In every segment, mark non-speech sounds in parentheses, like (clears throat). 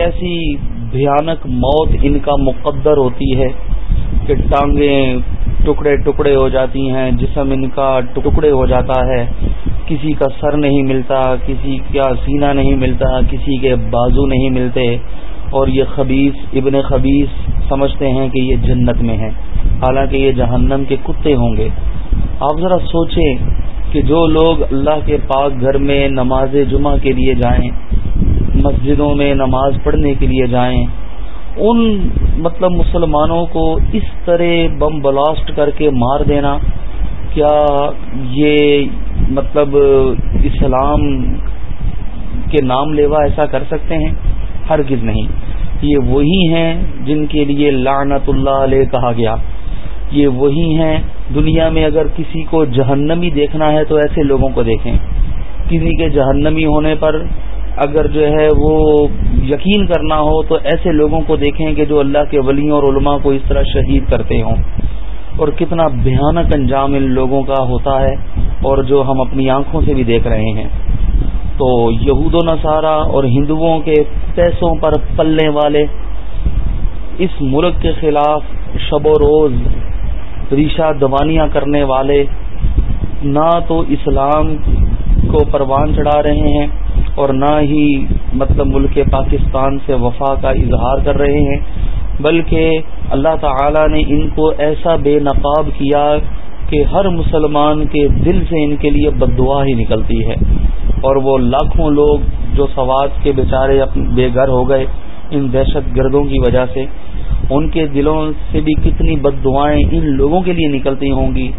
کیسی بھیانک موت ان کا مقدر ہوتی ہے کہ ٹانگیں ٹکڑے ٹکڑے ہو جاتی ہیں، جسم ان کا ٹکڑے ہو جاتا ہے، کسی کا سر نہیں ملتا، کسی کا سینہ نہیں ملتا، کسی کے بازو نہیں ملتے۔ اور یہ خبیص ابن خبیص سمجھتے ہیں کہ یہ جنت میں ہے حالانکہ یہ جہنم کے کتے ہوں گے۔ آپ ذرا سوچیں کہ جو لوگ اللہ کے پاک گھر میں نماز جمعہ کے لیے جائیں مسجدوں میں نماز پڑھنے کے لیے جائیں، ان مطلب مسلمانوں کو اس طرح بم بلاسٹ کر کے مار دینا، کیا یہ مطلب اسلام کے نام لیوا ایسا کر سکتے ہیں؟ ہرگز نہیں۔ یہ وہی ہیں جن کے لیے لعنت اللہ علیہ کہا گیا۔ یہ وہی ہیں دنیا میں اگر کسی کو جہنمی دیکھنا ہے تو ایسے لوگوں کو دیکھیں۔ کسی کے جہنمی ہونے پر اگر جو ہے وہ یقین کرنا ہو تو ایسے لوگوں کو دیکھیں کہ جو اللہ کے ولیوں اور علماء کو اس طرح شہید کرتے ہوں۔ اور کتنا بھیانک انجام ان لوگوں کا ہوتا ہے اور جو ہم اپنی آنکھوں سے بھی دیکھ رہے ہیں۔ تو یہود و نصارہ اور ہندوؤں کے پیسوں پر پلنے والے اس ملک کے خلاف شب و روز ریشہ دوانیاں کرنے والے نہ تو اسلام کو پروان چڑھا رہے ہیں۔ اور نہ ہی مطلب ملک پاکستان سے وفا کا اظہار کر رہے ہیں، بلکہ اللہ تعالی نے ان کو ایسا بے نقاب کیا کہ ہر مسلمان کے دل سے ان کے لیے بد دعا ہی نکلتی ہے۔ اور وہ لاکھوں لوگ جو سوات کے بیچارے بے گھر ہو گئے ان دہشت گردوں کی وجہ سے، ان کے دلوں سے بھی کتنی بد دعائیں ان لوگوں کے لیے نکلتی ہوں گی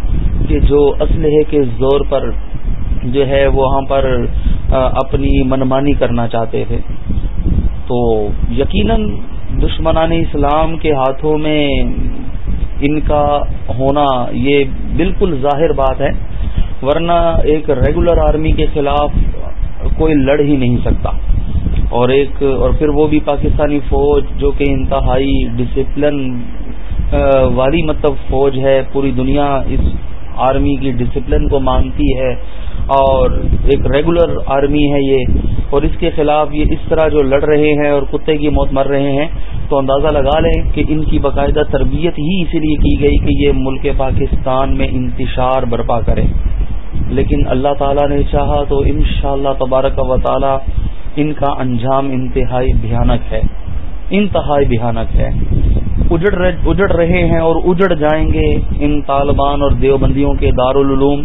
کہ جو اسلحے کے زور پر جو ہے وہاں پر اپنی منمانی کرنا چاہتے تھے۔ تو یقیناً دشمنان اسلام کے ہاتھوں میں ان کا ہونا یہ بالکل ظاہر بات ہے، ورنہ ایک ریگولر آرمی کے خلاف کوئی لڑ ہی نہیں سکتا۔ اور ایک، اور پھر وہ بھی پاکستانی فوج جو کہ انتہائی ڈسپلن والی مطلب فوج ہے، پوری دنیا اس آرمی کی ڈسپلن کو مانتی ہے۔ اور ایک ریگولر آرمی ہے یہ۔ اور اس کے خلاف یہ اس طرح جو لڑ رہے ہیں اور کتے کی موت مر رہے ہیں، تو اندازہ لگا لیں کہ ان کی باقاعدہ تربیت ہی اسی لیے کی گئی کہ یہ ملک پاکستان میں انتشار برپا کرے لیکن اللہ تعالیٰ نے چاہا تو انشاءاللہ اللہ تبارک و تعالی ان کا انجام انتہائی بھیانک ہے۔ انتہائی بھیانک ہے۔ اجڑ رہے ہیں اور اجڑ جائیں گے ان طالبان اور دیوبندیوں کے دارالعلوم۔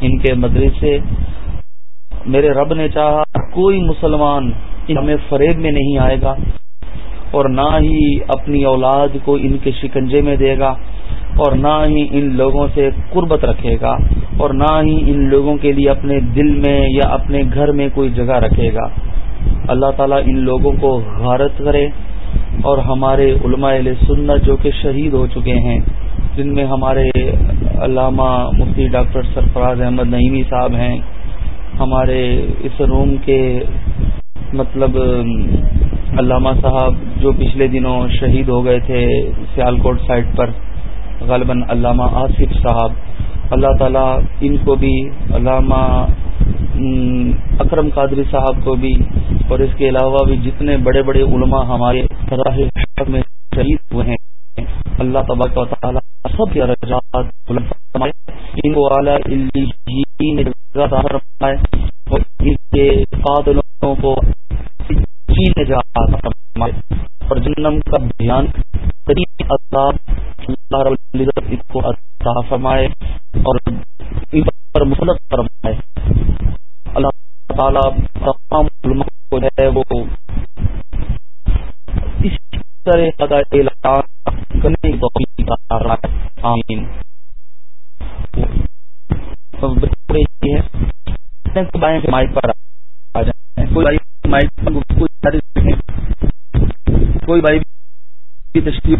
ان کے مدرسے میرے رب نے چاہا کوئی مسلمان ہمیں فریب میں نہیں آئے گا اور نہ ہی اپنی اولاد کو ان کے شکنجے میں دے گا اور نہ ہی ان لوگوں سے قربت رکھے گا اور نہ ہی ان لوگوں کے لیے اپنے دل میں یا اپنے گھر میں کوئی جگہ رکھے گا۔ اللہ تعالیٰ ان لوگوں کو غارت کرے اور ہمارے علماء سنت جو کہ شہید ہو چکے ہیں۔ جن میں ہمارے علامہ مفتی ڈاکٹر سرفراز احمد نعیمی صاحب ہیں، ہمارے اس روم کے مطلب علامہ صاحب جو پچھلے دنوں شہید ہو گئے تھے سیالکوٹ سائٹ پر، غالباً علامہ آصف صاحب۔ اللہ تعالیٰ ان کو بھی، علامہ اکرم قادری صاحب کو بھی، اور اس کے علاوہ بھی جتنے بڑے بڑے علماء ہمارے میں شہید ہوئے ہیں۔ اللہ تبارک و تعالیٰ ان کو اعلیٰ اور ان کے قاتلوں کو اور جنم کا دھیان اللہ رب العزت اس کو عطا فرمائے اور ان پر مسلط فرمائے۔ اللہ تعالیٰ تمام علماء کو ہے وہ طرح کا اعلان کرنے کی آمین۔ مائک پر آ جائیں۔ کوئی بھائی تشریف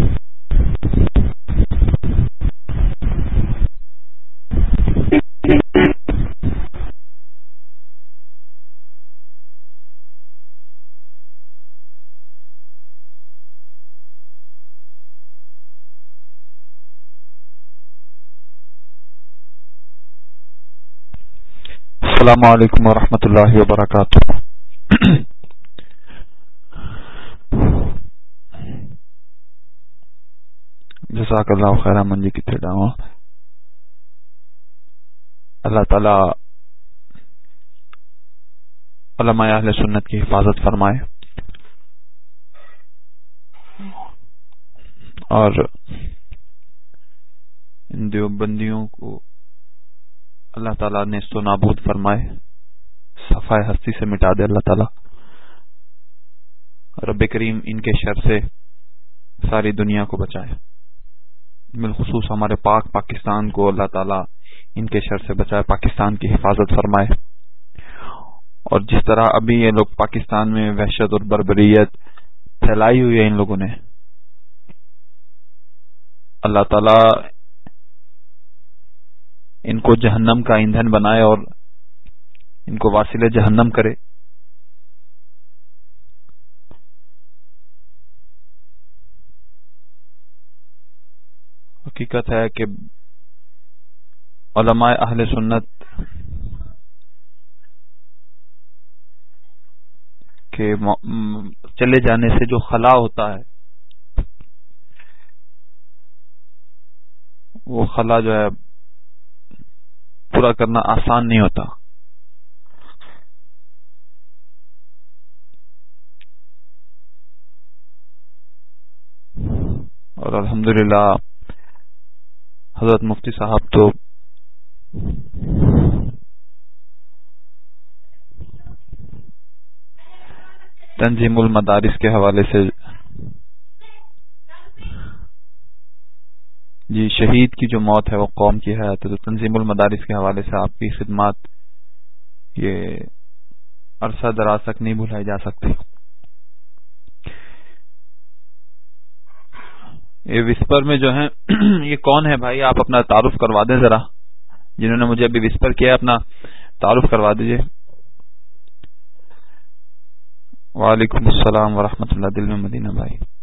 السلام علیکم ورحمۃ اللہ وبرکاتہ۔ جزاک اللہ خیر منجی کی تھیڈاؤں اللہ تعالی علماء اہل سنت کی حفاظت فرمائے۔ اور ان دیوبندیوں کو اللہ تعالیٰ نے اس سو نابود فرمائے، صفائے ہستی سے مٹا دے اللہ تعالیٰ۔ رب کریم ان کے شر سے ساری دنیا کو بچائے۔ بالخصوص ہمارے پاک پاکستان کو اللہ تعالیٰ ان کے شر سے بچائے، پاکستان کی حفاظت فرمائے۔ اور جس طرح ابھی یہ لوگ پاکستان میں وحشت اور بربریت پھیلائی ہوئی ہے ان لوگوں نے، اللہ تعالی ان کو جہنم کا ایندھن بنائے اور ان کو واصل جہنم کرے۔ حقیقت ہے کہ علماء اہل سنت کے چلے جانے سے جو خلا ہوتا ہے، وہ خلا جو ہے پورا کرنا آسان نہیں ہوتا۔ اور الحمدللہ، حضرت مفتی صاحب تو تنظیم المدارس کے حوالے سے جی شہید کی جو موت ہے، وہ قوم کی ہے۔ تو تنظیم المدارس کے حوالے سے آپ کی خدمات یہ عرصہ دراز تک نہیں بھلائی جا سکتی یہ وسپر میں جو ہے یہ کون ہے بھائی؟ آپ اپنا تعارف کروا دیں ذرا۔ جنہوں نے مجھے ابھی وسپر کیا اپنا تعارف کروا دیجیے وعلیکم السلام ورحمۃ اللہ، دل میں مدینہ بھائی۔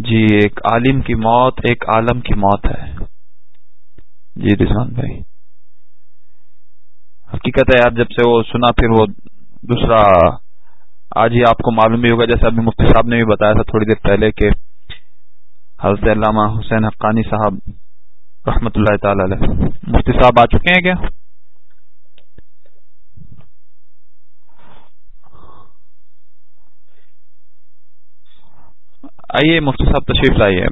جی ایک عالم کی موت، ایک عالم کی موت ہے۔ جی رضوان بھائی۔ حقیقت ہے یار جب سے وہ سنا، پھر وہ دوسرا آج ہی آپ کو معلوم بھی ہوگا، جیسے ابھی مفتی صاحب نے بھی بتایا تھا تھوڑی دیر پہلے کہ حضرت علامہ حسین حقانی صاحب رحمت اللہ تعالی علیہ۔ مفتی صاحب آ چکے ہیں کیا؟ آئیے، مفتی صاحب تشریف لائیے۔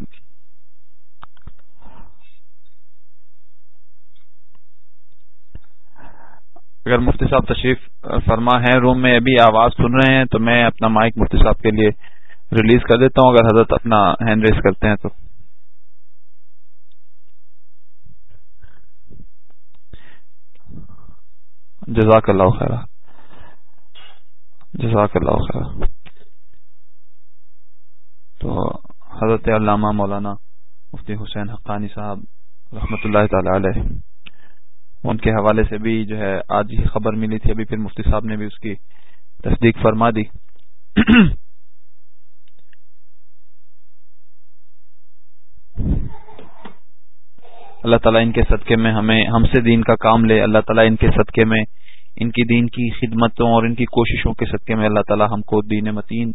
اگر مفتی صاحب تشریف فرما ہے روم میں ابھی آواز سن رہے ہیں، تو میں اپنا مائک مفتی صاحب کے لیے ریلیز کر دیتا ہوں۔ اگر حضرت اپنا ہینڈ ریز کرتے ہیں تو۔ جزاک اللہ خیر جزاک اللہ خیر تو حضرت علامہ مولانا مفتی حسین حقانی صاحب رحمۃ اللہ تعالی علیہ، ان کے حوالے سے بھی جو ہے آج ہی خبر ملی تھی، ابھی پھر مفتی صاحب نے بھی اس کی تصدیق فرما دی۔ اللہ تعالیٰ ان کے صدقے میں ہمیں، ہم سے دین کا کام لے۔ اللہ تعالیٰ ان کے صدقے میں، ان کی دین کی خدمتوں اور ان کی کوششوں کے صدقے میں اللہ تعالیٰ ہم کو دین متین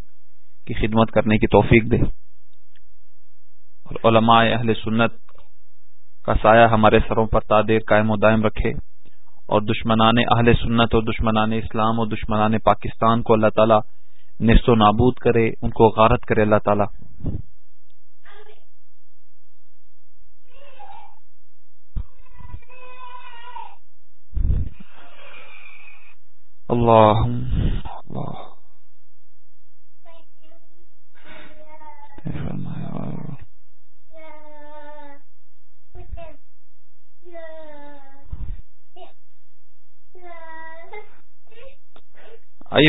کی خدمت کرنے کی توفیق دے۔ اور علماء اہل سنت کا سایہ ہمارے سروں پر تادیر قائم و دائم رکھے۔ اور دشمنان اہل سنت اور دشمنان اسلام اور دشمنان پاکستان کو اللہ تعالیٰ نست و نابود کرے، ان کو غارت کرے اللہ تعالیٰ۔ اللہ۔ آئیے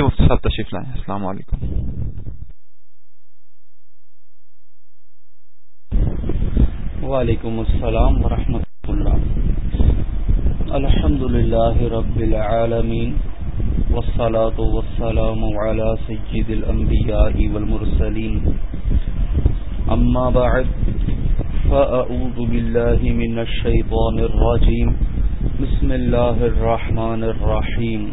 مفتی صاحب تشریف لائیں۔ السلام علیکم۔ وعلیکم السلام ورحمۃ اللہ۔ الحمد للہ رب العالمین۔ والصلاة والسلام على سجد الانبیاء والمرسلین۔ اما بعد، فأعوذ باللہ من الشیطان الرجیم بسم اللہ الرحمن الرحیم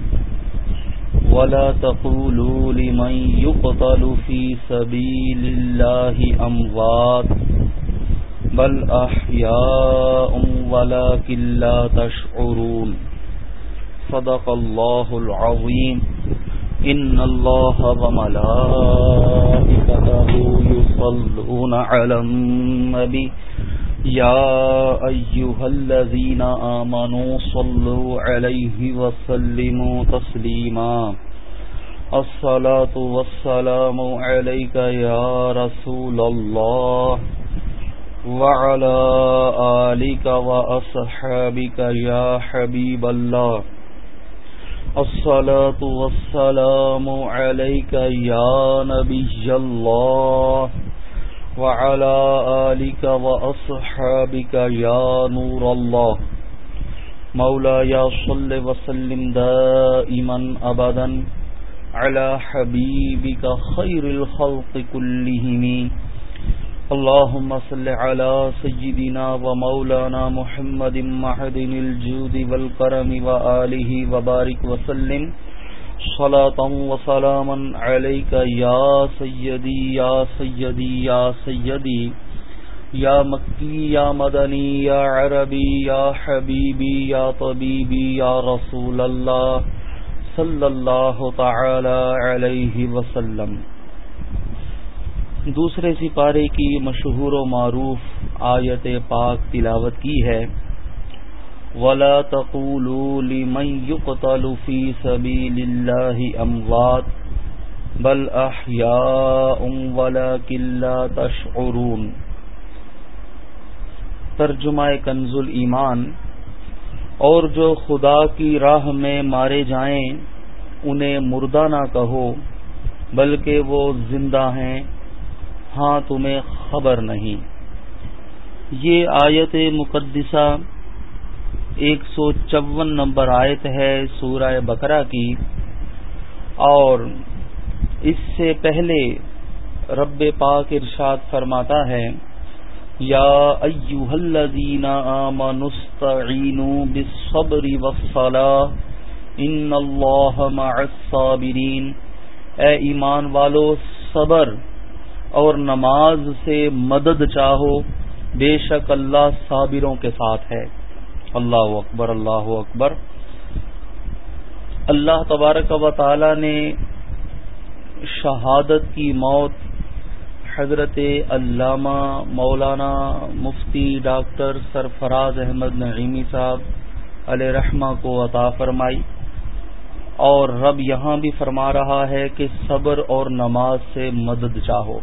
ولا تقولوا لمن يقتل في سبيل الله أموات، بل أحياء ولكن لا تشعرون. صدق الله العظيم. إن الله وملائكته يصلون على النبي يا أيها الذين آمنوا صلوا عليه وسلموا تسليما الصلاة والسلام عليك يا رسول الله وعلى آلك وأصحابك يا حبيب الله الصلاة والسلام عليك يا نبي الله وعلى آلك وأصحابك يا نور الله. مولا يا صل وسلم دائما أبدا على حبيبك خير الخلق كلهم. اللهم صل على سيدنا ومولانا محمد محدن الجود والكرم وآله وبارك وسلم صلاة وسلاما عليك يا سيدي يا سيدي يا سيدي، يا مكي، يا مدني، يا عربي، يا حبيبي، يا طبيبي، يا رسول الله صلى الله تعالى عليه وسلم. دوسرے سپارے کی مشہور و معروف آیت پاک تلاوت کی ہے۔ ولا تقولوا لمن يقتل في سبيل الله اموات بل احياء ولكن لا تشعرون۔ ترجمہ کنز ایمان اور جو خدا کی راہ میں مارے جائیں، انہیں مردہ نہ کہو، بلکہ وہ زندہ ہیں۔ ہاں تمہیں خبر نہیں۔ یہ آیت مقدسہ ایک سو چون نمبر آیت ہے سورہ بکرا کی۔ اور اس سے پہلے رب پاک ارشاد فرماتا ہے، یا ایوہ الذین آمنوا استعینوا بالصبر والصلاة ان اللہ مع الصابرین۔ اے ایمان والو، صبر اور نماز سے مدد چاہو، بے شک اللہ صابروں کے ساتھ ہے۔ اللہ اکبر اللہ اکبر۔ اللہ تبارک و تعالی نے شہادت کی موت حضرت علامہ مولانا مفتی ڈاکٹر سرفراز احمد نعیمی صاحب علیہ رحمہ کو عطا فرمائی۔ اور رب یہاں بھی فرما رہا ہے کہ صبر اور نماز سے مدد چاہو۔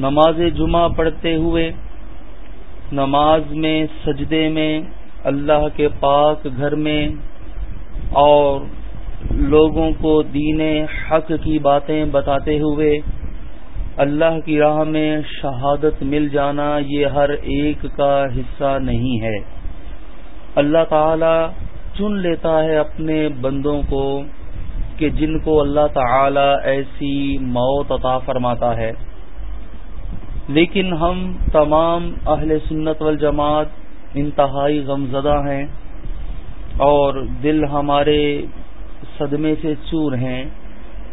نماز جمعہ پڑھتے ہوئے نماز میں سجدے میں اللہ کے پاک گھر میں اور لوگوں کو دین حق کی باتیں بتاتے ہوئے اللہ کی راہ میں شہادت مل جانا یہ ہر ایک کا حصہ نہیں ہے۔ اللہ تعالی چن لیتا ہے اپنے بندوں کو کہ جن کو اللہ تعالی ایسی موت عطا فرماتا ہے۔ لیکن ہم تمام اہل سنت والجماعت انتہائی غمزدہ ہیں اور دل ہمارے صدمے سے چور ہیں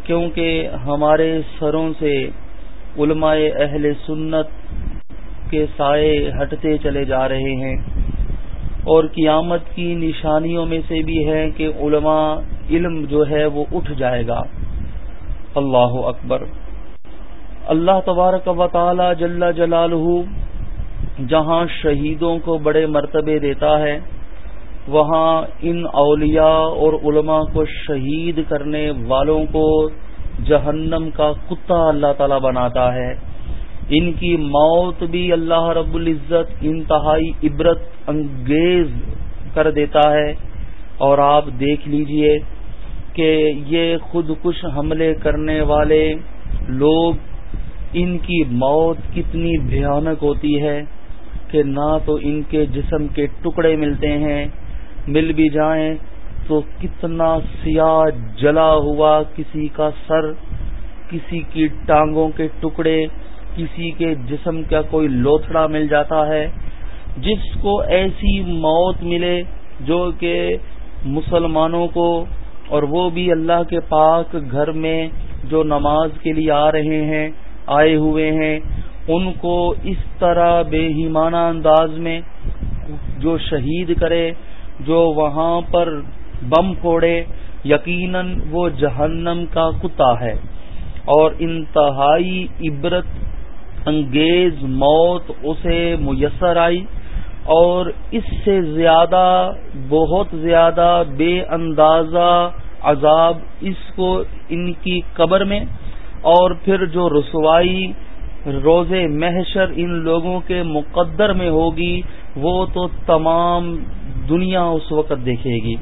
کیونکہ ہمارے سروں سے علماء اہل سنت کے سائے ہٹتے چلے جا رہے ہیں اور قیامت کی نشانیوں میں سے بھی ہے کہ علماء علم جو ہے وہ اٹھ جائے گا۔ اللہ اکبر۔ اللہ تبارک و تعالی جل جلالہ جہاں شہیدوں کو بڑے مرتبے دیتا ہے، وہاں ان اولیاء اور علماء کو شہید کرنے والوں کو جہنم کا کتا اللہ تعالی بناتا ہے۔ ان کی موت بھی اللہ رب العزت انتہائی عبرت انگیز کر دیتا ہے۔ اور آپ دیکھ لیجیے کہ یہ خود کش حملے کرنے والے لوگ ان کی موت کتنی بھیانک ہوتی ہے کہ نہ تو ان کے جسم کے ٹکڑے ملتے ہیں، مل بھی جائیں تو کتنا سیاہ جلا ہوا کسی کا سر، کسی کی ٹانگوں کے ٹکڑے، کسی کے جسم کا کوئی لوتھڑا مل جاتا ہے۔ جس کو ایسی موت ملے جو کہ مسلمانوں کو اور وہ بھی اللہ کے پاک گھر میں جو نماز کے لیے آ رہے ہیں آئے ہوئے ہیں، ان کو اس طرح بے ہیمانہ انداز میں جو شہید کرے، جو وہاں پر بم پھوڑے، یقیناً وہ جہنم کا کتا ہے۔ اور انتہائی عبرت انگیز موت اسے میسر آئی، اور اس سے زیادہ، بہت زیادہ بے اندازہ عذاب اس کو ان کی قبر میں اور پھر جو رسوائی روز محشر ان لوگوں کے مقدر میں ہوگی، وہ تو تمام دنیا اس وقت دیکھے گی۔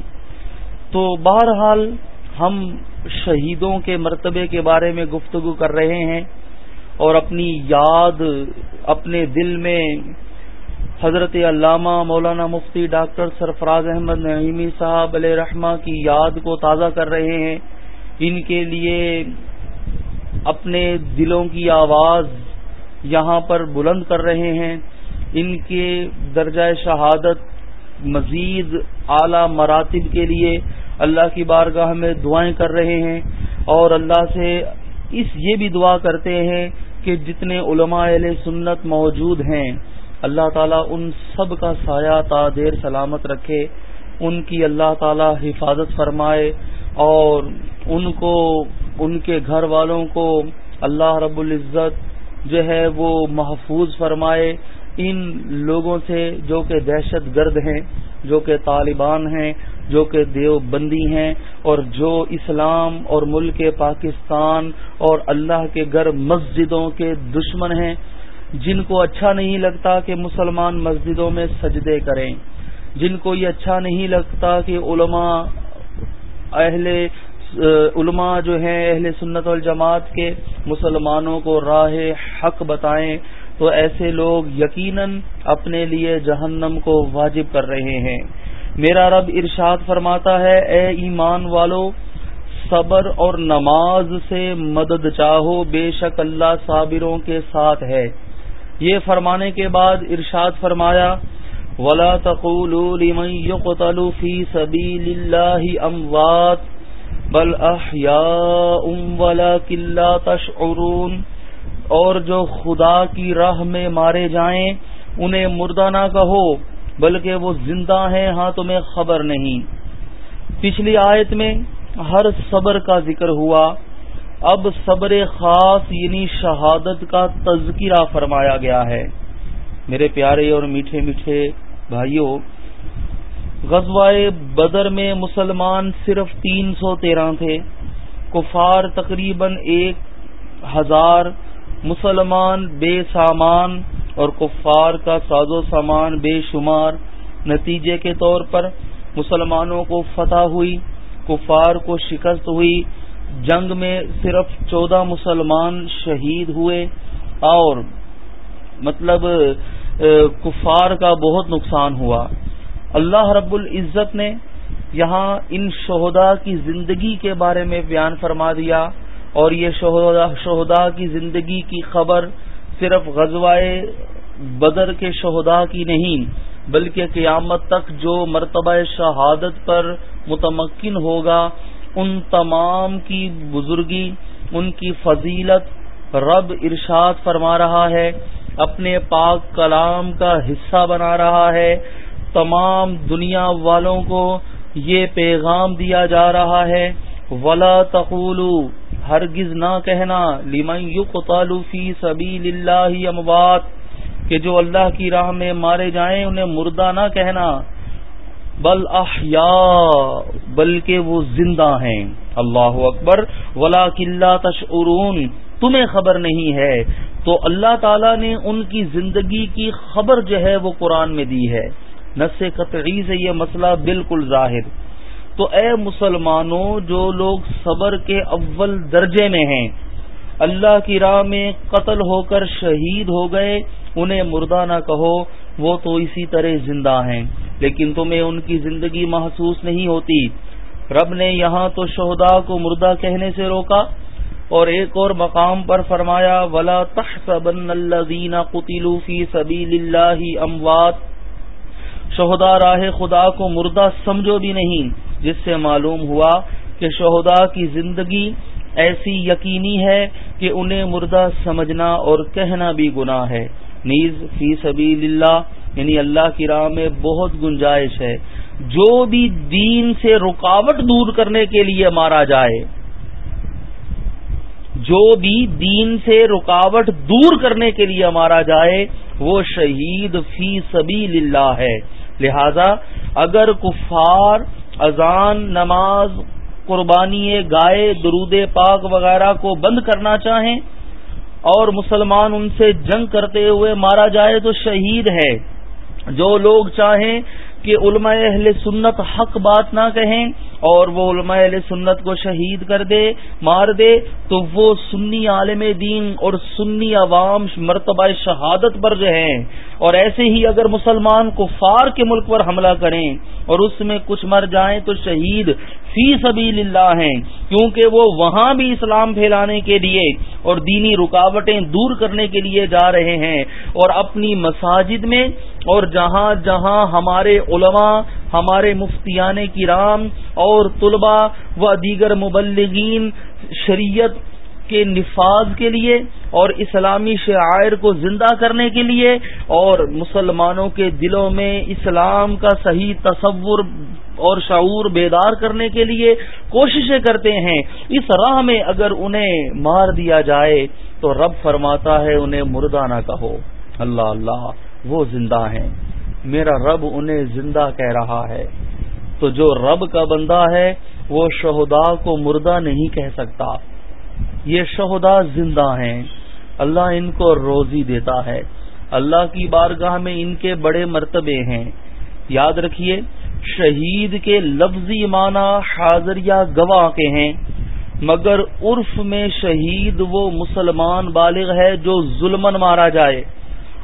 تو بہرحال ہم شہیدوں کے مرتبے کے بارے میں گفتگو کر رہے ہیں اور اپنی یاد، اپنے دل میں حضرت علامہ مولانا مفتی ڈاکٹر سرفراز احمد نعیمی صاحب علیہ رحمہ کی یاد کو تازہ کر رہے ہیں۔ ان کے لیے اپنے دلوں کی آواز یہاں پر بلند کر رہے ہیں۔ ان کے درجہ شہادت مزید اعلی مراتب کے لیے اللہ کی بارگاہ میں دعائیں کر رہے ہیں۔ اور اللہ سے اس یہ بھی دعا کرتے ہیں کہ جتنے علماء اہل سنت موجود ہیں، اللہ تعالیٰ ان سب کا سایہ تا دیر سلامت رکھے، ان کی اللہ تعالیٰ حفاظت فرمائے اور ان کو ان کے گھر والوں کو اللہ رب العزت جو ہے وہ محفوظ فرمائے ان لوگوں سے جو کہ دہشت گرد ہیں، جو کہ طالبان ہیں، جو کہ دیو بندی ہیں اور جو اسلام اور ملک پاکستان اور اللہ کے گھر مسجدوں کے دشمن ہیں۔ جن کو اچھا نہیں لگتا کہ مسلمان مسجدوں میں سجدے کریں۔ جن کو یہ اچھا نہیں لگتا کہ علماء، اہل علماء جو ہیں اہل سنت والجماعت کے مسلمانوں کو راہ حق بتائیں تو ایسے لوگ یقیناً اپنے لیے جہنم کو واجب کر رہے ہیں۔ میرا رب ارشاد فرماتا ہے، اے ایمان والو، صبر اور نماز سے مدد چاہو، بے شک اللہ صابروں کے ساتھ ہے۔ یہ فرمانے کے بعد ارشاد فرمایا، ولا لمن يقتل في سبيل الله اموات بل احياء ولكن لا تشعرون اور جو خدا کی راہ میں مارے جائیں انہیں مردہ نہ کہو، بلکہ وہ زندہ ہیں ہاں تمہیں خبر نہیں۔ پچھلی آیت میں ہر صبر کا ذکر ہوا۔ اب صبر خاص یعنی شہادت کا تذکرہ فرمایا گیا ہے۔ میرے پیارے اور میٹھے میٹھے بھائیوں غزوہ بدر میں مسلمان صرف تین سو تیرہ تھے۔ کفار تقریباً ایک ہزار مسلمان بے سامان اور کفار کا ساز و سامان بے شمار۔ نتیجے کے طور پر مسلمانوں کو فتح ہوئی، کفار کو شکست ہوئی۔ جنگ میں صرف چودہ مسلمان شہید ہوئے۔ اور مطلب کفار کا بہت نقصان ہوا۔ اللہ رب العزت نے یہاں ان شہدا کی زندگی کے بارے میں بیان فرما دیا اور یہ شہدا کی زندگی کی خبر صرف غزوائے بدر کے شہدا کی نہیں، بلکہ قیامت تک جو مرتبہ شہادت پر متمکن ہوگا، ان تمام کی بزرگی، ان کی فضیلت رب ارشاد فرما رہا ہے، اپنے پاک کلام کا حصہ بنا رہا ہے۔ تمام دنیا والوں کو یہ پیغام دیا جا رہا ہے، ولا تقولو ہرگز نہ کہنا، لمن یقتل فی سبیل اللہ اموات کہ جو اللہ کی راہ میں مارے جائیں، انہیں مردہ نہ کہنا۔ بل احیاء بلکہ وہ زندہ ہیں۔ اللہ اکبر ولا کلّا تشعرون، تمہیں خبر نہیں ہے۔ تو اللہ تعالیٰ نے ان کی زندگی کی خبر جو ہے، وہ قرآن میں دی ہے۔ نس قطعی سے یہ مسئلہ بالکل ظاہر۔ تو اے مسلمانوں، جو لوگ صبر کے اول درجے میں ہیں، اللہ کی راہ میں قتل ہو کر شہید ہو گئے، انہیں مردہ نہ کہو، وہ تو اسی طرح زندہ ہیں۔ لیکن تمہیں ان کی زندگی محسوس نہیں ہوتی۔ رب نے یہاں تو شہدا کو مردہ کہنے سے روکا۔ اور ایک اور مقام پر فرمایا، ولا تحسبن الذين قتلوا في سبيل الله اموات شہدا راہ خدا کو مردہ سمجھو بھی نہیں، جس سے معلوم ہوا کہ شہدا کی زندگی ایسی یقینی ہے کہ انہیں مردہ سمجھنا اور کہنا بھی گناہ ہے۔ نیز فی سبیل اللہ یعنی اللہ کی راہ میں بہت گنجائش ہے۔ جو بھی دین سے رکاوٹ دور کرنے کے لیے مارا جائے، جو بھی دین سے رکاوٹ دور کرنے کے لیے مارا جائے، وہ شہید فی سبیل اللہ ہے۔ لہذا اگر کفار اذان، نماز، قربانی گائے، درود پاک وغیرہ کو بند کرنا چاہیں اور مسلمان ان سے جنگ کرتے ہوئے مارا جائے تو شہید ہے۔ جو لوگ چاہیں کہ علماء اہل سنت حق بات نہ کہیں اور وہ علماء اہل سنت کو شہید کر دے، مار دے، تو وہ سنی عالم دین اور سنی عوام مرتبہ شہادت پر جو ہیں۔ اور ایسے ہی اگر مسلمان کفار کے ملک پر حملہ کریں اور اس میں کچھ مر جائیں تو شہید فی سبیل اللہ ہیں، کیونکہ وہ وہاں بھی اسلام پھیلانے کے لیے اور دینی رکاوٹیں دور کرنے کے لیے جا رہے ہیں۔ اور اپنی مساجد میں اور جہاں جہاں ہمارے علماء، ہمارے مفتیان کرام اور طلباء و دیگر مبلغین شریعت کے نفاذ کے لیے اور اسلامی شاعر کو زندہ کرنے کے لیے اور مسلمانوں کے دلوں میں اسلام کا صحیح تصور اور شعور بیدار کرنے کے لیے کوششیں کرتے ہیں۔ اس راہ میں اگر انہیں مار دیا جائے تو رب فرماتا ہے انہیں مردہ نہ کہو۔ اللہ اللہ۔ وہ زندہ ہیں۔ میرا رب انہیں زندہ کہہ رہا ہے۔ تو جو رب کا بندہ ہے، وہ شہدا کو مردہ نہیں کہہ سکتا۔ یہ شہدا زندہ ہیں۔ اللہ ان کو روزی دیتا ہے۔ اللہ کی بارگاہ میں ان کے بڑے مرتبے ہیں۔ یاد رکھیے، شہید کے لفظی معنی حاضر یا گواہ کے ہیں۔ مگر عرف میں شہید وہ مسلمان بالغ ہے جو ظلمن مارا جائے۔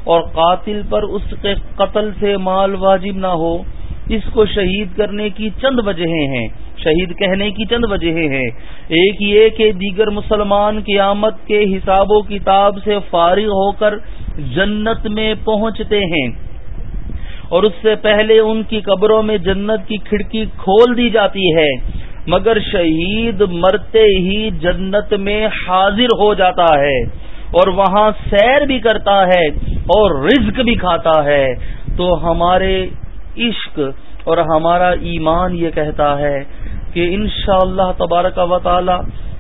اور قاتل پر اس کے قتل سے مال واجب نہ ہو۔ اس کو شہید کرنے کی چند وجہ ہیں۔ شہید کہنے کی چند وجہ ہیں۔ ایک یہ کہ دیگر مسلمان قیامت کے حساب و کتاب سے فارغ ہو کر جنت میں پہنچتے ہیں۔ اور اس سے پہلے ان کی قبروں میں جنت کی کھڑکی کھول دی جاتی ہے۔ مگر شہید مرتے ہی جنت میں حاضر ہو جاتا ہے۔ اور وہاں سیر بھی کرتا ہے اور رزق بھی کھاتا ہے، تو ہمارے عشق اور ہمارا ایمان یہ کہتا ہے کہ انشاءاللہ اللہ تبارک و تعالی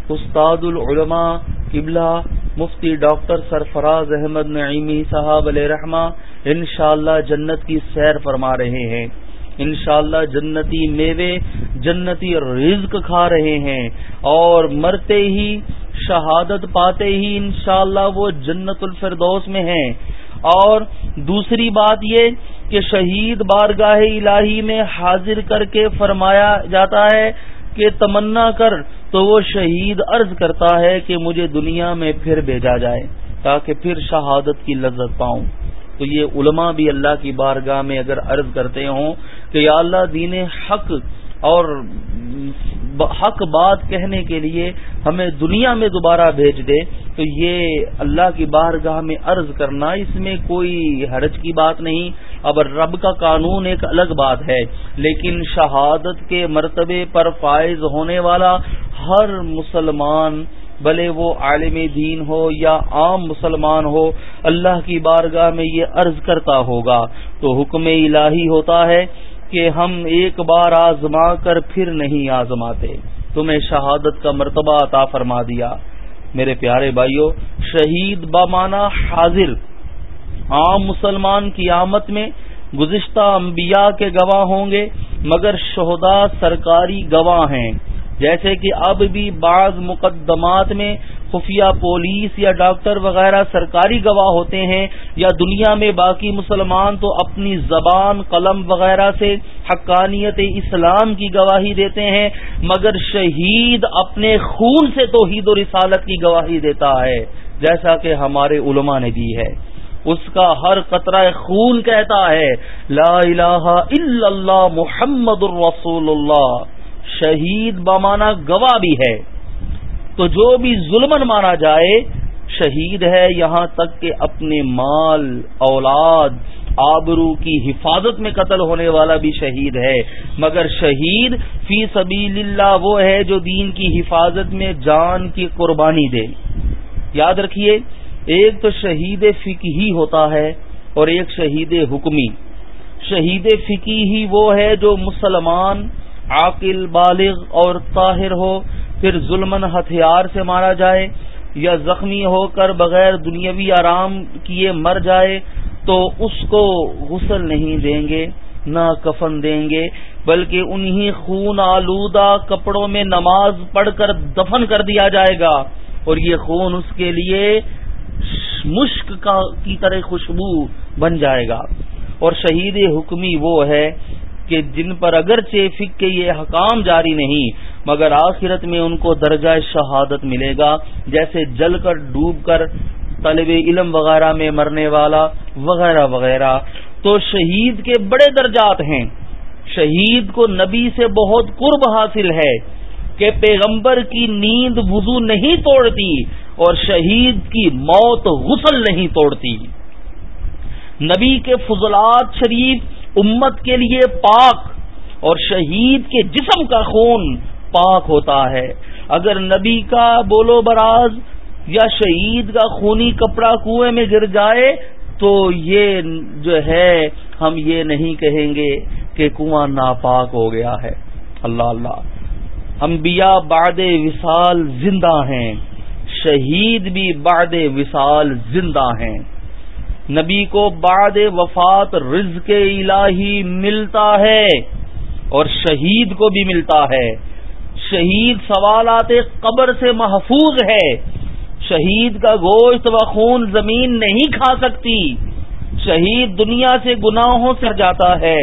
استاد العلماء قبلہ مفتی ڈاکٹر سرفراز احمد نعیمی صاحب علیہ رحمہ انشاءاللہ جنت کی سیر فرما رہے ہیں۔ انشاءاللہ جنتی میوے، جنتی رزق کھا رہے ہیں اور مرتے ہی شہادت پاتے ہی انشاءاللہ وہ جنت الفردوس میں ہیں۔ اور دوسری بات یہ کہ شہید بارگاہ الہی میں حاضر کر کے فرمایا جاتا ہے کہ تمنا کر تو وہ شہید عرض کرتا ہے کہ مجھے دنیا میں پھر بھیجا جائے تاکہ پھر شہادت کی لذت پاؤں۔ تو یہ علماء بھی اللہ کی بارگاہ میں اگر عرض کرتے ہوں کہ یا اللہ دین حق اور حق بات کہنے کے لیے ہمیں دنیا میں دوبارہ بھیج دے، تو یہ اللہ کی بارگاہ میں عرض کرنا، اس میں کوئی حرج کی بات نہیں۔ اب رب کا قانون ایک الگ بات ہے، لیکن شہادت کے مرتبے پر فائز ہونے والا ہر مسلمان، بھلے وہ عالم دین ہو یا عام مسلمان ہو، اللہ کی بارگاہ میں یہ عرض کرتا ہوگا۔ تو حکم الہی ہوتا ہے کہ ہم ایک بار آزما کر پھر نہیں آزماتے۔ تمہیں شہادت کا مرتبہ عطا فرما دیا۔ میرے پیارے بھائیوں شہید بامانہ حاضر۔ عام مسلمان کی آمد میں گزشتہ انبیاء کے گواہ ہوں گے، مگر شہدا سرکاری گواہ ہیں۔ جیسے کہ اب بھی بعض مقدمات میں خفیہ پولیس یا ڈاکٹر وغیرہ سرکاری گواہ ہوتے ہیں یا دنیا میں باقی مسلمان تو اپنی زبان، قلم وغیرہ سے حقانیت اسلام کی گواہی دیتے ہیں، مگر شہید اپنے خون سے توحید و رسالت کی گواہی دیتا ہے، جیسا کہ ہمارے علماء نے دی ہے۔ اس کا ہر قطرہ خون کہتا ہے، لا الہ الا اللہ محمد الرسول اللہ۔ شہید بمانا گواہ بھی ہے۔ تو جو بھی ظلمن مارا جائے، شہید ہے یہاں تک کہ اپنے مال، اولاد، آبرو کی حفاظت میں قتل ہونے والا بھی شہید ہے۔ مگر شہید فی سبیل اللہ وہ ہے جو دین کی حفاظت میں جان کی قربانی دے۔ یاد رکھیے، ایک تو شہید فکی ہی ہوتا ہے اور ایک شہید حکمی۔ شہید فکی ہی وہ ہے جو مسلمان عاقل، بالغ اور طاہر ہو، پھر ظلمن ہتھیار سے مارا جائے یا زخمی ہو کر بغیر دنیاوی آرام کیے مر جائے تو اس کو غسل نہیں دیں گے، نہ کفن دیں گے، بلکہ انہی خون آلودہ کپڑوں میں نماز پڑھ کر دفن کر دیا جائے گا۔ اور یہ خون اس کے لیے مشک کی طرح خوشبو بن جائے گا۔ اور شہید حکمی وہ ہے کہ جن پر اگرچہ فک کے یہ حکام جاری نہیں، مگر آخرت میں ان کو درجہ شہادت ملے گا، جیسے جل کر ڈوب کر طالب علم وغیرہ میں مرنے والا وغیرہ وغیرہ۔ تو شہید کے بڑے درجات ہیں۔ شہید کو نبی سے بہت قرب حاصل ہے کہ پیغمبر کی نیند وضو نہیں توڑتی اور شہید کی موت غسل نہیں توڑتی۔ نبی کے فضلات شریف امت کے لیے پاک اور شہید کے جسم کا خون پاک ہوتا ہے۔ اگر نبی کا بولو براز یا شہید کا خونی کپڑا کنویں میں گر جائے تو یہ جو ہے، ہم یہ نہیں کہیں گے کہ کنواں ناپاک ہو گیا ہے۔ اللہ اللہ۔ انبیاء بعد وصال زندہ ہیں۔ شہید بھی بعد وصال زندہ ہیں۔ نبی کو بعد وفات رزق الہی ملتا ہے اور شہید کو بھی ملتا ہے۔ شہید سوالات قبر سے محفوظ ہے۔ شہید کا گوشت و خون زمین نہیں کھا سکتی۔ شہید دنیا سے گناہوں سے جاتا ہے۔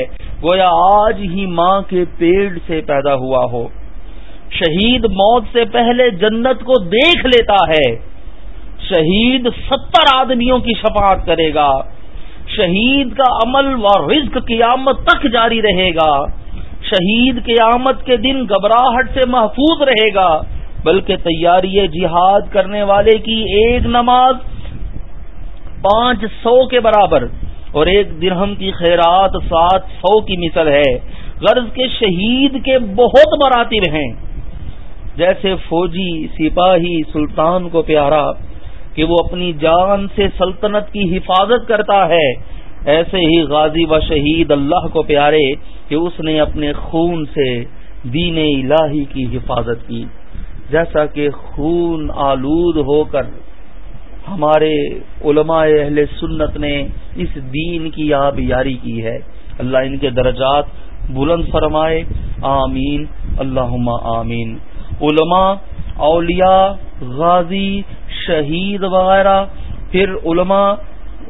گویا آج ہی ماں کے پیڑ سے پیدا ہوا ہو۔ شہید موت سے پہلے جنت کو دیکھ لیتا ہے۔ شہید ستر آدمیوں کی شفاعت کرے گا۔ شہید کا عمل و رزق قیامت تک جاری رہے گا۔ شہید قیامت کے دن گھبراہٹ سے محفوظ رہے گا۔ بلکہ تیاری جہاد کرنے والے کی ایک نماز پانچ سو کے برابر اور ایک درہم کی خیرات سات سو کی مثل ہے۔ غرض کے شہید کے بہت مراتب ہیں۔ جیسے فوجی، سپاہی، سلطان کو پیارا۔ کہ وہ اپنی جان سے سلطنت کی حفاظت کرتا ہے۔ ایسے ہی غازی و شہید اللہ کو پیارے کہ اس نے اپنے خون سے دین الہی کی حفاظت کی۔ جیسا کہ خون آلود ہو کر ہمارے علماء اہل سنت نے اس دین کی آب یاری کی ہے۔ اللہ ان کے درجات بلند فرمائے۔ آمین۔ اللہ آمین۔ علماء اولیاء، غازی، شہید وغیرہ، پھر علماء،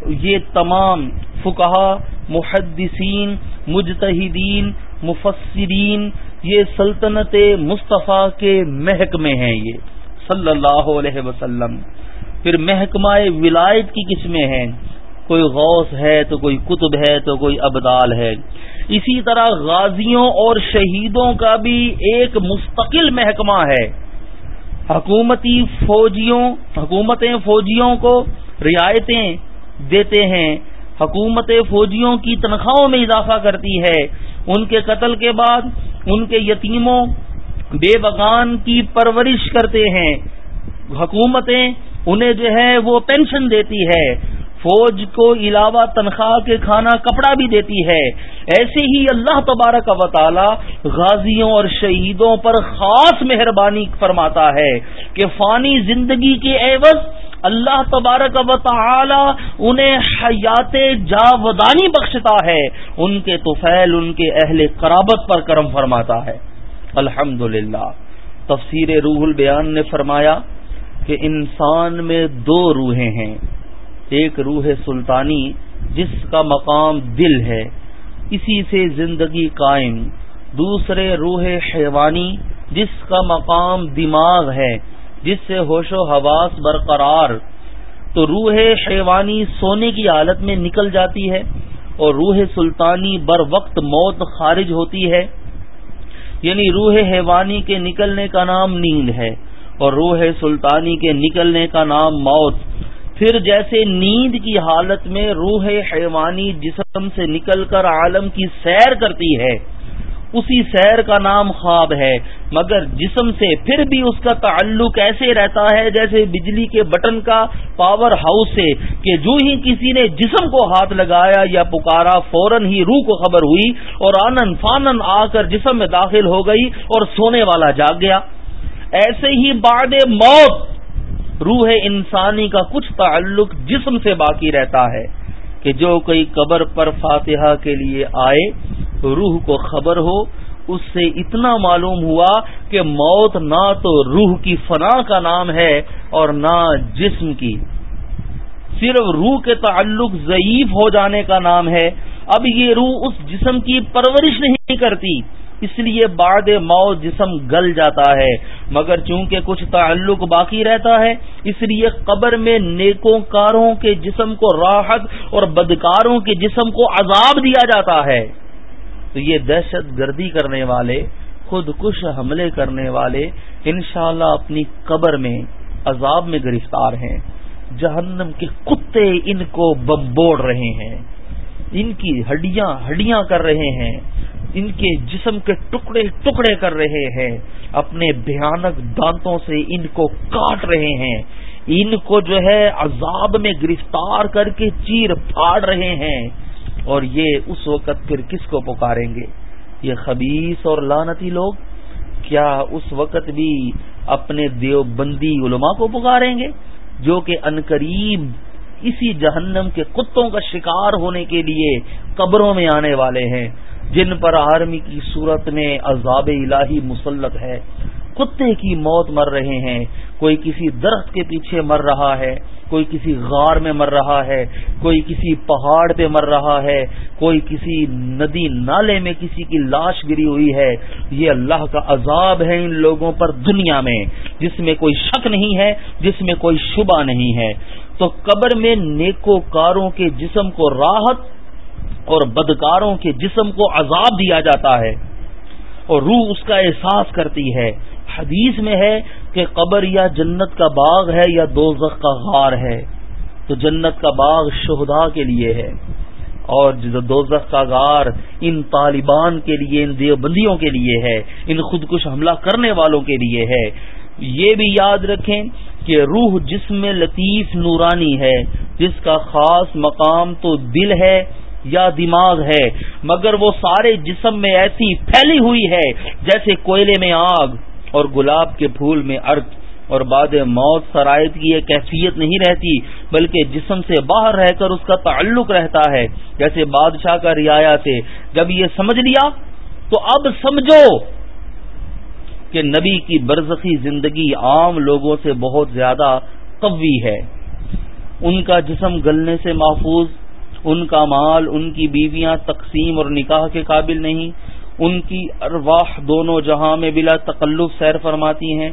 یہ تمام فکہ محدثین، مجتہدین، مفسرین، یہ سلطنت مصطفیٰ کے محکمے ہیں یہ صلی اللہ علیہ وسلم۔ پھر محکمہ ولایت کی قسمیں ہیں؟ کوئی غوث ہے تو کوئی قطب ہے تو کوئی ابدال ہے۔ اسی طرح غازیوں اور شہیدوں کا بھی ایک مستقل محکمہ ہے۔ حکومتی فوجیوں، حکومتیں فوجیوں کو رعایتیں دیتے ہیں حکومت فوجیوں کی تنخواہوں میں اضافہ کرتی ہے۔ ان کے قتل کے بعد ان کے یتیموں بے بغان کی پرورش کرتے ہیں۔ حکومتیں انہیں جو ہے وہ پینشن دیتی ہے۔ فوج کو علاوہ تنخواہ کے کھانا کپڑا بھی دیتی ہے۔ ایسے ہی اللہ تبارک و تعالی غازیوں اور شہیدوں پر خاص مہربانی فرماتا ہے کہ فانی زندگی کے عوض اللہ تبارک و تعالی انہیں حیات جاودانی بخشتا ہے۔ ان کے توفیل ان کے اہل قرابت پر کرم فرماتا ہے۔ الحمد تفسیر روح البیان نے فرمایا کہ انسان میں دو روحیں ہیں۔ ایک روح سلطانی جس کا مقام دل ہے، اسی سے زندگی قائم، دوسرے روح حیوانی جس کا مقام دماغ ہے، جس سے ہوش و حواس برقرار۔ تو روح حیوانی سونے کی حالت میں نکل جاتی ہے اور روح سلطانی بر وقت موت خارج ہوتی ہے۔ یعنی روح حیوانی کے نکلنے کا نام نیند ہے اور روح سلطانی کے نکلنے کا نام موت۔ پھر جیسے نیند کی حالت میں روح حیوانی جسم سے نکل کر عالم کی سیر کرتی ہے، اسی سیر کا نام خواب ہے۔ مگر جسم سے پھر بھی اس کا تعلق ایسے رہتا ہے جیسے بجلی کے بٹن کا پاور ہاؤس سے کہ جو ہی کسی نے جسم کو ہاتھ لگایا یا پکارا، فوراً ہی روح کو خبر ہوئی اور آنن فانن آ کر جسم میں داخل ہو گئی اور سونے والا جاگ گیا۔ ایسے ہی بعد موت روح انسانی کا کچھ تعلق جسم سے باقی رہتا ہے کہ جو کوئی قبر پر فاتحہ کے لیے آئے، روح کو خبر ہو، اس سے اتنا معلوم ہوا کہ موت نہ تو روح کی فنا کا نام ہے اور نہ جسم کی۔ صرف روح کے تعلق ضعیف ہو جانے کا نام ہے۔ اب یہ روح اس جسم کی پرورش نہیں کرتی۔ اس لیے بعد موت جسم گل جاتا ہے، مگر چونکہ کچھ تعلق باقی رہتا ہے، اس لیے قبر میں نیکوں کاروں کے جسم کو راحت اور بدکاروں کے جسم کو عذاب دیا جاتا ہے۔ تو یہ دہشت گردی کرنے والے، خود کش حملے کرنے والے انشاءاللہ اپنی قبر میں عذاب میں گرفتار ہیں۔ جہنم کے کتے ان کو بمبوڑ رہے ہیں۔ ان کی ہڈیاں ہڈیاں کر رہے ہیں۔ ان کے جسم کے ٹکڑے ٹکڑے کر رہے ہیں، اپنے بھیانک دانتوں سے ان کو کاٹ رہے ہیں۔ ان کو جو ہے عذاب میں گرفتار کر کے چیر پھاڑ رہے ہیں۔ اور یہ اس وقت پھر کس کو پکاریں گے؟ یہ خبیص اور لانتی لوگ؟ کیا اس وقت بھی اپنے دیوبندی علماء کو پکاریں گے؟ جو کہ انقریب اسی جہنم کے کتوں کا شکار ہونے کے لیے قبروں میں آنے والے ہیں۔ جن پر آرمی کی صورت میں عذاب الہی مسلط ہے، کتے کی موت مر رہے ہیں، کوئی کسی درخت کے پیچھے مر رہا ہے، کوئی کسی غار میں مر رہا ہے، کوئی کسی پہاڑ پہ مر رہا ہے، کوئی کسی ندی نالے میں کسی کی لاش گری ہوئی ہے۔ یہ اللہ کا عذاب ہے ان لوگوں پر دنیا میں، جس میں کوئی شک نہیں ہے، جس میں کوئی شبہ نہیں ہے۔ تو قبر میں نیکو کاروں کے جسم کو راحت اور بدکاروں کے جسم کو عذاب دیا جاتا ہے اور روح اس کا احساس کرتی ہے۔ حدیث میں ہے کہ قبر یا جنت کا باغ ہے یا دوزخ کا غار ہے۔ تو جنت کا باغ شہدا کے لیے ہے۔ اور دوزخ کا غار ان طالبان کے لیے، ان دیوبندیوں کے لیے ہے، ان خود کش حملہ کرنے والوں کے لیے ہے۔ یہ بھی یاد رکھیں کہ روح جسم لطیف نورانی ہے۔ جس کا خاص مقام تو دل ہے یا دماغ ہے، مگر وہ سارے جسم میں ایسی پھیلی ہوئی ہے جیسے کوئلے میں آگ اور گلاب کے پھول میں ارد۔ اور بعد موت سرائط کی یہ کیفیت نہیں رہتی، بلکہ جسم سے باہر رہ کر اس کا تعلق رہتا ہے۔ جیسے بادشاہ کا رعایا سے جب یہ سمجھ لیا، تو اب سمجھو کہ نبی کی برزخی زندگی عام لوگوں سے بہت زیادہ قوی ہے۔ ان کا جسم گلنے سے محفوظ ان کا مال، ان کی بیویاں تقسیم اور نکاح کے قابل نہیں۔ ان کی ارواح دونوں جہاں میں بلا تکلف سیر فرماتی ہیں۔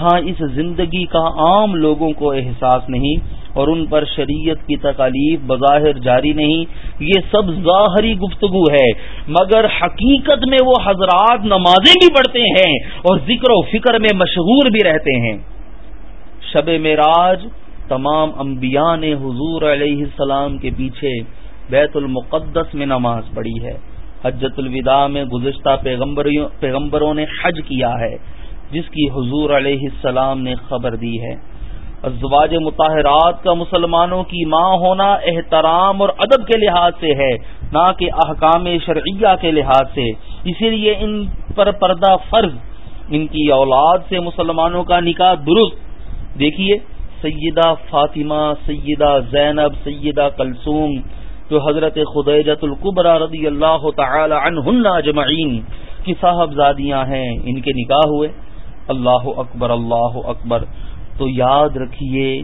ہاں اس زندگی کا عام لوگوں کو احساس نہیں اور ان پر شریعت کی تکالیف بظاہر جاری نہیں۔ یہ سب ظاہری گفتگو ہے، مگر حقیقت میں وہ حضرات نمازیں بھی پڑھتے ہیں اور ذکر و فکر میں مشہور بھی رہتے ہیں۔ شب معراج تمام انبیاء نے حضور علیہ السلام کے پیچھے بیت المقدس میں نماز پڑھی ہے۔ حجت الوداع میں گزشتہ پیغمبروں نے حج کیا ہے، جس کی حضور علیہ السلام نے خبر دی ہے۔ ازواج مطالعات کا مسلمانوں کی ماں ہونا احترام اور ادب کے لحاظ سے ہے، نہ کہ احکام شرعیہ کے لحاظ سے۔ اسی لیے ان پر پردہ فرض، ان کی اولاد سے مسلمانوں کا نکاح درست۔ دیکھیے سیدہ فاطمہ، سیدہ زینب، سیدہ کلثوم، جو حضرت خدیجت القبرا رضی اللہ تعالی عنہن اجمعین کی صاحب زادیاں ہیں، ان کے نکاح ہوئے۔ اللہ اکبر اللہ اکبر۔ تو یاد رکھیے،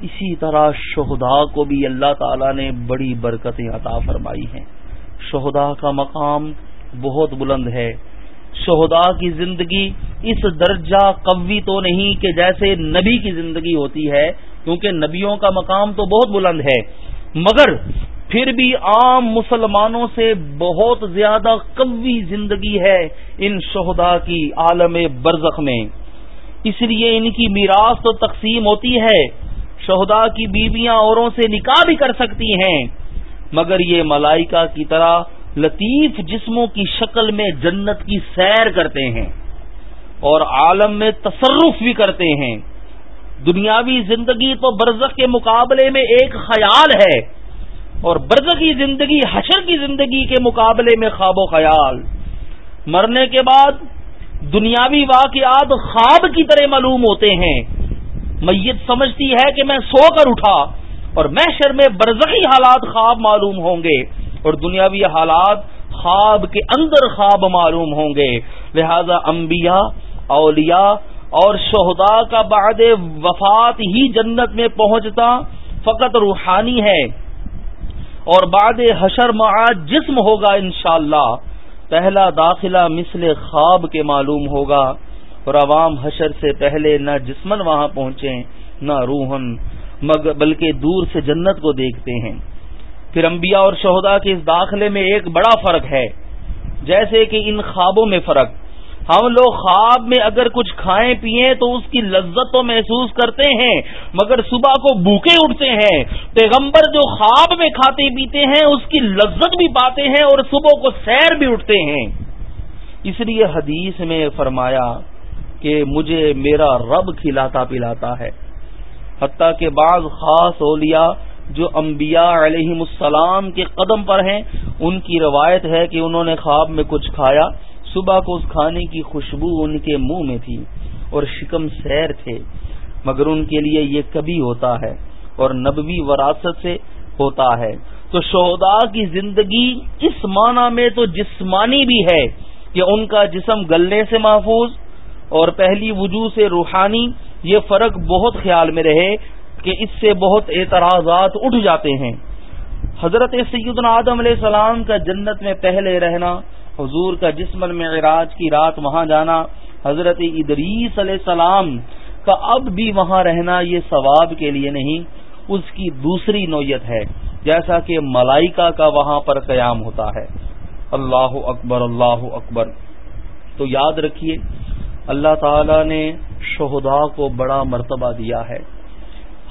اسی طرح شہدا کو بھی اللہ تعالی نے بڑی برکتیں عطا فرمائی ہیں۔ شہدا کا مقام بہت بلند ہے۔ شہدا کی زندگی اس درجہ قوی تو نہیں کہ جیسے نبی کی زندگی ہوتی ہے، کیونکہ نبیوں کا مقام تو بہت بلند ہے۔ مگر پھر بھی عام مسلمانوں سے بہت زیادہ قوی زندگی ہے ان شہدا کی عالم برزخ میں۔ اس لیے ان کی میراث تو تقسیم ہوتی ہے۔ شہدا کی بیویاں اوروں سے نکاح بھی کر سکتی ہیں۔ مگر یہ ملائکہ کی طرح لطیف جسموں کی شکل میں جنت کی سیر کرتے ہیں۔ اور عالم میں تصرف بھی کرتے ہیں۔ دنیاوی زندگی تو برزخ کے مقابلے میں ایک خیال ہے اور برزخی زندگی، حشر کی زندگی کے مقابلے میں خواب و خیال۔ مرنے کے بعد دنیاوی واقعات خواب کی طرح معلوم ہوتے ہیں۔ میت سمجھتی ہے کہ میں سو کر اٹھا اور محشر میں برزخی حالات خواب معلوم ہوں گے اور دنیاوی حالات خواب کے اندر خواب معلوم ہوں گے۔ لہذا انبیاء اولیاء اور شہدا کا بعد وفات ہی جنت میں پہنچتا فقط روحانی ہے اور بعد حشر معاد جسم ہوگا انشاءاللہ، پہلا داخلہ مثل خواب کے معلوم ہوگا اور عوام حشر سے پہلے نہ جسمن وہاں پہنچے نہ روحن بلکہ دور سے جنت کو دیکھتے ہیں۔ پھر انبیاء اور شہدا کے اس داخلے میں ایک بڑا فرق ہے، جیسے کہ ان خوابوں میں فرق۔ ہم لوگ خواب میں اگر کچھ کھائیں پیئیں تو اس کی لذت تو محسوس کرتے ہیں، مگر صبح کو بھوکے اٹھتے ہیں۔ پیغمبر جو خواب میں کھاتے پیتے ہیں، اس کی لذت بھی پاتے ہیں اور صبح کو سیر بھی اٹھتے ہیں۔ اس لیے حدیث میں فرمایا کہ مجھے میرا رب کھلاتا پلاتا ہے۔ حتیٰ کہ بعض خاص اولیاء جو انبیاء علیہ السلام کے قدم پر ہیں، ان کی روایت ہے کہ انہوں نے خواب میں کچھ کھایا۔ صبح کو اس کھانے کی خوشبو ان کے منہ میں تھی اور شکم سیر تھے، مگر ان کے لیے یہ کبھی ہوتا ہے اور نبوی وراثت سے ہوتا ہے۔ تو شہدا کی زندگی اس معنی میں تو جسمانی بھی ہے کہ ان کا جسم گلنے سے محفوظ اور پہلی وجوہ سے روحانی یہ فرق بہت خیال میں رہے کہ اس سے بہت اعتراضات اٹھ جاتے ہیں۔ حضرت سیدنا آدم علیہ السلام کا جنت میں پہلے رہنا حضور کا جسم میں عراج کی رات وہاں جانا، حضرت ادریس علیہ السلام کا اب بھی وہاں رہنا یہ ثواب کے لیے نہیں، اس کی دوسری نوعیت ہے، جیسا کہ ملائکہ کا وہاں پر قیام ہوتا ہے۔ اللہ اکبر اللہ اکبر۔ تو یاد رکھیے، اللہ تعالی نے شہدا کو بڑا مرتبہ دیا ہے۔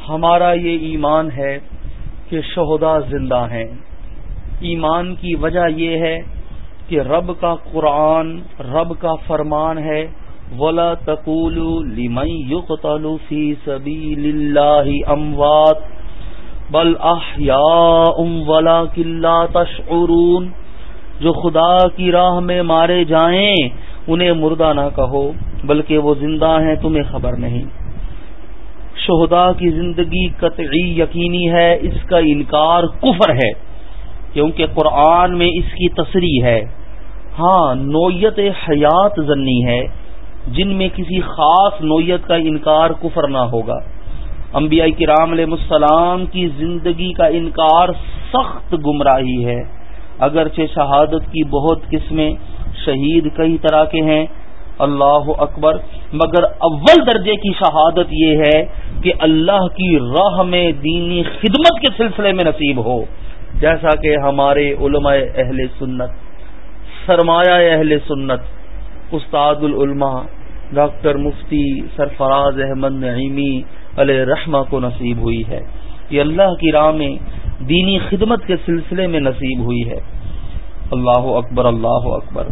ہمارا یہ ایمان ہے کہ شہدا زندہ ہیں۔ ایمان کی وجہ یہ ہے کہ رب کا قرآن، رب کا فرمان ہے، ولا تقول لمن يقتل في سبيل الله اموات بل احياء ولكن لا تشعرون جو خدا کی راہ میں مارے جائیں، انہیں مردہ نہ کہو، بلکہ وہ زندہ ہیں، تمہیں خبر نہیں۔ شہدا کی زندگی قطعی یقینی ہے، اس کا انکار کفر ہے۔ کیونکہ قرآن میں اس کی تصریح ہے۔ ہاں نوعیت حیات زنی ہے، جن میں کسی خاص نوعیت کا انکار کفر نہ ہوگا۔ انبیاء کرام علیہ السلام کی زندگی کا انکار سخت گمراہی ہے۔ اگرچہ شہادت کی بہت قسمیں شہید کئی طرح کے ہیں، اللہ اکبر، مگر اول درجے کی شہادت یہ ہے کہ اللہ کی راہ میں دینی خدمت کے سلسلے میں نصیب ہو۔ جیسا کہ ہمارے علماء اہل سنت، سرمایہ اہل سنت، استاد العلماء ڈاکٹر مفتی سرفراز احمد نعیمی علیہ رحمہ کو نصیب ہوئی ہے۔ یہ اللہ کی راہ میں دینی خدمت کے سلسلے میں نصیب ہوئی ہے۔ اللہ اکبر اللہ اکبر۔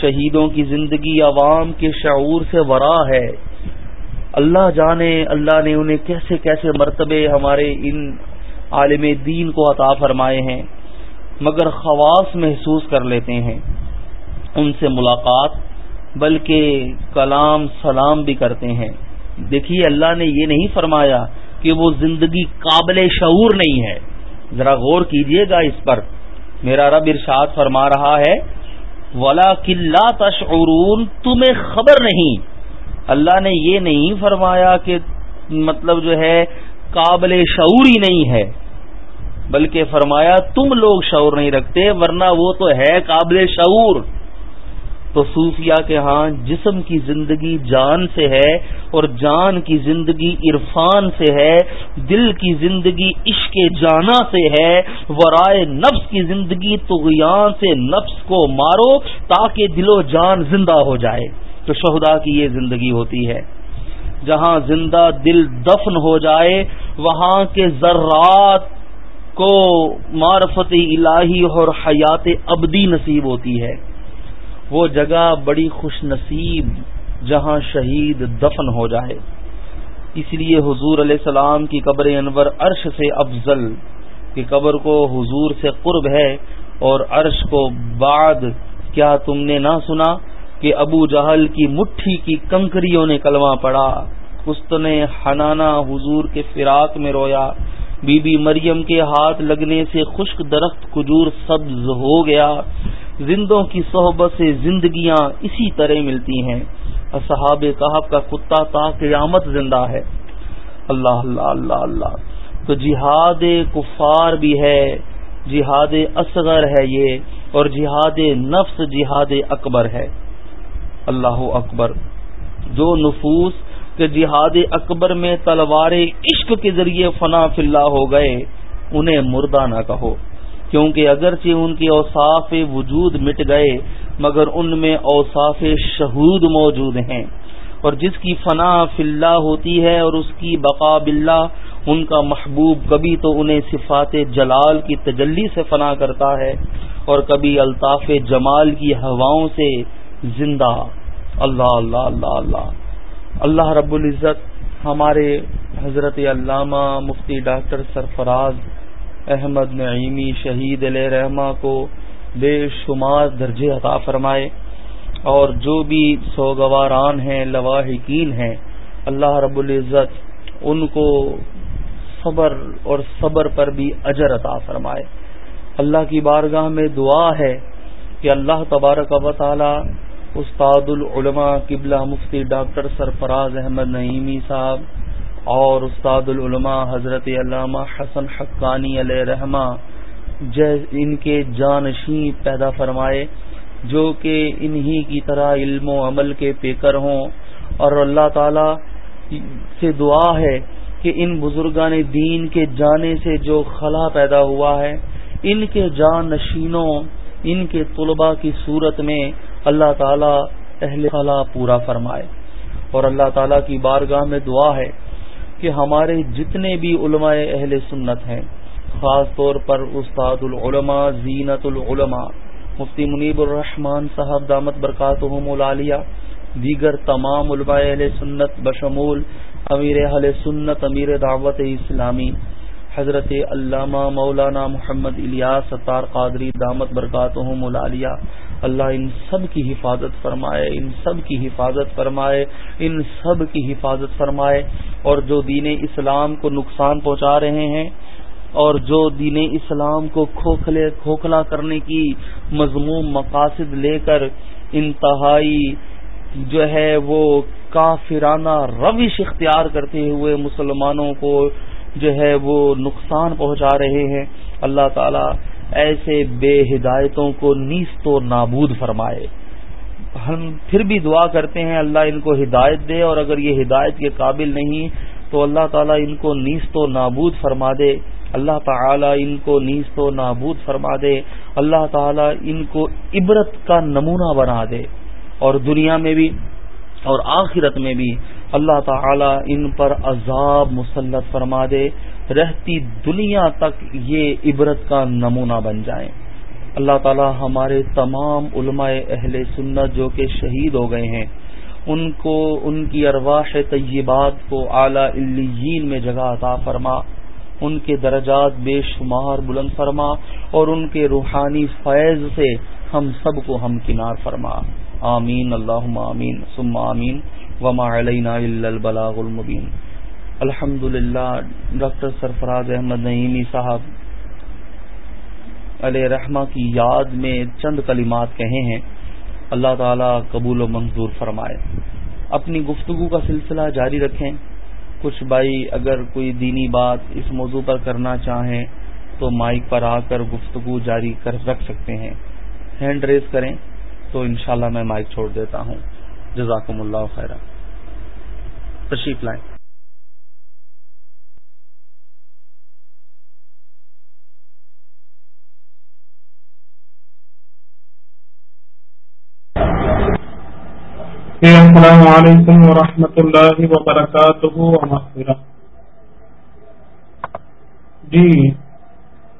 شہیدوں کی زندگی عوام کے شعور سے ورا ہے۔ اللہ جانے، اللہ نے انہیں کیسے کیسے مرتبے ہمارے ان عالم دین کو عطا فرمائے ہیں، مگر خواص محسوس کر لیتے ہیں۔ ان سے ملاقات، بلکہ کلام سلام بھی کرتے ہیں۔ دیکھیے، اللہ نے یہ نہیں فرمایا کہ وہ زندگی قابل شعور نہیں ہے۔ ذرا غور کیجیے گا اس پر۔ میرا رب ارشاد فرما رہا ہے ولا کلّا تشعرون، تمہیں خبر نہیں۔ اللہ نے یہ نہیں فرمایا کہ مطلب جو ہے، قابل شعور ہی نہیں ہے۔ بلکہ فرمایا، تم لوگ شعور نہیں رکھتے، ورنہ وہ تو ہے قابل شعور۔ تو صوفیہ کے ہاں جسم کی زندگی جان سے ہے اور جان کی زندگی عرفان سے ہے، دل کی زندگی عشق جانا سے ہے، ورائے نفس کی زندگی تغیان سے نفس کو مارو تاکہ دل و جان زندہ ہو جائے۔ تو شہدا کی یہ زندگی ہوتی ہے۔ جہاں زندہ دل دفن ہو جائے، وہاں کے ذرات کو معرفت الہی اور حیات ابدی نصیب ہوتی ہے۔ وہ جگہ بڑی خوش نصیب، جہاں شہید دفن ہو جائے۔ اس لیے حضور علیہ السلام کی قبر انور عرش سے افضل۔ کی قبر کو حضور سے قرب ہے اور عرش کو بعد۔ کیا تم نے نہ سنا کہ ابو جہل کی مٹھی کی کنکریوں نے کلمہ پڑا کست نے حنانا حضور کے فراق میں رویا۔ بی بی مریم کے ہاتھ لگنے سے خشک درخت کجور سبز ہو گیا۔ زندوں کی صحبت سے زندگیاں اسی طرح ملتی ہیں۔ اصحاب صاحب کا کتا تا قیامت زندہ ہے۔ اللہ اللہ اللہ اللہ۔ تو جہاد کفار بھی ہے۔ جہاد اصغر ہے یہ اور جہاد نفس جہاد اکبر ہے۔ اللہ اکبر۔ جو نفوس کے جہاد اکبر میں تلوار عشق کے ذریعے فنا فلّہ ہو گئے، انہیں مردہ نہ کہو۔ کیونکہ اگرچہ ان کے اوصاف وجود مٹ گئے، مگر ان میں اوصاف شہود موجود ہیں۔ اور جس کی فنا فلّہ ہوتی ہے اور اس کی بقا بلّہ ان کا محبوب کبھی تو انہیں صفات جلال کی تجلی سے فنا کرتا ہے، اور کبھی الطاف جمال کی ہواؤں سے زندہ۔ اللہ اللہ اللہ اللہ۔ اللہ رب العزت ہمارے حضرت علامہ مفتی ڈاکٹر سرفراز احمد نعیمی شہید علیہ رحمہ کو بے شمار درجے عطا فرمائے اور جو بھی سوگواران ہیں، لواحقین ہیں، اللہ رب العزت ان کو صبر اور صبر پر بھی اجر عطا فرمائے۔ اللہ کی بارگاہ میں دعا ہے کہ اللہ تبارک و تعالی استاد العلماء قبلہ مفتی ڈاکٹر سرفراز احمد نعیمی صاحب اور استاد العلماء حضرت علامہ حسن حقانی علیہ رحمہ ان کے جانشین پیدا فرمائے، جو کہ انہی کی طرح علم و عمل کے پیکر ہوں۔ اور اللہ تعالی سے دعا ہے کہ ان بزرگان دین کے جانے سے جو خلا پیدا ہوا ہے، ان کے جان نشینوں ان کے طلباء کی صورت میں اللہ تعالی اہل خلا پورا فرمائے۔ اور اللہ تعالی کی بارگاہ میں دعا ہے کہ ہمارے جتنے بھی علماء اہل سنت ہیں، خاص طور پر استاد العلماء، زینت العلماء، مفتی منیب الرحمان صاحب، دامت برکاتہم العالیہ دیگر تمام علماء اہل سنت بشمول امیر اہل سنت، امیر دعوت اسلامی، حضرت علامہ مولانا محمد الیاس ستار قادری، دامت برکاتہم العالیہ اللہ ان سب کی حفاظت فرمائے، ان سب کی حفاظت فرمائے، ان سب کی حفاظت فرمائے۔ اور جو دین اسلام کو نقصان پہنچا رہے ہیں، اور جو دین اسلام کو کھوکھلے، کھوکھلا کرنے کی مضمون مقاصد لے کر انتہائی جو ہے وہ کافرانہ روش اختیار کرتے ہوئے مسلمانوں کو جو ہے وہ نقصان پہنچا رہے ہیں۔ اللہ تعالی ایسے بے ہدایتوں کو نیست و نابود فرمائے۔ ہم پھر بھی دعا کرتے ہیں، اللہ ان کو ہدایت دے اور اگر یہ ہدایت کے قابل نہیں تو اللہ تعالیٰ ان کو نیست و نابود فرما دے۔ اللہ تعالیٰ ان کو نیست و نابود فرما دے۔ اللہ تعالیٰ ان کو عبرت کا نمونہ بنا دے۔ اور دنیا میں بھی اور آخرت میں بھی اللہ تعالی ان پر عذاب مسلط فرما دے۔ رہتی دنیا تک یہ عبرت کا نمونہ بن جائیں اللہ تعالی ہمارے تمام علماء اہل سنت جو کہ شہید ہو گئے ہیں، ان کو، ان کی ارواح طیبات کو اعلی الین میں جگہ عطا فرما، ان کے درجات بے شمار بلند فرما اور ان کے روحانی فیض سے ہم سب کو ہم کنار فرما۔ آمین اللہ آمین، ثم آمین، وما علینا البلاغ المبین۔ الحمد للہ، ڈاکٹر سرفراز احمد نعیمی صاحب، علیہ رحمہ کی یاد میں چند کلمات کہے ہیں، اللہ تعالی قبول و منظور فرمائے۔ اپنی گفتگو کا سلسلہ جاری رکھیں۔ کچھ بھائی اگر کوئی دینی بات اس موضوع پر کرنا چاہیں تو مائک پر آ کر گفتگو جاری کر رکھ سکتے ہیں۔ ہینڈ ریز کریں تو انشاءاللہ میں مائک چھوڑ دیتا ہوں۔ جزاکم اللہ خیر تشریف لائیں۔ السلام علیکم ورحمۃ اللہ وبرکاتہ جی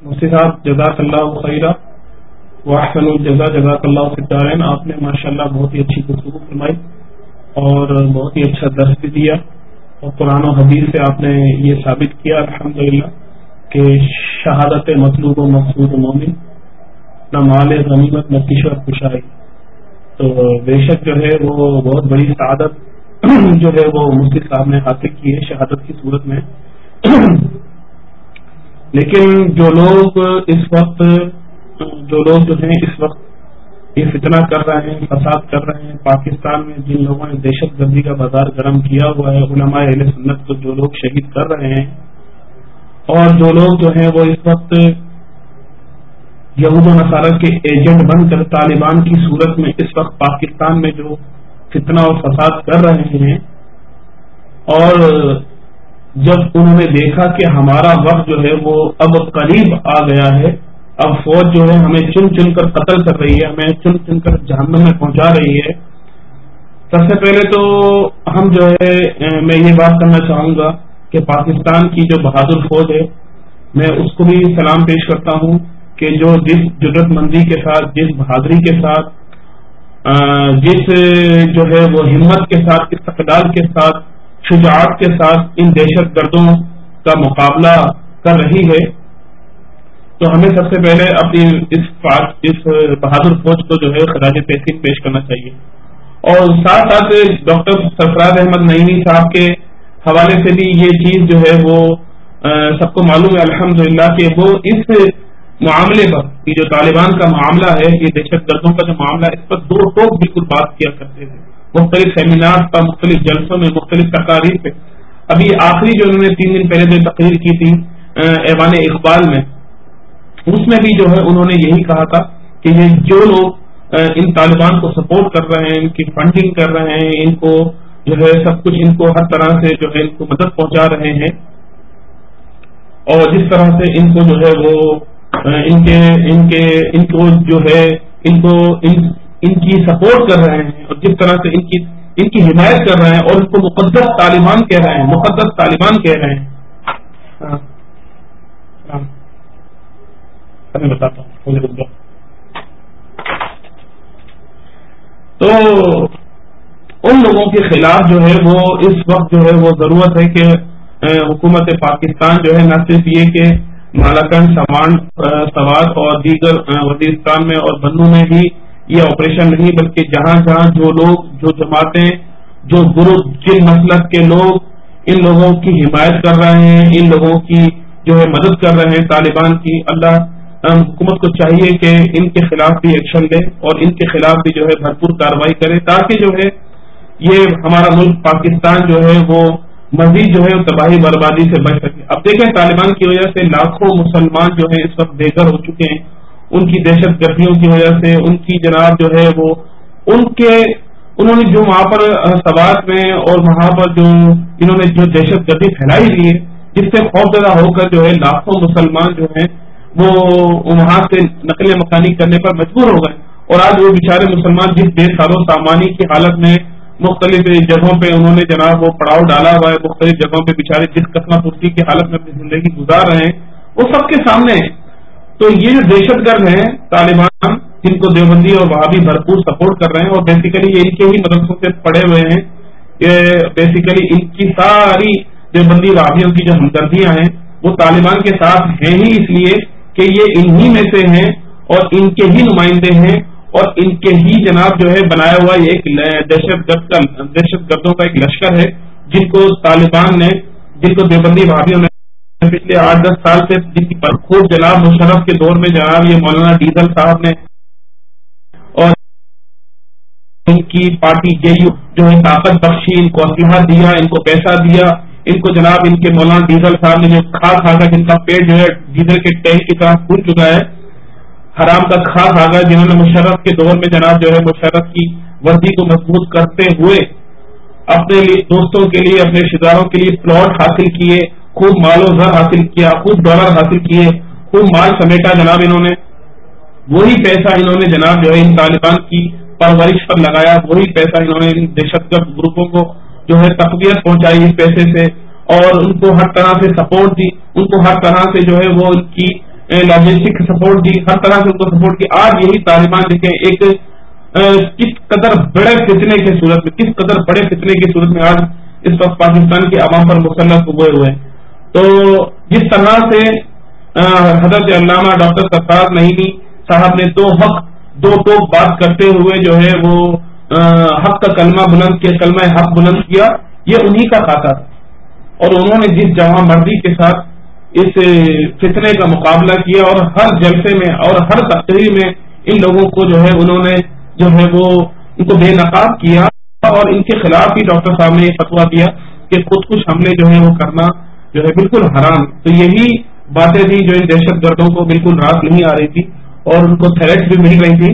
مفتی صاحب، جزاک اللہ خیرہ۔ واحسن الجزا جزاک اللہ ستارین۔ آپ نے ماشاءاللہ بہت ہی اچھی گفتگو فرمائی اور بہت ہی اچھا درس بھی دیا۔ اور قرآن و حدیث سے آپ نے یہ ثابت کیا، الحمدللہ، کہ شہادت مطلوب و مقصود مومن نہ مال غنیمت نہ کشور خوشائی۔ تو بے شک جو ہے وہ بہت بڑی سعادت (clears throat) جو ہے وہ مفتی صاحب نے حاصل کی ہے شہادت کی صورت میں۔ (clears throat) لیکن جو لوگ اس وقت جو لوگ جو ہیں اس وقت یہ فتنہ کر رہے ہیں، فساد کر رہے ہیں۔ پاکستان میں جن لوگوں نے دہشت گردی کا بازار گرم کیا ہوا ہے، علماء اہل سنت کو جو لوگ شہید کر رہے ہیں اور جو لوگ جو ہیں وہ اس وقت یہود و نصارہ کے ایجنٹ بن کر طالبان کی صورت میں اس وقت پاکستان میں جو فتنہ اور فساد کر رہے ہیں، اور جب انہوں نے دیکھا کہ ہمارا وقت جو ہے وہ اب قریب آ گیا ہے، اب فوج جو ہے ہمیں چن چن کر قتل کر رہی ہے، ہمیں چن چن کر جہنم میں پہنچا رہی ہے۔ سب سے پہلے تو ہم جو ہے، میں یہ بات کرنا چاہوں گا کہ پاکستان کی جو بہادر فوج ہے، میں اس کو بھی سلام پیش کرتا ہوں۔ کہ جو جس ضرورت مندی کے ساتھ، جس بہادری کے ساتھ جس جو ہے وہ ہمت کے ساتھ استقلال کے ساتھ، شجاعت کے ساتھ ان دہشت گردوں کا مقابلہ کر رہی ہے، تو ہمیں سب سے پہلے اپنی اس اس بہادر فوج کو جو ہے خراج تحقیق پیش کرنا چاہیے۔ اور ساتھ ساتھ ڈاکٹر سرفراز احمد نئیمی صاحب کے حوالے سے بھی یہ چیز جو ہے وہ سب کو معلوم ہے الحمد کہ وہ اس معاملے پر، یہ جو طالبان کا معاملہ ہے، یہ دہشت گردوں کا جو معاملہ ہے، اس پر دو ٹوک بالکل بات کیا کرتے تھے مختلف سیمینار پر، مختلف جلسوں میں، مختلف تقاریر پہ۔ ابھی آخری جو انہوں نے تین دن پہلے جو تقریر کی تھی ایوان اقبال میں، اس میں بھی جو ہے، انہوں نے یہی کہا تھا کہ یہ جو لوگ ان طالبان کو سپورٹ کر رہے ہیں، ان کی فنڈنگ کر رہے ہیں، ان کو جو ہے، سب کچھ ان کو ہر طرح سے جو ہے، ان کو مدد پہنچا رہے ہیں۔ اور جس طرح سے ان کو جو ہے، وہ ان کے ان کے، ان کو جو ہے، ان کو، ان ان کی سپورٹ کر رہے ہیں اور جس طرح سے ان کی ان کی حمایت کر رہے ہیں اور ان کو مقدس طالبان کہہ رہے ہیں، مقدس طالبان کہہ رہے ہیں۔ بتاتا ہوں تو ان لوگوں کے خلاف جو ہے، وہ اس وقت جو ہے، وہ ضرورت ہے کہ حکومت پاکستان جو ہے، نہ صرف یہ کہ مالاکنڈ سمان سواد اور دیگر وزیرستان میں اور بنو میں بھی یہ آپریشن نہیں، بلکہ جہاں جہاں جو لوگ، جو جماعتیں، جو گروپ، جن مسلک کے لوگ ان لوگوں کی حمایت کر رہے ہیں، ان لوگوں کی جو ہے مدد کر رہے ہیں طالبان کی، اللہ حکومت کو چاہیے کہ ان کے خلاف بھی ایکشن لے اور ان کے خلاف بھی جو ہے بھرپور کاروائی کرے، تاکہ جو ہے یہ ہمارا ملک پاکستان جو ہے وہ مزید جو ہے تباہی بربادی سے بچ سکے۔ اب دیکھیں طالبان کی وجہ سے لاکھوں مسلمان جو ہے اس وقت بے گھر ہو چکے ہیں۔ ان کی دہشت گردیوں کی وجہ سے ان کی جناب جو ہے وہ ان کے انہوں نے جو وہاں پر سوات میں اور وہاں پر جو انہوں نے جو دہشت گردی پھیلائی ہوئی ہے، جس سے خوف زدہ ہو کر جو ہے لاکھوں مسلمان جو ہیں وہ وہاں سے نقل مکانی کرنے پر مجبور ہو گئے۔ اور آج وہ بیچارے مسلمان جس بے سال و سامانی کی حالت میں مختلف جگہوں پہ انہوں نے جناب وہ پڑاؤ ڈالا ہوا ہے، مختلف جگہوں پہ بیچارے جس قسم پورتی کی حالت میں اپنی زندگی گزار رہے ہیں، وہ سب کے سامنے ہیں۔ تو یہ جو دہشت گرد ہیں طالبان، جن کو دیوبندی اور وہاں بھی بھرپور سپورٹ کر رہے ہیں اور بیسیکلی یہ ان کے ہی مدرسوں سے پڑے ہوئے ہیں۔ یہ بیسیکلی ان کی ساری دیوبندی وادیوں کی جو ہمدردیاں ہیں، وہ طالبان کے ساتھ ہیں ہی اس لیے کہ یہ انہی میں سے ہیں اور ان کے ہی نمائندے ہیں اور ان کے ہی جناب جو ہے بنایا ہوا ایک دہشت گرد کا دہشت گردوں کا ایک لشکر ہے، جن کو طالبان نے جن کو دیوبندی بھابھیوں نے پچھلے آٹھ دس سال سے جن کی خوب جناب مشرف کے دور میں جناب یہ مولانا ڈیزل صاحب نے اور ان کی پارٹی جے یو جو ہے طاقت بخشی، ان کو اسلحہ دیا، ان کو پیسہ دیا، ان کو جناب ان کے مولانا ڈیزل صاحب نے جو کھا کھا کر جن کا پیٹ جو ہے ڈیزل کے ٹینک کی طرح کھل چکا ہے حرام کا کھا کھا کر جنہوں نے مشرف کے دور میں جناب جو ہے مشرف کی وردی کو مضبوط کرتے ہوئے اپنے دوستوں کے لیے، اپنے رشتے داروں کے لیے پلاٹ حاصل کیے، خوب مال و زر حاصل کیا، خوب ڈالر حاصل کیے، خوب مال سمیٹا جناب انہوں نے۔ وہی پیسہ انہوں نے جناب جو ہے ان طالبان کی پرورش پر لگایا، وہی پیسہ انہوں نے دہشت گرد گروپوں کو جو ہے تقویت پہنچائی اس پیسے سے اور ان کو ہر طرح سے سپورٹ دی، ان کو ہر طرح سے جو ہے وہ ان کی لاجسٹک سپورٹ دی ہر طرح سے ان کو سپورٹ کی۔ آج یہی طالبان دیکھیں، ایک کس قدر بڑے فتنے کی صورت میں، کس قدر بڑے فتنے کی صورت میں آج اس وقت پاکستان کے عوام پر مسلط ہوئے ہوئے۔ تو جس طرح سے حضرت علامہ ڈاکٹر سرفراز نئی صاحب نے دو حق، دو ٹوک بات کرتے ہوئے جو ہے وہ حق کا کلمہ بلند کیا، کلمہ حق بلند کیا، یہ انہی کا کھاتا تھا۔ اور انہوں نے جس جہاں مردی کے ساتھ اس فتنے کا مقابلہ کیا اور ہر جلسے میں اور ہر تقریر میں ان لوگوں کو جو ہے انہوں نے جو ہے وہ ان کو بے نقاب کیا اور ان کے خلاف ہی ڈاکٹر صاحب نے یہ فتوا دیا کہ خود کچھ حملے جو ہے وہ کرنا جو ہے بالکل حرام۔ تو یہی باتیں تھیں جو ان دہشت گردوں کو بالکل رات نہیں آ رہی تھی اور ان کو تھریٹ بھی مل رہی تھی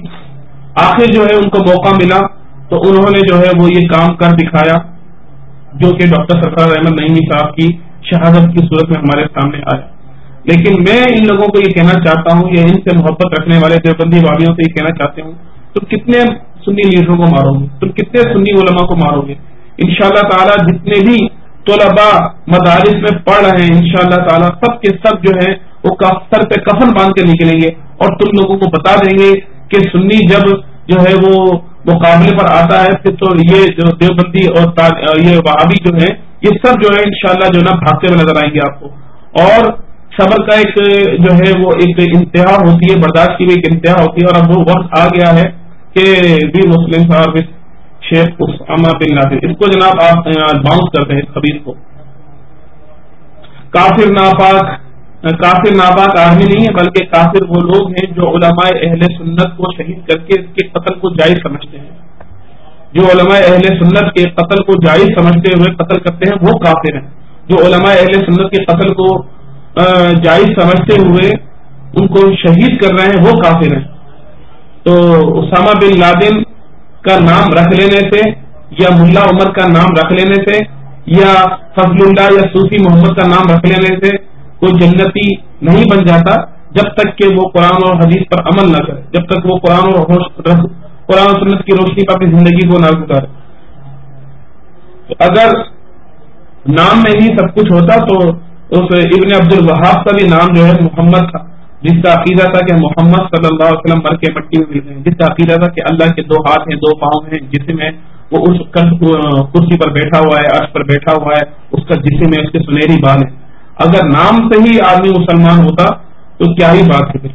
آخر جو ہے ان کو موقع ملا تو انہوں نے جو ہے وہ یہ کام کر دکھایا جو کہ ڈاکٹر سرفراز احمد نئی صاحب کی شہادت کی صورت میں ہمارے سامنے آیا لیکن میں ان لوگوں کو یہ کہنا چاہتا ہوں، یا ان سے محبت رکھنے والے دیوبندی والیوں سے یہ کہنا چاہتے ہوں تم کتنے سنی لیڈروں کو مارو گے؟ تم کتنے سنی علماء کو مارو گے؟ ان شاء اللہ تعالیٰ جتنے بھی طلباء مدارس میں پڑھ رہے ہیں ان شاء اللہ تعالیٰ سب کے سب جو ہے وہ سر پہ کفن باندھ کے نکلیں گے اور تم لوگوں کو بتا دیں گے کہ سنی جب جو ہے وہ مقابلے پر آتا ہے، پھر تو یہ جو دیوبندی اور یہ وہابی جو ہے یہ سب جو ہے انشاءاللہ جو ہے نا بھاگتے ہوئے نظر آئیں گے آپ کو۔ اور صبر کا ایک جو ہے وہ ایک انتہا ہوتی ہے، برداشت کی بھی ایک انتہا ہوتی ہے۔ اور اب وہ وقت آ گیا ہے کہ بھی مسلم صاحب شیخ اسامہ بن لادن اس کو جناب آپ باؤنس کرتے ہیں خبیر کو۔ کافر ناپاک کافر ناپاک آدمی نہیں ہے، بلکہ کافر وہ لوگ ہیں جو علماء اہل سنت کو شہید کر کے اس کے قتل کو جائز سمجھتے ہیں۔ جو علماء اہل سنت کے قتل کو جائز سمجھتے ہوئے قتل کرتے ہیں وہ کافر ہیں۔ جو علماء اہل سنت کے قتل کو جائز سمجھتے ہوئے ان کو شہید کر رہے ہیں وہ کافر ہیں۔ تو اسامہ بن لادن کا نام رکھ لینے سے یا ملا عمر کا نام رکھ لینے سے یا فضل اللہ یا صوفی محمد کا نام رکھ لینے سے کوئی جنتی نہیں بن جاتا جب تک کہ وہ قرآن اور حدیث پر عمل نہ کرے۔ جب تک وہ قرآن اور قرآن و سنت کی روشنی پر اپنی زندگی کو نہ گزارے اگر نام میں ہی سب کچھ ہوتا تو اس ابن عبد الوہاب کا بھی نام جو ہے محمد تھا، جس کا عقیدہ تھا کہ محمد صلی اللہ علیہ وسلم بر کے مٹی میں مل ہیں، جس کا عقیدہ تھا کہ اللہ کے دو ہاتھ ہیں، دو پاؤں ہیں، جسم ہے وہ اس کرسی پر بیٹھا ہوا ہے، عرش پر بیٹھا ہوا ہے، اس کا جسم ہے، اس کے سنہری بال ہے اگر نام سے ہی آدمی مسلمان ہوتا تو کیا ہی بات ہے۔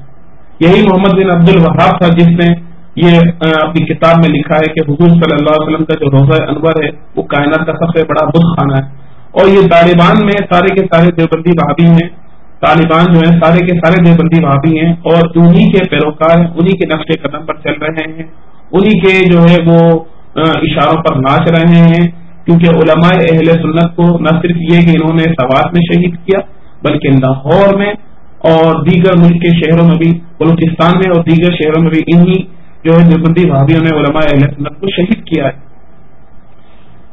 یہی محمد بن عبد الوہاب تھا جس نے یہ اپنی کتاب میں لکھا ہے کہ حضور صلی اللہ علیہ وسلم کا جو روزہ انور ہے، وہ کائنات کا سب سے بڑا بت خانہ ہے۔ اور یہ طالبان میں سارے کے سارے دیوبندی بھابی ہیں۔ طالبان جو ہیں، سارے کے سارے دیوبندی بھابی ہیں۔ اور انہی کے پیروکار ہیں، انہی کے نقش قدم پر چل رہے ہیں۔ انہی کے جو ہے، وہ اشاروں پر ناچ رہے ہیں۔ کیونکہ علماء اہل سنت کو نہ صرف یہ کہ انہوں نے سوات میں شہید کیا، بلکہ لاہور میں اور دیگر ملک کے شہروں میں بھی، بلوچستان میں اور دیگر شہروں میں بھی انہی جو ہے دربندی بھابھیوں نے علماء اہل سنت کو شہید کیا ہے۔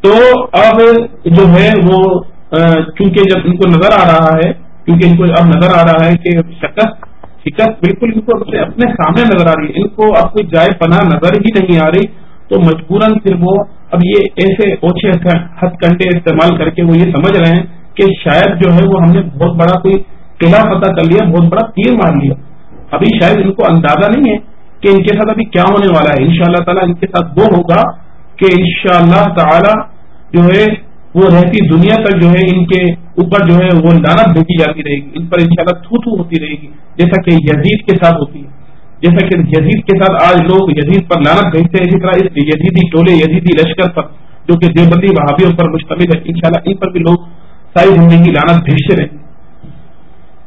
تو اب جو ہے وہ کیونکہ جب ان کو نظر آ رہا ہے کیونکہ ان کو اب نظر آ رہا ہے کہ شکست شکست بالکل ان کو اپنے سامنے نظر آ رہی ہے۔ ان کو اب کوئی جائے پناہ نظر ہی نہیں آ رہی۔ تو مجبوراً پھر وہ اب یہ ایسے اوچھے ہتھ کنڈے استعمال کر کے وہ یہ سمجھ رہے ہیں کہ شاید جو ہے وہ ہم نے بہت بڑا کوئی قلعہ پتہ کر لیا، بہت بڑا تیر مار لیا۔ ابھی شاید ان کو اندازہ نہیں ہے کہ ان کے ساتھ ابھی کیا ہونے والا ہے؟ ان شاء اللہ تعالیٰ ان کے ساتھ وہ ہوگا کہ ان شاء اللہ تعالی جو ہے وہ رہتی دنیا تک جو ہے ان کے اوپر جو ہے وہ لانت بھیجی جاتی رہے گی، ان پر ان شاء اللہ تھو تھو ہوتی رہے گی، جیسا کہ یزید کے ساتھ ہوتی ہے۔ جیسا کہ یزید کے ساتھ آج لوگ یزید پر لانت بھیجتے ہیں، اسی طرح اس یزیدی ٹولے، یزیدی لشکر پر جو کہ دیوبندی بہادیوں پر مشتمل ہے، انشاءاللہ ان پر بھی لوگ ساری زندگی لانت بھیجتے رہے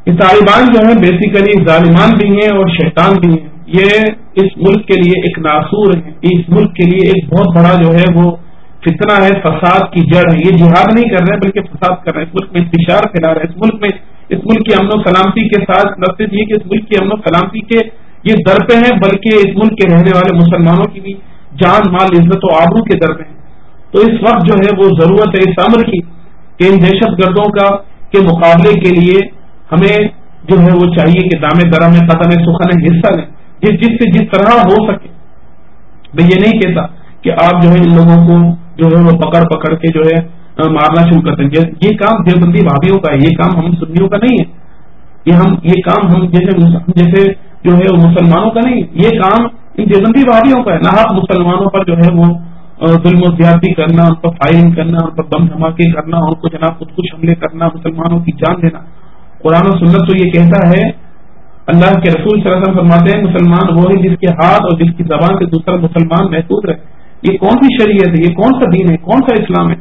یہ طالبان جو ہیں بیسیکلی ظالمان بھی ہیں اور شیطان بھی ہیں۔ یہ اس ملک کے لیے ایک ناصور ہے، اس ملک کے لیے ایک بہت بڑا جو ہے وہ فتنہ ہے، فساد کی جڑ ہے۔ یہ جہاد نہیں کر رہے، بلکہ فساد کر رہے۔ ہیں اس ملک میں انتشار پھیلا رہے ہیں اس ملک میں اس ملک کی امن و سلامتی کے ساتھ نہ صرف یہ کہ اس ملک کی امن و سلامتی کے یہ در پہ ہیں، بلکہ اس ملک کے رہنے والے مسلمانوں کی بھی جان، مال، عزت و آبرو کے در پہ ہیں۔ تو اس وقت جو ہے وہ ضرورت ہے اس عمر کی کہ ان دہشت گردوں کا کے مقابلے کے لیے ہمیں جو ہے وہ چاہیے کہ دامے درم قدم سخن حصہ لیں۔ جس جس سے جس طرح ہو سکے۔ میں یہ نہیں کہتا کہ آپ جو ہے ان لوگوں کو جو ہے وہ پکڑ پکڑ کے جو ہے مارنا شروع کرتے ہیں۔ یہ کام دیوبندی بھابھیوں کا ہے، یہ کام ہم سنیوں کا نہیں ہے۔ یہ ہم، یہ کام ہم جیسے جیسے جو ہے مسلمانوں کا نہیں، یہ کام ان دیوبندی بھابھیوں کا ہے۔ نہ مسلمانوں پر جو ہے وہ ظلم و زیادتی کرنا، ان پر فائرنگ کرنا، ان پر بم دھماکے کرنا ان کو جناب خود کچھ حملے کرنا، مسلمانوں کی جان دینا۔ قرآن و سنت تو یہ کہتا ہے اللہ کے رسول صلی اللہ علیہ وسلم فرماتے ہیں، مسلمان وہ ہے جس کے ہاتھ اور جس کی زبان سے دوسرا مسلمان محفوظ رہے۔ یہ کون سی شریعت ہے؟ یہ کون سا دین ہے؟ کون سا اسلام ہے؟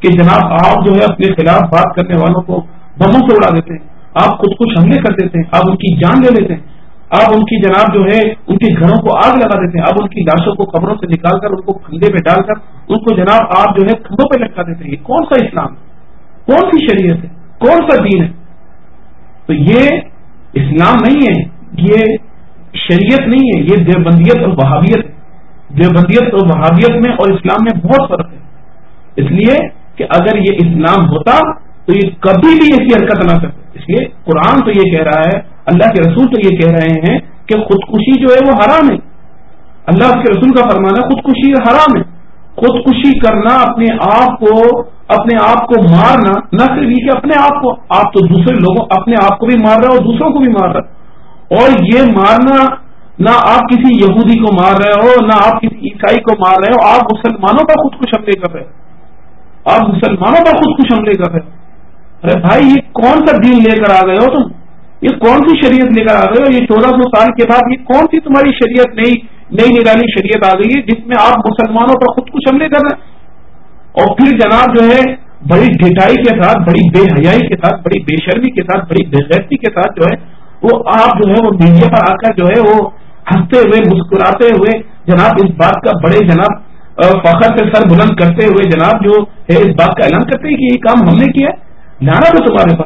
کہ جناب آپ جو ہے اپنے خلاف بات کرنے والوں کو بموں سے اڑا دیتے ہیں، آپ خود کچھ حملے کر دیتے ہیں، آپ ان کی جان لے لیتے ہیں، آپ ان کی جناب جو ہے ان کے گھروں کو آگ لگا دیتے ہیں، آپ ان کی لاشوں کو قبروں سے نکال کر، ان کو کھندے میں ڈال کر، ان کو جناب آپ جو ہے کھندوں پہ لٹکا دیتے ہیں۔ یہ کون سا اسلام؟ ہے کون سی شریعت ہے؟ کون سا دین ہے؟ تو یہ اسلام نہیں ہے، یہ شریعت نہیں ہے، یہ دیوبندیت اور بہاویت ہے دیوبندیت اور بہاویت میں اور اسلام میں بہت فرق ہے۔ اس لیے کہ اگر یہ اسلام ہوتا تو یہ کبھی بھی ایسی حرکت نہ کرتے۔ اس لیے قرآن تو یہ کہہ رہا ہے، اللہ کے رسول تو یہ کہہ رہے ہیں کہ خودکشی جو ہے وہ حرام ہے۔ اللہ کے رسول کا فرمانا خودکشی حرام ہے۔ خودکشی کرنا، اپنے آپ کو، اپنے آپ کو مارنا، نہ صرف یہ کہ اپنے آپ کو، آپ تو دوسرے لوگوں، اپنے آپ کو بھی مار رہے ہو اور دوسروں کو بھی مار رہے اور یہ مارنا، نہ آپ کسی یہودی کو مار رہے ہو، نہ آپ کسی عیسائی کو مار رہے ہو، آپ مسلمانوں کا خود کچھ حملے کر رہے ہو آپ مسلمانوں پر خود کچھ حملے کر رہے ارے بھائی، یہ کون سا دین لے کر آ گئے ہو تم؟ یہ کون سی شریعت لے کر آ گئے ہو؟ یہ چودہ سو سال کے بعد یہ کون سی تمہاری شریعت نئی نئی نرالی شریعت آ گئی ہے، جس میں آپ مسلمانوں پر خود کچھ حملے کر رہے ہیں۔ اور پھر جناب جو ہے، بڑی ڈٹائی کے ساتھ، بڑی بے حیائی کے ساتھ، بڑی بے شرمی کے ساتھ، بڑی بےغیرتی کے ساتھ جو ہے، وہ آپ جو ہے، وہ میڈیا پر آ کر جو ہے، وہ ہنستے ہوئے، مسکراتے ہوئے، جناب اس بات کا بڑے جناب فخر سے سر بلند کرتے ہوئے جناب جو ہے، اس بات کا اعلان کرتے ہیں کہ یہ کام ہم نے کیا لانا تو تمہارے پر۔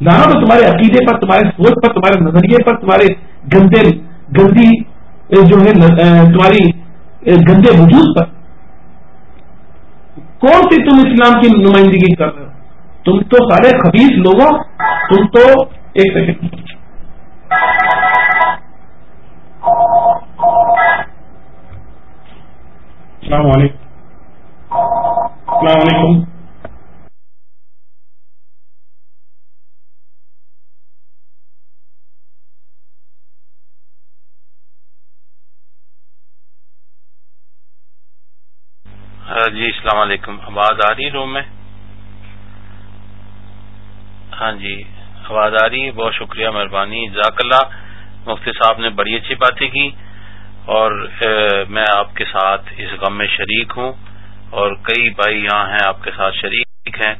لانا تو تمہارے عقیدے پر، تمہارے سوچ پر، تمہارے نظریے پر، تمہارے گندے، گندی جو ہے تمہاری گندے وجود پر۔ کون سی تم اسلام کی نمائندگی کر رہے ہو؟ تم تو سارے خبیص لوگوں، تم تو ایک سیکنڈ السلام علیکم۔ السلام علیکم۔ جی السلام علیکم۔ آواز آ رہی روم میں؟ ہاں جی آواز آ رہی ہے۔ بہت شکریہ، مہربانی۔ جزاک اللہ۔ مفتی صاحب نے بڑی اچھی باتیں کی اور میں آپ کے ساتھ اس غم میں شریک ہوں اور کئی بھائی یہاں ہیں آپ کے ساتھ شریک ہیں۔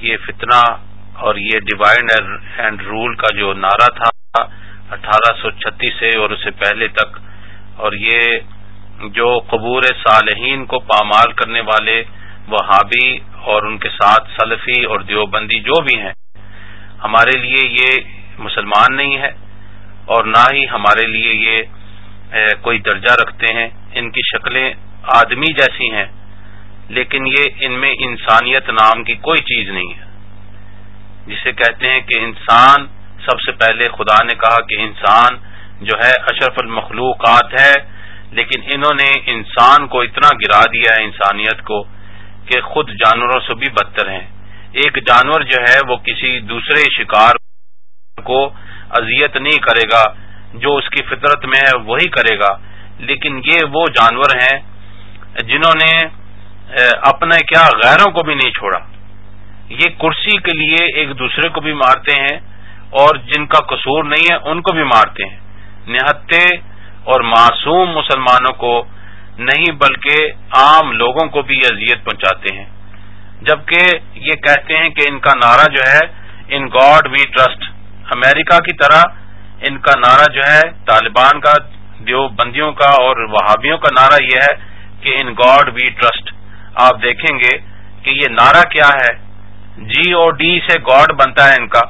یہ فتنہ اور یہ ڈیوائڈ اینڈ رول کا جو نعرہ تھا، اٹھارہ سو چھتیس سے اور اسے پہلے تک اور یہ جو قبور صالحین کو پامال کرنے والے وہابی اور ان کے ساتھ سلفی اور دیوبندی جو بھی ہیں، ہمارے لیے یہ مسلمان نہیں ہے اور نہ ہی ہمارے لیے یہ کوئی درجہ رکھتے ہیں۔ ان کی شکلیں آدمی جیسی ہیں، لیکن یہ ان میں انسانیت نام کی کوئی چیز نہیں ہے۔ جسے کہتے ہیں کہ انسان، سب سے پہلے خدا نے کہا کہ انسان جو ہے اشرف المخلوقات ہے لیکن انہوں نے انسان کو اتنا گرا دیا ہے انسانیت کو کہ خود جانوروں سے بھی بدتر ہیں۔ ایک جانور جو ہے وہ کسی دوسرے شکار کو اذیت نہیں کرے گا، جو اس کی فطرت میں ہے وہی کرے گا۔ لیکن یہ وہ جانور ہیں جنہوں نے اپنے کیا غیروں کو بھی نہیں چھوڑا۔ یہ کرسی کے لیے ایک دوسرے کو بھی مارتے ہیں اور جن کا قصور نہیں ہے ان کو بھی مارتے ہیں۔ نہتے اور معصوم مسلمانوں کو نہیں بلکہ عام لوگوں کو بھی اذیت پہنچاتے ہیں۔ جبکہ یہ کہتے ہیں کہ ان کا نعرہ جو ہے، ان گاڈ وی ٹرسٹ، امریکہ کی طرح ان کا نعرہ جو ہے، طالبان کا دیو بندیوں کا اور وہابیوں کا نعرہ یہ ہے کہ ان گاڈ وی ٹرسٹ۔ آپ دیکھیں گے کہ یہ نعرہ کیا ہے۔ جی او ڈی سے گاڈ بنتا ہے ان کا،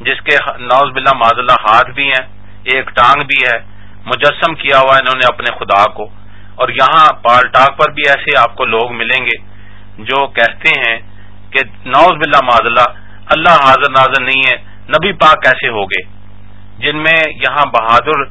جس کے نوز بلا معذ اللہ ہاتھ بھی ہیں، ایک ٹانگ بھی ہے۔ مجسم کیا ہوا انہوں نے اپنے خدا کو۔ اور یہاں پال ٹاک پر بھی ایسے آپ کو لوگ ملیں گے جو کہتے ہیں کہ نوز بلا معذ اللہ اللہ حاضر ناظر نہیں ہے، نبی پاک کیسے ہو گئے۔ جن میں یہاں بہادر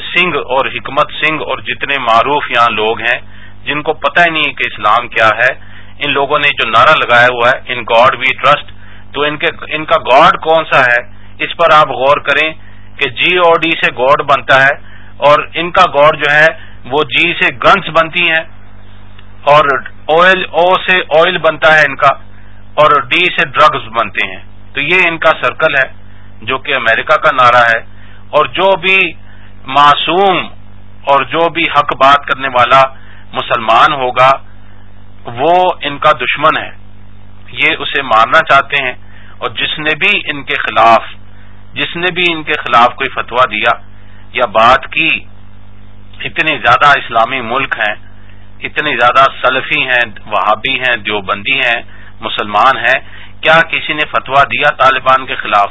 سنگھ اور حکمت سنگھ اور جتنے معروف یہاں لوگ ہیں، جن کو پتہ ہی نہیں کہ اسلام کیا ہے۔ ان لوگوں نے جو نعرہ لگایا ہوا ہے، ان گاڈ وی ٹرسٹ، تو ان کے، ان کا گاڈ کون سا ہے؟ اس پر آپ غور کریں کہ جی اور ڈی سے گاڈ بنتا ہے۔ اور ان کا گاڈ جو ہے وہ جی سے گنس بنتی ہیں اور آئل او سے آئل بنتا ہے ان کا اور ڈی سے ڈرگز بنتے ہیں۔ تو یہ ان کا سرکل ہے جو کہ امریکہ کا نعرہ ہے۔ اور جو بھی معصوم اور جو بھی حق بات کرنے والا مسلمان ہوگا، وہ ان کا دشمن ہے۔ یہ اسے مارنا چاہتے ہیں۔ اور جس نے بھی ان کے خلاف، جس نے بھی ان کے خلاف کوئی فتوا دیا یا بات کی اتنے زیادہ اسلامی ملک ہیں اتنے زیادہ سلفی ہیں، وہابی ہیں، دیوبندی ہیں، مسلمان ہیں، کیا کسی نے فتوا دیا طالبان کے خلاف؟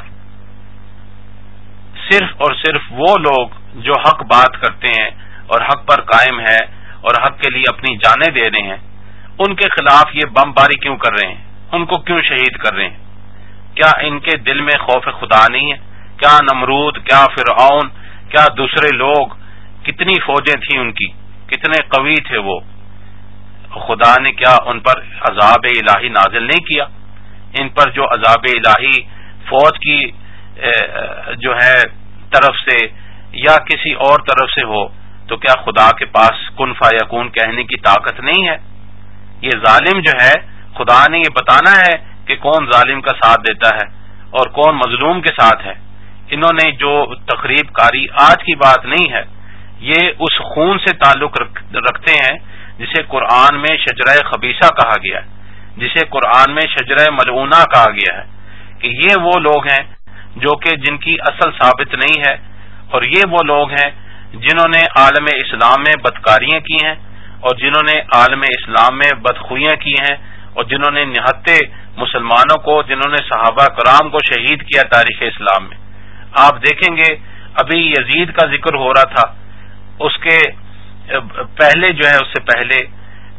صرف اور صرف وہ لوگ جو حق بات کرتے ہیں اور حق پر قائم ہے اور حق کے لیے اپنی جانیں دے رہے ہیں، ان کے خلاف یہ بم باری کیوں کر رہے ہیں؟ ان کو کیوں شہید کر رہے ہیں؟ کیا ان کے دل میں خوف خدا نہیں ہے؟ کیا نمرود، کیا فرعون کیا دوسرے لوگ کتنی فوجیں تھیں ان کی؟ کتنے قوی تھے وہ؟ خدا نے کیا ان پر عذاب الہی نازل نہیں کیا؟ ان پر جو عذاب الہی فوج کی جو ہے، طرف سے یا کسی اور طرف سے ہو، تو کیا خدا کے پاس کن فایقون کہنے کی طاقت نہیں ہے؟ یہ ظالم جو ہے، خدا نے یہ بتانا ہے کہ کون ظالم کا ساتھ دیتا ہے اور کون مظلوم کے ساتھ ہے۔ انہوں نے جو تقریب کاری آج کی بات نہیں ہے، یہ اس خون سے تعلق رکھتے ہیں جسے قرآن میں شجرہ خبیصہ کہا گیا ہے، جسے قرآن میں شجرہ ملعونہ کہا گیا ہے کہ یہ وہ لوگ ہیں جو کہ جن کی اصل ثابت نہیں ہے اور یہ وہ لوگ ہیں جنہوں نے عالم اسلام میں بدکاریاں کی ہیں اور جنہوں نے عالم اسلام میں بدخویاں کی ہیں اور جنہوں نے نہتے مسلمانوں کو، جنہوں نے صحابہ کرام کو شہید کیا تاریخ اسلام میں۔ آپ دیکھیں گے، ابھی یزید کا ذکر ہو رہا تھا۔ اس کے، پہلے جو ہے، اس سے پہلے،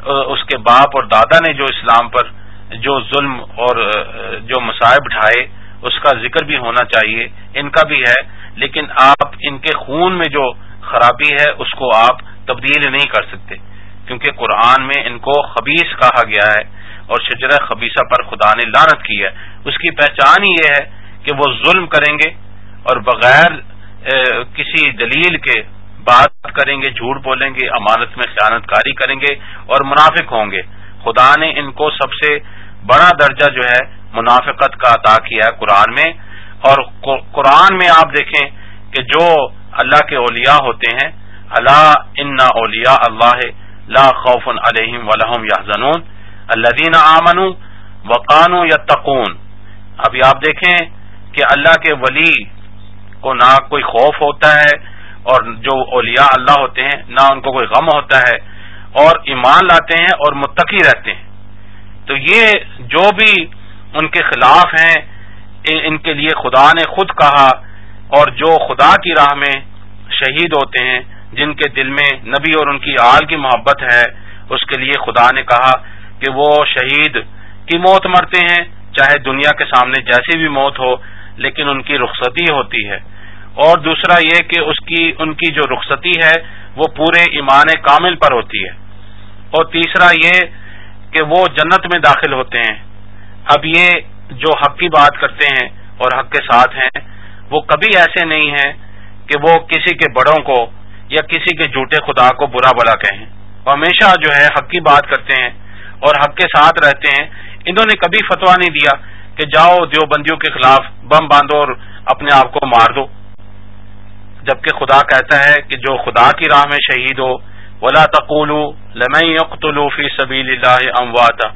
اس کے باپ اور دادا نے جو اسلام پر جو ظلم اور، جو مصائب ڈھائے، اس کا ذکر بھی ہونا چاہیے۔ ان کا بھی ہے، لیکن آپ ان کے خون میں جو خرابی ہے، اس کو آپ تبدیل نہیں کر سکتے۔ کیونکہ قرآن میں ان کو خبیص کہا گیا ہے اور شجرہ خبیصہ پر خدا نے لانت کی ہے۔ اس کی پہچان ہی یہ ہے کہ وہ ظلم کریں گے۔ اور بغیر کسی دلیل کے بات کریں گے، جھوٹ بولیں گے، امانت میں خیانت کاری کریں گے اور منافق ہوں گے۔ خدا نے ان کو سب سے بڑا درجہ جو ہے منافقت کا عطا کیا ہے قرآن میں۔ اور قرآن میں آپ دیکھیں کہ جو اللہ کے اولیاء ہوتے ہیں اللہ ان اولیا اللہ لا خوف علیہم ولحم یا زنون اللہ آمن وقان یا ابھی آپ دیکھیں کہ اللہ کے ولی کو نہ کوئی خوف ہوتا ہے اور جو اولیاء اللہ ہوتے ہیں، نہ ان کو کوئی غم ہوتا ہے۔ اور ایمان لاتے ہیں اور متقی رہتے ہیں۔ تو یہ جو بھی ان کے خلاف ہیں، ان کے لیے خدا نے خود کہا اور جو خدا کی راہ میں شہید ہوتے ہیں، جن کے دل میں نبی اور ان کی آل کی محبت ہے، اس کے لیے خدا نے کہا کہ وہ شہید کی موت مرتے ہیں، چاہے دنیا کے سامنے جیسی بھی موت ہو، لیکن ان کی رخصتی ہوتی ہے۔ اور دوسرا یہ کہ اس کی، ان کی جو رخصتی ہے، وہ پورے ایمان کامل پر ہوتی ہے۔ اور تیسرا یہ کہ وہ جنت میں داخل ہوتے ہیں۔ اب یہ جو حق کی بات کرتے ہیں اور حق کے ساتھ ہیں، وہ کبھی ایسے نہیں ہیں کہ وہ کسی کے بڑوں کو یا کسی کے جھوٹے خدا کو برا بلا کہیں۔ وہ ہمیشہ جو ہے حق کی بات کرتے ہیں اور حق کے ساتھ رہتے ہیں۔ انہوں نے کبھی فتوا نہیں دیا کہ جاؤ دیوبندیوں کے خلاف بم باندھو اور اپنے آپ کو مار دو۔ جبکہ خدا کہتا ہے کہ جو خدا کی راہ میں شہید ہو، ولا تقولو لمن يقتلوا في سبيل الله امواتا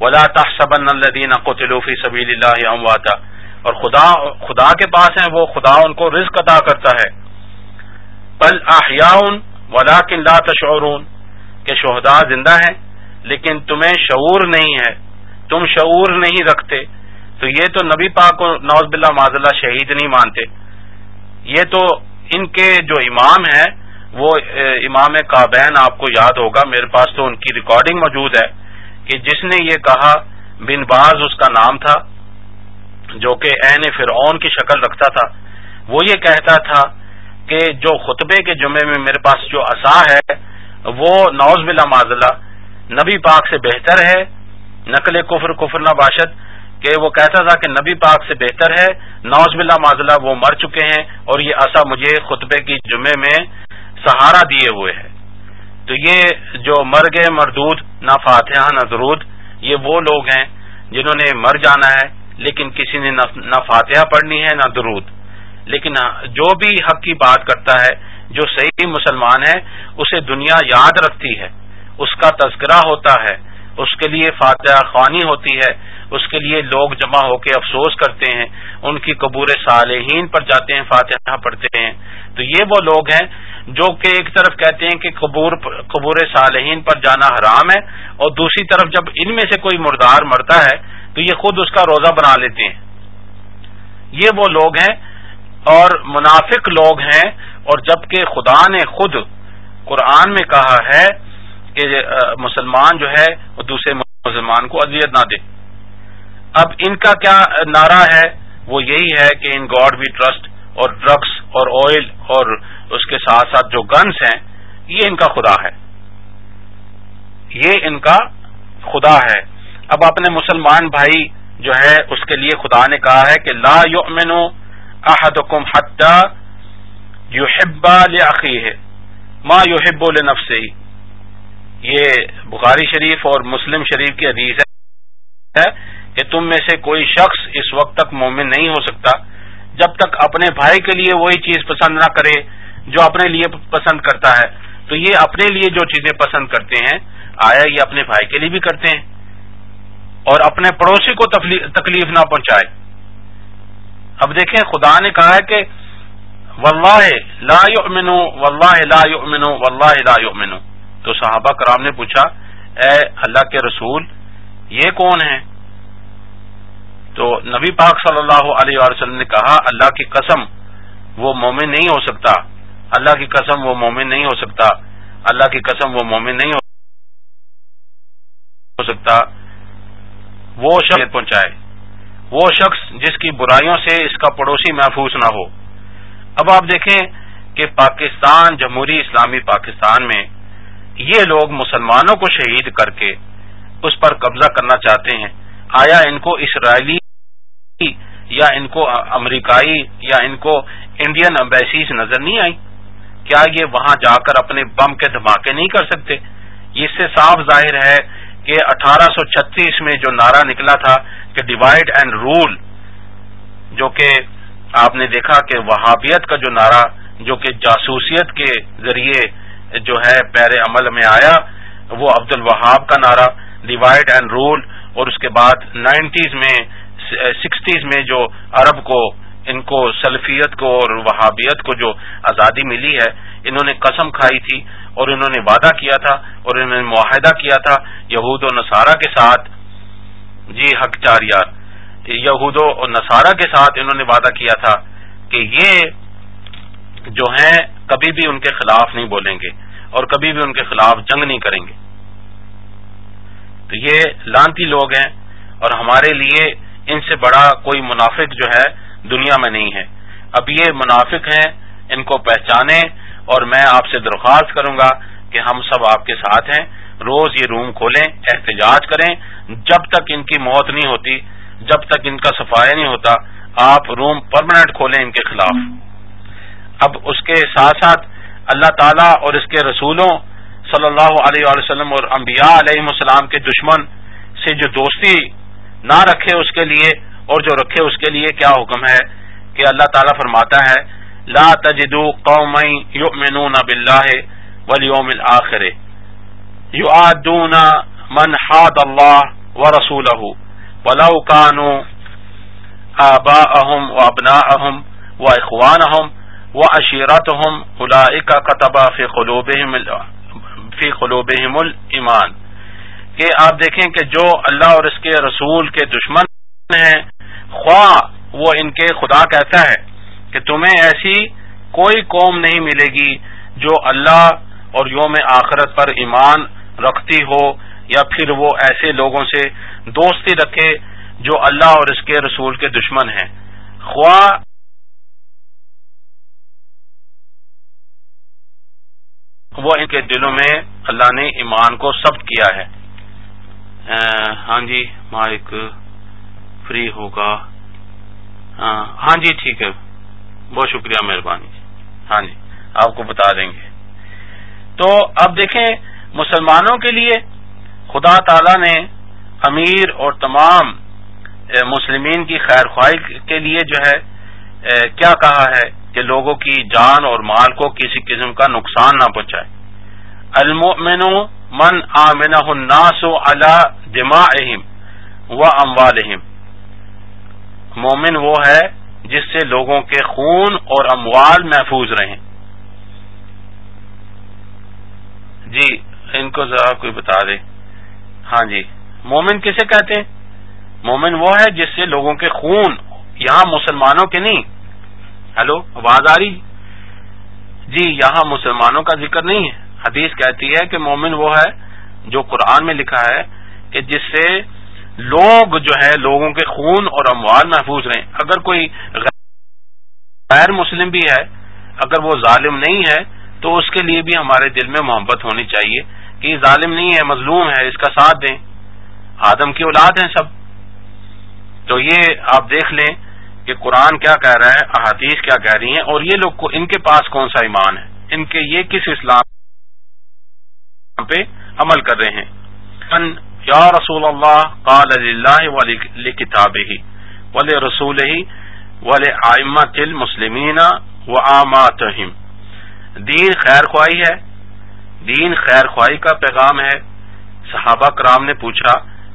ولا تحسبن الذين قتلوا في سبيل الله امواتا اور خدا خدا کے پاس ہیں وہ، خدا ان کو رزق عطا کرتا ہے۔ بل احیاء ولكن لا تشعرون۔ کہ شہداء زندہ ہیں، لیکن تمہیں شعور نہیں ہے۔ تم شعور نہیں رکھتے۔ تو یہ تو نبی پاک کو نوز باللہ معذ اللہ شہید نہیں مانتے۔ یہ تو ان کے جو امام ہیں، وہ امام کابین آپ کو یاد ہوگا، میرے پاس تو ان کی ریکارڈنگ موجود ہے کہ جس نے یہ کہا، بن باز اس کا نام تھا، جو کہ عین فرعون کی شکل رکھتا تھا۔ وہ یہ کہتا تھا کہ جو خطبے کے جمعے میں میرے پاس جو اصا ہے، وہ نوز بلا معذلہ نبی پاک سے بہتر ہے، نقل کفر کفر نباشد کہ وہ کہتا تھا کہ نبی پاک سے بہتر ہے، نوز بلا معذلہ وہ مر چکے ہیں اور یہ اصا مجھے خطبے کی جمعے میں سہارا دیے ہوئے ہے۔ تو یہ جو مر گئے مردود نہ فاتحہ، نہ درود، یہ وہ لوگ ہیں جنہوں نے مر جانا ہے، لیکن کسی نے نہ فاتحہ پڑھنی ہے، نہ درود۔ لیکن جو بھی حق کی بات کرتا ہے، جو صحیح مسلمان ہے، اسے دنیا یاد رکھتی ہے۔ اس کا تذکرہ ہوتا ہے۔ اس کے لیے فاتحہ خوانی ہوتی ہے، اس کے لیے لوگ جمع ہو کے افسوس کرتے ہیں، ان کی قبور صالحین پر جاتے ہیں، فاتحہ پڑھتے ہیں۔ تو یہ وہ لوگ ہیں جو کہ ایک طرف کہتے ہیں کہ قبور قبور صالحین پر جانا حرام ہے، اور دوسری طرف جب ان میں سے کوئی مردار مرتا ہے، تو یہ خود اس کا روزہ بنا لیتے ہیں۔ یہ وہ لوگ ہیں اور منافق لوگ ہیں، اور جبکہ خدا نے خود قرآن میں کہا ہے کہ مسلمان جو ہے وہ دوسرے مسلمان کو اذیت نہ دے۔ اب ان کا کیا نعرہ ہے؟ وہ یہی ہے کہ ان گاڈ وی ٹرسٹ اور ڈرگس اور آئل اور اس کے ساتھ ساتھ جو گنس ہیں، یہ ان کا خدا ہے۔ یہ ان کا خدا ہے۔ اب اپنے مسلمان بھائی جو ہے، اس کے لیے خدا نے کہا ہے کہ لا یؤمن احدکم حتی یحب ہے ما یحب لنفسه یہ بخاری شریف اور مسلم شریف کی حدیث ہے کہ تم میں سے کوئی شخص اس وقت تک مومن نہیں ہو سکتا جب تک اپنے بھائی کے لیے وہی چیز پسند نہ کرے جو اپنے لیے پسند کرتا ہے۔ تو یہ اپنے لیے جو چیزیں پسند کرتے ہیں، آیا یہ اپنے بھائی کے لیے بھی کرتے ہیں اور اپنے پڑوسی کو تکلیف نہ پہنچائے۔ اب دیکھیں، خدا نے کہا ہے کہ واللہ لا یؤمنو، واللہ لا یؤمنو، واللہ لا یؤمنو۔ تو صحابہ کرام نے پوچھا، اے اللہ کے رسول، یہ کون ہے تو نبی پاک صلی اللہ علیہ وسلم نے کہا، اللہ کی قسم، وہ مومن نہیں ہو سکتا۔ اللہ کی قسم، وہ مومن نہیں ہو سکتا۔ اللہ کی قسم، وہ مومن نہیں ہو سکتا۔ وہ شخص پہنچائے۔ وہ شخص جس کی برائیوں سے اس کا پڑوسی محفوظ نہ ہو۔ اب آپ دیکھیں کہ پاکستان، جمہوری اسلامی پاکستان میں یہ لوگ مسلمانوں کو شہید کر کے اس پر قبضہ کرنا چاہتے ہیں۔ آیا ان کو اسرائیلی یا ان کو امریکائی یا ان کو انڈین امبیسیز نظر نہیں آئی کیا یہ وہاں جا کر اپنے بم کے دھماکے نہیں کر سکتے؟ اس سے صاف ظاہر ہے کہ اٹھارہ سو چھتیس میں جو نعرہ نکلا تھا کہ ڈیوائڈ اینڈ رول، جو کہ آپ نے دیکھا کہ وہابیت کا جو نعرہ، جو کہ جاسوسیت کے ذریعے جو ہے پیر عمل میں آیا، وہ عبد الوہاب کا نعرہ ڈیوائڈ اینڈ رول اور اس کے بعد نائنٹیز میں، سکسٹیز میں جو عرب کو، ان کو سلفیت کو اور وہابیت کو جو آزادی ملی ہے، انہوں نے قسم کھائی تھی اور انہوں نے وعدہ کیا تھا اور انہوں نے معاہدہ کیا تھا یہود و نصارہ کے ساتھ۔ جی حق چار یار یہود و نصارہ کے ساتھ انہوں نے وعدہ کیا تھا کہ یہ جو ہیں کبھی بھی ان کے خلاف نہیں بولیں گے اور کبھی بھی ان کے خلاف جنگ نہیں کریں گے۔ تو یہ لانتی لوگ ہیں اور ہمارے لیے ان سے بڑا کوئی منافق جو ہے دنیا میں نہیں ہے۔ اب یہ منافق ہیں، ان کو پہچانے اور میں آپ سے درخواست کروں گا کہ ہم سب آپ کے ساتھ ہیں۔ روز یہ روم کھولیں، احتجاج کریں۔ جب تک ان کی موت نہیں ہوتی، جب تک ان کا صفایا نہیں ہوتا، آپ روم پرماننٹ کھولیں ان کے خلاف۔ اب اس کے ساتھ ساتھ اللہ تعالی اور اس کے رسولوں صلی اللہ علیہ وسلم اور انبیاء علیہ السلام کے دشمن سے جو دوستی نہ رکھے اس کے لیے اور جو رکھے اس کے لیے کیا حکم ہے کہ اللہ تعالیٰ فرماتا ہے، لا تجدو قوم یؤمنون باللہ والیوم الاخر یعادون من حاد اللہ ورسولہ ولو كانوا آباءهم وابناءهم واخوانهم وعشيرتهم اولئك كتب في قلوبهم فی قلوبہم الایمان کہ آپ دیکھیں کہ جو اللہ اور اس کے رسول کے دشمن ہیں، خواہ وہ ان کے خدا کہتا ہے کہ تمہیں ایسی کوئی قوم نہیں ملے گی جو اللہ اور یوم آخرت پر ایمان رکھتی ہو، یا پھر وہ ایسے لوگوں سے دوستی رکھے جو اللہ اور اس کے رسول کے دشمن ہیں۔ خواہ وہ ان کے دلوں میں اللہ نے ایمان کو ثبت کیا ہے۔ ہاں جی مائک فری ہوگا۔ ہاں جی ٹھیک ہے۔ بہت شکریہ، مہربانی۔ ہاں جی آپ کو بتا دیں گے۔ تو اب دیکھیں، مسلمانوں کے لیے خدا تعالی نے امیر اور تمام مسلمین کی خیر خواہ کے لیے جو ہے کیا کہا ہے؟ کہ لوگوں کی جان اور مال کو کسی قسم کا نقصان نہ پہنچائے۔ المؤمن من آمنہ الناس علی دماءہم و اموالہم۔ مومن وہ ہے جس سے لوگوں کے خون اور اموال محفوظ رہیں۔ جی ان کو ذرا کوئی بتا دے۔ ہاں جی مومن کسے کہتے ہیں؟ مومن وہ ہے جس سے لوگوں کے خون، یہاں مسلمانوں کے نہیں ہیلو، آواز آ رہی؟ جی یہاں مسلمانوں کا ذکر نہیں ہے۔ حدیث کہتی ہے کہ مومن وہ ہے جو قرآن میں لکھا ہے کہ جس سے لوگ جو ہے لوگوں کے خون اور اموال محفوظ رہیں۔ اگر کوئی غیر مسلم بھی ہے، اگر وہ ظالم نہیں ہے، تو اس کے لیے بھی ہمارے دل میں محبت ہونی چاہیے کہ یہ ظالم نہیں ہے، مظلوم ہے، اس کا ساتھ دیں۔ آدم کی اولاد ہیں سب۔ تو یہ آپ دیکھ لیں۔ کہ قرآن کیا کہہ رہا ہے، احادیث کیا کہہ رہی ہیں، اور یہ لوگ ان کے پاس کون سا ایمان ہے؟ ان کے یہ کس اسلام پہ عمل کر رہے ہیں؟ یا رسول اللہ قال اللہ کتاب ہی ولی رسول ہی ولی آئمت المسلمین و آمات دین خیر خواہی ہے۔ دین خیر خواہی کا پیغام ہے۔ صحابہ کرام نے پوچھا،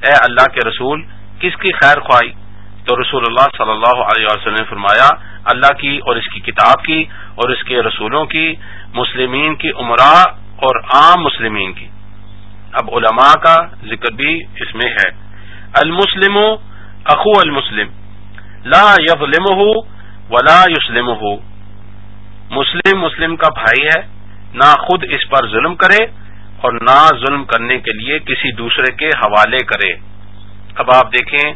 اے اللہ کے رسول، کس کی خیر خواہی؟ تو رسول اللہ صلی اللہ علیہ وسلم نے فرمایا، اللہ کی اور اس کی کتاب کی اور اس کے رسولوں کی، مسلمین کی عمرہ اور عام مسلمین کی۔ اب علماء کا ذکر بھی اس میں ہے۔ المسلم، اخو المسلم، لا یظلم ولا یسلم ہو مسلم مسلم کا بھائی ہے، نہ خود اس پر ظلم کرے اور نہ ظلم کرنے کے لیے کسی دوسرے کے حوالے کرے۔ اب آپ دیکھیں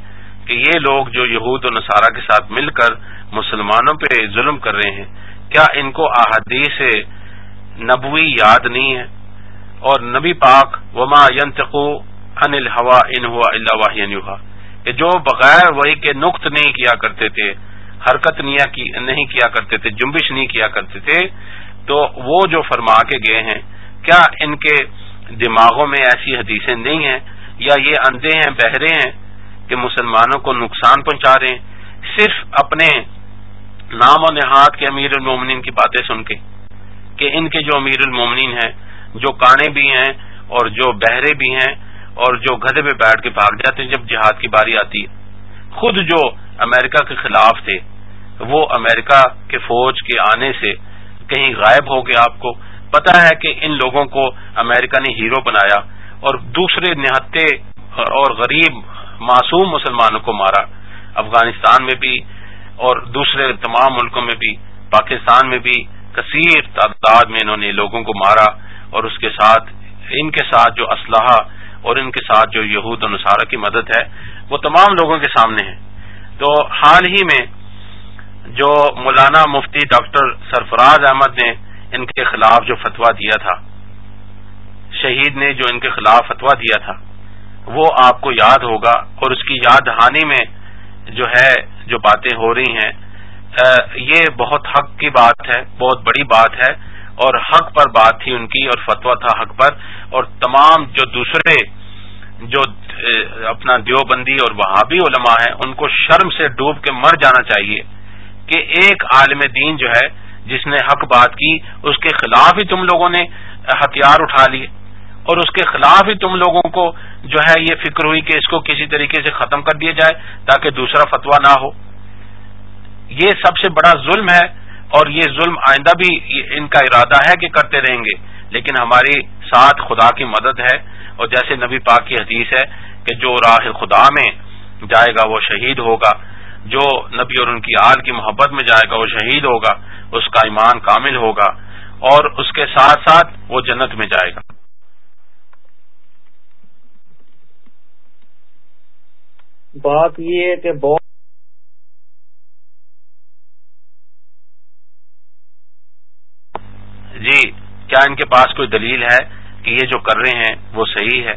کہ یہ لوگ جو یہود و نصارہ کے ساتھ مل کر مسلمانوں پہ ظلم کر رہے ہیں، کیا ان کو احادیث نبوی یاد نہیں ہے؟ اور نبی پاک، وما ینتقو ان الحوا ان ہوا اللہ کہ جو بغیر وہی کے نقط نہیں کیا کرتے تھے، حرکت نہیں کیا کرتے تھے، جنبش نہیں کیا کرتے تھے، تو وہ جو فرما کے گئے ہیں، کیا ان کے دماغوں میں ایسی حدیثیں نہیں ہیں؟ یا یہ اندھے ہیں، بہرے ہیں؟ کہ مسلمانوں کو نقصان پہنچا رہے ہیں، صرف اپنے نام و نہاد کے امیر المومنین کی باتیں سن کے، کہ ان کے جو امیر المومنین ہیں، جو کانے بھی ہیں اور جو بہرے بھی ہیں اور جو گدے پہ بیٹھ کے بھاگ جاتے ہیں جب جہاد کی باری آتی ہے۔ خود جو امریکہ کے خلاف تھے، وہ امریکہ کے فوج کے آنے سے کہیں غائب ہو گیا آپ کو۔ پتا ہے کہ ان لوگوں کو امریکہ نے ہیرو بنایا اور دوسرے نہتے اور غریب معصوم مسلمانوں کو مارا۔ افغانستان میں بھی اور دوسرے تمام ملکوں میں بھی، پاکستان میں بھی کثیر تعداد میں انہوں نے لوگوں کو مارا اور اس کے ساتھ، ان کے ساتھ جو اسلحہ اور ان کے ساتھ جو یہود و نصارہ کی مدد ہے، وہ تمام لوگوں کے سامنے ہے۔ تو حال ہی میں جو مولانا مفتی ڈاکٹر سرفراز احمد نے ان کے خلاف جو فتوا دیا تھا، شہید نے جو ان کے خلاف فتوا دیا تھا وہ آپ کو یاد ہوگا اور اس کی یاد دہانی میں جو ہے، جو باتیں ہو رہی ہیں یہ بہت حق کی بات ہے، بہت بڑی بات ہے اور حق پر بات تھی ان کی اور فتوا تھا حق پر اور تمام جو دوسرے جو اپنا دیوبندی اور وہابی علماء ہیں، ان کو شرم سے ڈوب کے مر جانا چاہیے کہ ایک عالم دین جو ہے، جس نے حق بات کی، اس کے خلاف ہی تم لوگوں نے ہتھیار اٹھا لیے اور اس کے خلاف ہی تم لوگوں کو جو ہے یہ فکر ہوئی کہ اس کو کسی طریقے سے ختم کر دیا جائے تاکہ دوسرا فتوا نہ ہو۔ یہ سب سے بڑا ظلم ہے اور یہ ظلم آئندہ بھی ان کا ارادہ ہے کہ کرتے رہیں گے، لیکن ہماری ساتھ خدا کی مدد ہے۔ اور جیسے نبی پاک کی حدیث ہے کہ جو راہ خدا میں جائے گا وہ شہید ہوگا، جو نبی اور ان کی آل کی محبت میں جائے گا وہ شہید ہوگا، اس کا ایمان کامل ہوگا اور اس کے ساتھ ساتھ وہ جنت میں جائے گا۔ بات یہ ہے کہ بہت جی کیا ان کے پاس کوئی دلیل ہے کہ یہ جو کر رہے ہیں وہ صحیح ہے؟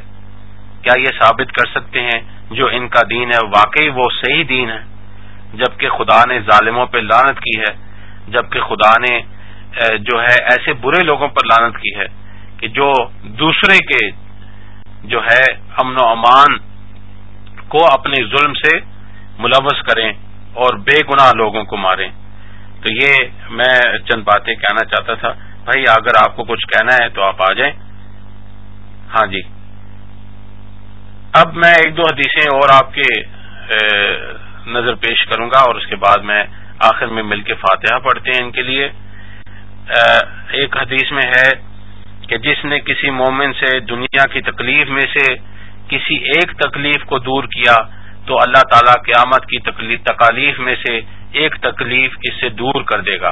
کیا یہ ثابت کر سکتے ہیں جو ان کا دین ہے، واقعی وہ صحیح دین ہے؟ جبکہ خدا نے ظالموں پہ لانت کی ہے، جبکہ خدا نے جو ہے ایسے برے لوگوں پر لانت کی ہے کہ جو دوسرے کے، جو ہے امن و امان کو اپنے ظلم سے ملوث کریں اور بے گناہ لوگوں کو ماریں۔ تو یہ میں چند باتیں کہنا چاہتا تھا۔ بھائی، اگر آپ کو کچھ کہنا ہے تو آپ آ جائیں۔ ہاں جی۔ اب میں ایک دو حدیثیں اور آپ کے نظر پیش کروں گا اور اس کے بعد میں آخر میں مل کے فاتحہ پڑھتے ہیں ان کے لیے۔ ایک حدیث میں ہے کہ جس نے کسی مومن سے دنیا کی تکلیف میں سے کسی ایک تکلیف کو دور کیا تو اللہ تعالی قیامت کی تکالیف میں سے ایک تکلیف اس سے دور کر دے گا۔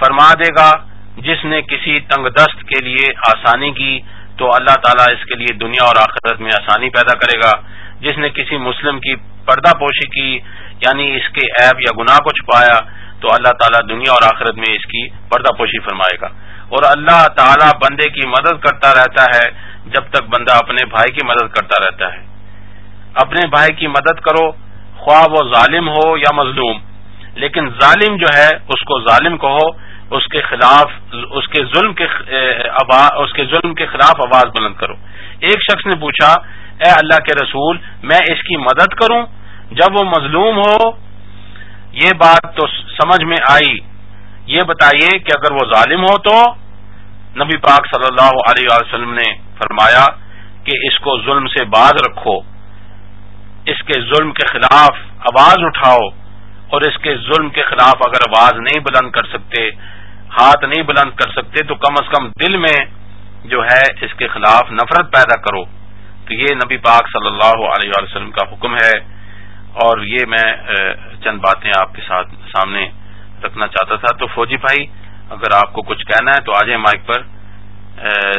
فرما دے گا، جس نے کسی تنگ دست کے لیے آسانی کی تو اللہ تعالیٰ اس کے لیے دنیا اور آخرت میں آسانی پیدا کرے گا۔ جس نے کسی مسلم کی پردہ پوشی کی یعنی اس کے عیب یا گناہ کو چھپایا تو اللہ تعالیٰ دنیا اور آخرت میں اس کی پردہ پوشی فرمائے گا۔ اور اللہ تعالیٰ بندے کی مدد کرتا رہتا ہے، جب تک بندہ اپنے بھائی کی مدد کرتا رہتا ہے۔ اپنے بھائی کی مدد کرو، خواہ وہ ظالم ہو یا مظلوم۔ لیکن ظالم جو ہے، اس کو ظالم کہو، اس کے خلاف، اس کے ظلم کے اس کے ظلم کے خلاف آواز بلند کرو۔ ایک شخص نے پوچھا، اے اللہ کے رسول، میں اس کی مدد کروں؟ جب وہ مظلوم ہو، یہ بات تو سمجھ میں آئی۔ یہ بتائیے کہ اگر وہ ظالم ہو تو نبی پاک صلی اللہ علیہ وسلم نے فرمایا کہ اس کو ظلم سے باز رکھو، اس کے ظلم کے خلاف آواز اٹھاؤ اور اس کے ظلم کے خلاف اگر آواز نہیں بلند کر سکتے، ہاتھ نہیں بلند کر سکتے، تو کم از کم دل میں جو ہے اس کے خلاف نفرت پیدا کرو۔ تو یہ نبی پاک صلی اللہ علیہ وسلم کا حکم ہے اور یہ میں چند باتیں آپ کے ساتھ سامنے رکھنا چاہتا تھا۔ تو فوجی بھائی، اگر آپ کو کچھ کہنا ہے تو آ جائیں مائک پر۔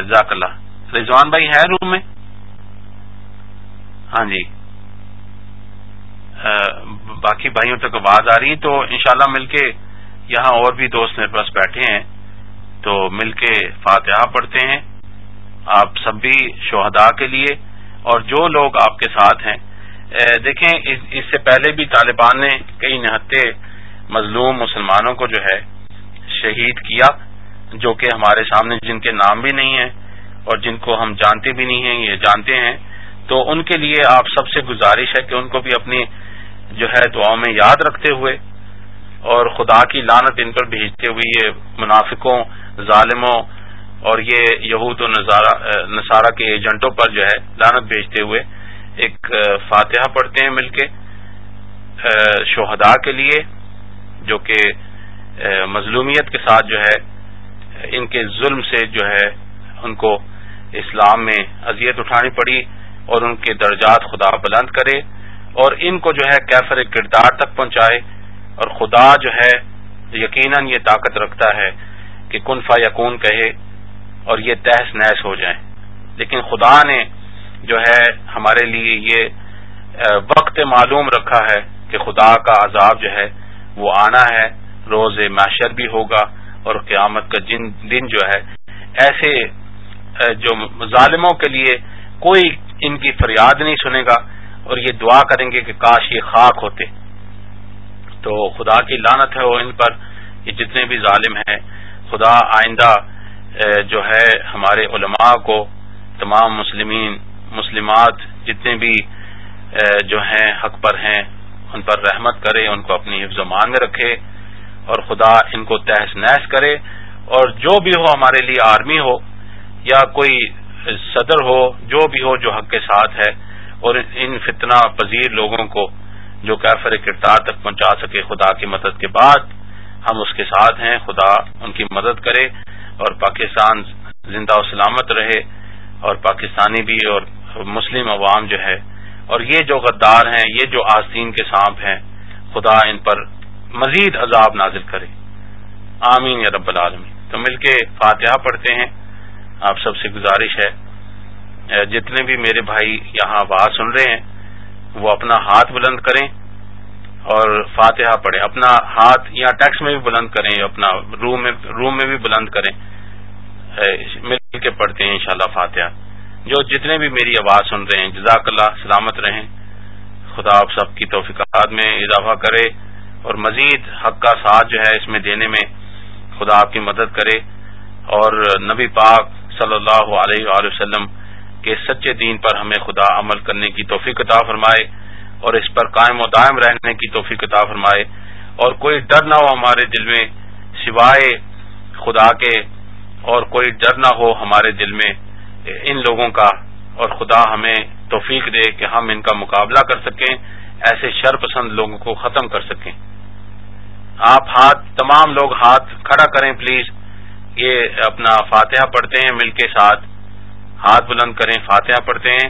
ذاک اللہ۔ رضوان بھائی ہے روم میں؟ ہاں جی۔ باقی بھائیوں تک آواز آ رہی تو انشاءاللہ مل کے یہاں اور بھی دوست میرے پاس بیٹھے ہیں۔ تو مل کے فاتحہ پڑھتے ہیں۔ آپ سب بھی شہداء کے لیے اور جو لوگ آپ کے ساتھ ہیں۔ دیکھیں، اس سے پہلے بھی طالبان نے کئی نہتے مظلوم مسلمانوں کو جو ہے شہید کیا، جو کہ ہمارے سامنے جن کے نام بھی نہیں ہیں اور جن کو ہم جانتے بھی نہیں ہیں، یہ جانتے ہیں۔ تو ان کے لیے آپ سب سے گزارش ہے کہ ان کو بھی اپنی جو ہے دعاؤں میں یاد رکھتے ہوئے اور خدا کی لانت ان پر بھیجتے ہوئے یہ منافقوں، ظالموں اور یہ یہود و نصارہ کے ایجنٹوں پر جو ہے لانت بھیجتے ہوئے ایک فاتحہ پڑھتے ہیں مل کے شہداء کے لیے۔ جو کہ مظلومیت کے ساتھ جو ہے، ان کے ظلم سے جو ہے، ان کو اسلام میں اذیت اٹھانی پڑی اور ان کے درجات خدا بلند کرے اور ان کو جو ہے کیفر کردار تک پہنچائے اور خدا جو ہے یقیناً یہ طاقت رکھتا ہے کہ کنفا یقون کہے اور یہ تحس نحس ہو جائیں۔ لیکن خدا نے جو ہے ہمارے لیے یہ وقت معلوم رکھا ہے کہ خدا کا عذاب جو ہے وہ آنا ہے روز معاشر بھی ہوگا اور قیامت کا جن دن جو ہے، ایسے جو ظالموں کے لیے کوئی ان کی فریاد نہیں سنے گا اور یہ دعا کریں گے کہ کاش یہ خاک ہوتے۔ تو خدا کی لانت ہے وہ ان پر یہ جتنے بھی ظالم ہیں، خدا آئندہ جو ہے ہمارے علماء کو، تمام مسلمین، مسلمات جتنے بھی جو ہیں، حق پر ہیں ان پر رحمت کرے، ان کو اپنی حفظ و مان میں رکھے اور خدا ان کو تحس نحس کرے اور جو بھی ہو ہمارے لیے آرمی ہو یا کوئی صدر ہو، جو بھی ہو جو حق کے ساتھ ہے اور ان فتنہ پذیر لوگوں کو جو کیفر کردار تک پہنچا سکے خدا کی مدد کے بعد، ہم اس کے ساتھ ہیں، خدا ان کی مدد کرے اور پاکستان زندہ و سلامت رہے اور پاکستانی بھی اور مسلم عوام جو ہے اور یہ جو غدار ہیں، یہ جو آستین کے سانپ ہیں، خدا ان پر مزید عذاب نازل کرے۔ آمین یا رب العالمین۔ تو مل کے فاتحہ پڑھتے ہیں۔ آپ سب سے گزارش ہے، جتنے بھی میرے بھائی یہاں آواز سن رہے ہیں، وہ اپنا ہاتھ بلند کریں اور فاتحہ پڑھیں۔ اپنا ہاتھ یا ٹیکس میں بھی بلند کریں یا اپنا روم میں روم میں بھی بلند کریں۔ مل کے پڑھتے ہیں انشاءاللہ فاتحہ۔ جو جتنے بھی میری آواز سن رہے ہیں، جزاک اللہ، سلامت رہیں۔ خدا آپ سب کی توفیقات میں اضافہ کرے اور مزید حق کا ساتھ جو ہے اس میں دینے میں خدا آپ کی مدد کرے اور نبی پاک صلی اللہ علیہ وآلہ وسلم کے سچے دین پر ہمیں خدا عمل کرنے کی توفیق عطا فرمائے اور اس پر قائم و دائم رہنے کی توفیق عطا فرمائے اور کوئی ڈر نہ ہو ہمارے دل میں سوائے خدا کے اور کوئی ڈر نہ ہو ہمارے دل میں ان لوگوں کا اور خدا ہمیں توفیق دے کہ ہم ان کا مقابلہ کر سکیں، ایسے شر پسند لوگوں کو ختم کر سکیں۔ آپ ہاتھ، تمام لوگ ہاتھ کھڑا کریں پلیز۔ یہ اپنا فاتحہ پڑھتے ہیں، مل کے ساتھ ہاتھ بلند کریں، فاتحہ پڑھتے ہیں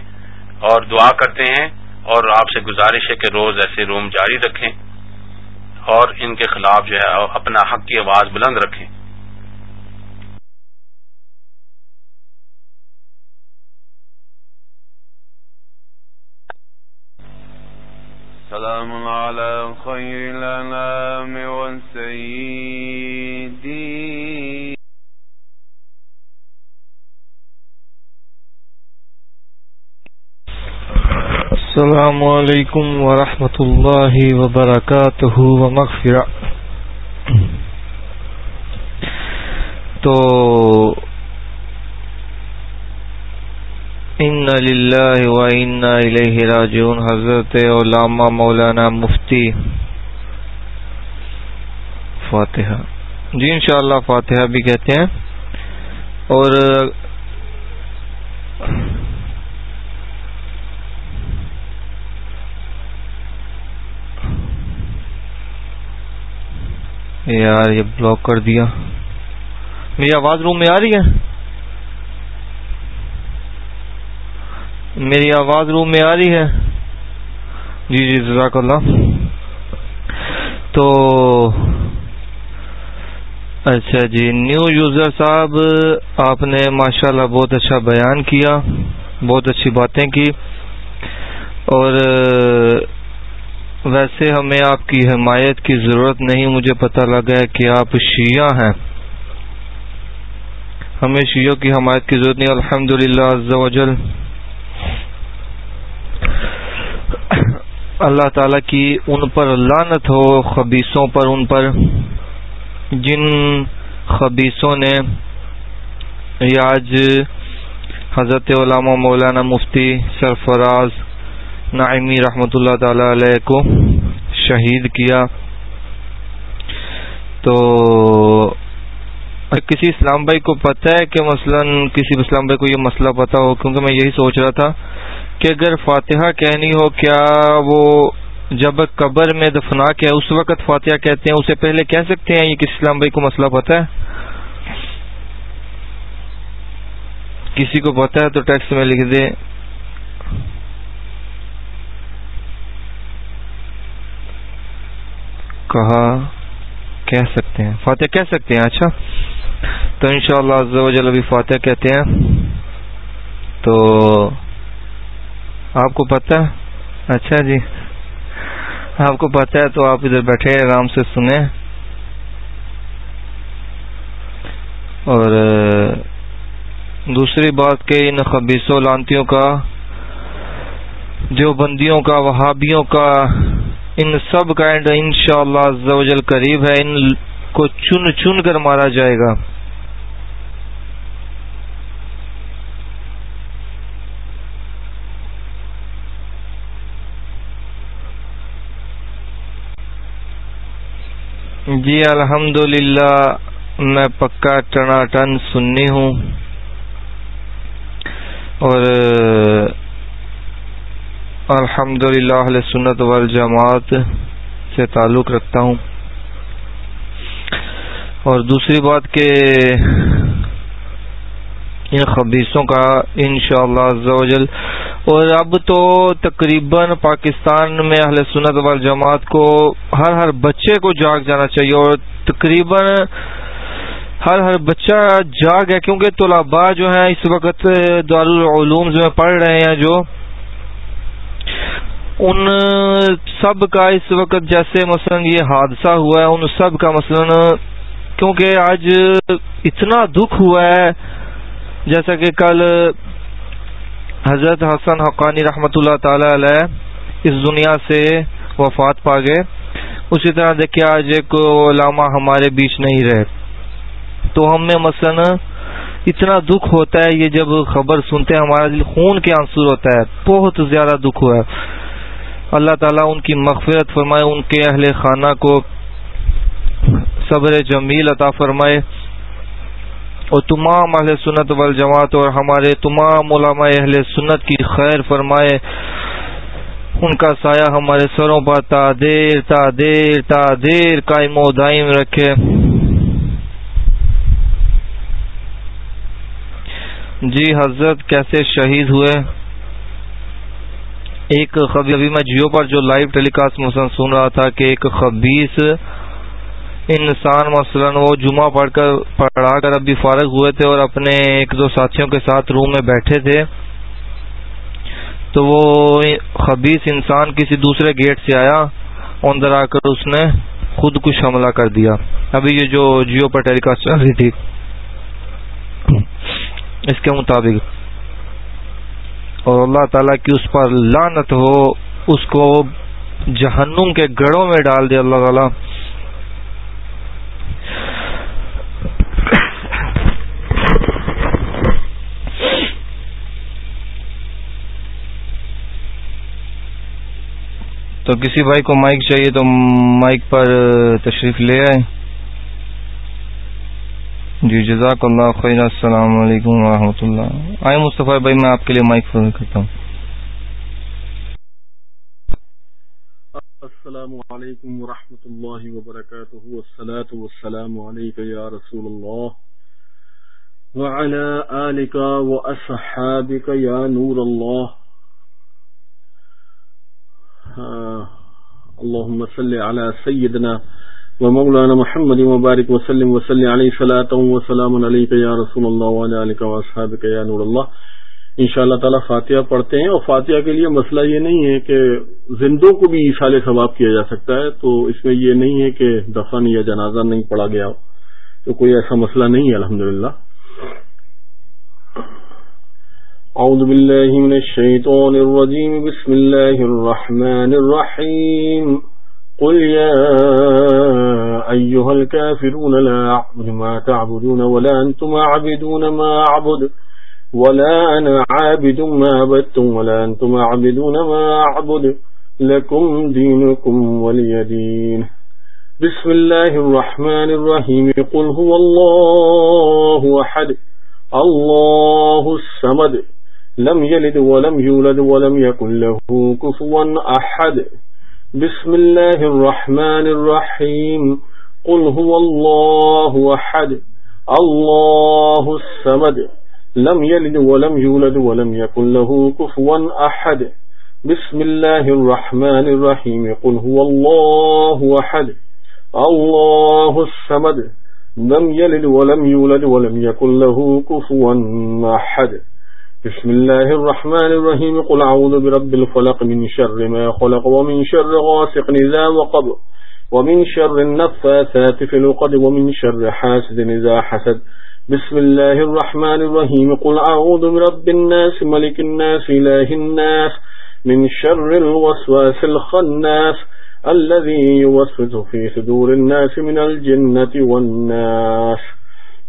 اور دعا کرتے ہیں۔ اور آپ سے گزارش ہے کہ روز ایسے روم جاری رکھیں اور ان کے خلاف جو ہے اپنا حق کی آواز بلند رکھیں۔ سلام على خير الأنام والسيدين. السلام علیکم ورحمۃ اللہ وبرکاتہ ومغفرہ تو ان للہ و انا الیہ راجعون حضرت علامہ مولانا مفتی فاتحہ۔ جی انشاءاللہ فاتحہ بھی کہتے ہیں۔ اور یار، یہ بلاک کر دیا۔ میری آواز روم میں آ رہی ہے؟ میری آواز روم میں آ رہی ہے؟ جی جی جزاک اللہ۔ تو اچھا جی نیو یوزر صاحب، آپ نے ماشاءاللہ بہت اچھا بیان کیا، بہت اچھی باتیں کی۔ اور ویسے ہمیں آپ کی حمایت کی ضرورت نہیں، مجھے پتہ لگا ہے کہ آپ شیعہ ہیں۔ ہمیں شیعوں کی حمایت کی ضرورت نہیں الحمد للہ اللہ تعالی کی ان پر لانت ہو، خبیصوں پر ان پر۔ جن خبیصوں نے آج حضرت علامہ مولانا مفتی سرفراز نعیمی رحمۃ اللہ تعالی علیہ کو شہید کیا۔ تو کسی اسلام بھائی کو پتہ ہے کہ مثلا کسی اسلام بھائی کو یہ مسئلہ پتا ہو؟ کیونکہ میں یہی سوچ رہا تھا کہ اگر فاتحہ کہنی ہو، کیا وہ جب قبر میں دفنا کے اس وقت فاتحہ کہتے ہیں، اسے پہلے کہہ سکتے ہیں؟ یہ کسی اسلام بھائی کو مسئلہ پتا ہے؟ کسی کو پتا ہے تو ٹیکسٹ میں لکھ دے کہا، کہہ سکتے ہیں۔ فاتح کہہ سکتے ہیں اچھا۔ تو انشاءاللہ شاء اللہ ابھی فاتح کہتے ہیں۔ تو آپ کو پتہ اچھا جی۔ آپ کو پتہ ہے تو آپ ادھر بیٹھے، آرام سے سنیں۔ اور دوسری بات کہ ان خبیصوں لانتیوں کا، جو بندیوں کا، وہابیوں کا، ان سب کا اینڈ ان شاء اللہ قریب ہے، ان کو چن چن کر مارا جائے گا۔ جی الحمد میں پکا ٹنا سننی ہوں۔ اور الحمد للہ سنت والجماعت سے تعلق رکھتا ہوں۔ اور دوسری بات کہ، ان خبیصوں کا انشاءاللہ اللہ اور اب تو تقریباً پاکستان میں اہل سنت والجماعت کو ہر ہر بچے کو جاگ جانا چاہیے اور تقریباً ہر ہر بچہ جاگ ہے کیونکہ طلباء جو ہیں اس وقت دارالعلوم میں پڑھ رہے ہیں جو ان سب کا اس وقت جیسے مثلا یہ حادثہ ہوا ہے، ان سب کا مثلا کیونکہ آج اتنا دکھ ہوا ہے، جیسا کہ کل حضرت حسن حقانی رحمۃ اللہ تعالی علیہ اس دنیا سے وفات پا گئے۔ اسی طرح دیکھیے آج ایک علامہ ہمارے بیچ نہیں رہے۔ تو ہم میں مثلا اتنا دکھ ہوتا ہے یہ جب خبر سنتے ہیں، ہمارا دل خون کے آنسر ہوتا ہے۔ بہت زیادہ دکھ ہوا۔ ہے اللہ تعالیٰ ان کی مغفرت فرمائے، ان کے اہل خانہ کو صبر جمیل عطا فرمائے۔ اور تمام اہل سنت والجماعت اور ہمارے تمام علماء اہل سنت کی خیر فرمائے۔ ان کا سایہ ہمارے سروں پر تا دیر تا دیر تا دیر قائم و دائم رکھے۔ جی حضرت کیسے شہید ہوئے؟ ایک خبر ابھی میں جیو پر جو لائیو ٹیلی کاسٹ مسلم سن رہا تھا کہ ایک خبیص انسان مثلا وہ جمعہ پڑھ کر پڑھا کر ابھی فارغ ہوئے تھے اور اپنے ایک دو ساتھیوں کے ساتھ روم میں بیٹھے تھے، تو وہ خبیص انسان کسی دوسرے گیٹ سے آیا، اندر آ کر اس نے خود کچھ حملہ کر دیا۔ ابھی یہ جو جیو پر ٹیلی کاسٹ چل رہی تھی، اس کے مطابق۔ اور اللہ تعالی کی اس پر لانت ہو، اس کو جہنم کے گڑوں میں ڈال دیا اللہ تعالیٰ۔ تو کسی بھائی کو مائک چاہیے تو مائک پر تشریف لے آئے جی جزاک اللہ خیر، السلام علیکم ورحمۃ اللہ۔ آئے مصطفیٰ بھائی، میں آپ کے لیے مائک فون کرتا ہوں۔ السلام علیکم ورحمۃ اللہ وبرکاتہ۔ والصلاة والسلام علیکم یا رسول اللہ۔ وعلى آلك وأصحابك يا نور الله اللهم صل على سيدنا ومولانا محمد مبارك وسلم وسلم عليه صلاة وسلام عليك يا رسول الله وعلى آلك وأصحابك يا نور الله. انشاءاللہ تعالی فاتحہ پڑھتے ہیں اور فاتحہ کے لیے مسئلہ یہ نہیں ہے کہ زندوں کو بھی اشال ثواب کیا جا سکتا ہے، تو اس میں یہ نہیں ہے کہ دفن یا جنازہ نہیں پڑھا گیا تو کوئی ایسا مسئلہ نہیں ہے، الحمدللہ۔ أعوذ بالله من الشيطان الرجيم. بسم الله الرحمن الرحيم. قل يا أيها الكافرون لا أعبد ما تعبدون ولا أنتم عبدون ما أعبد ولا أنا عابد ما عبدتم ولا أنتم عبدون ما أعبد. لكم دينكم ولي دين. بسم الله الرحمن الرحيم. قل هو الله أحد. الله السمد لم يلد ولم يولد ولم يكن له كفوا أحد. بسم الله الرحمن الرحيم. قل هو الله أحد. الله السمد لم يلد ولم يولد ولم يكن له كفوا أحد. بسم الله الرحمن الرحيم. قل هو الله أحد. الله السمد لم يلد ولم يولد ولم يكن له كفوا أحد. بسم الله الرحمن الرحيم. قل أعوذ برب الفلق من شر ما خلق ومن شر غاسق نذا وقب ومن شر النفاثات في الوقد ومن شر حاسد نذا حسد. بسم الله الرحمن الرحيم. قل أعوذ برب الناس، ملك الناس، إله الناس، من شر الوسواس الخناس الذي يوسوس في صدور الناس من الجنة والناس.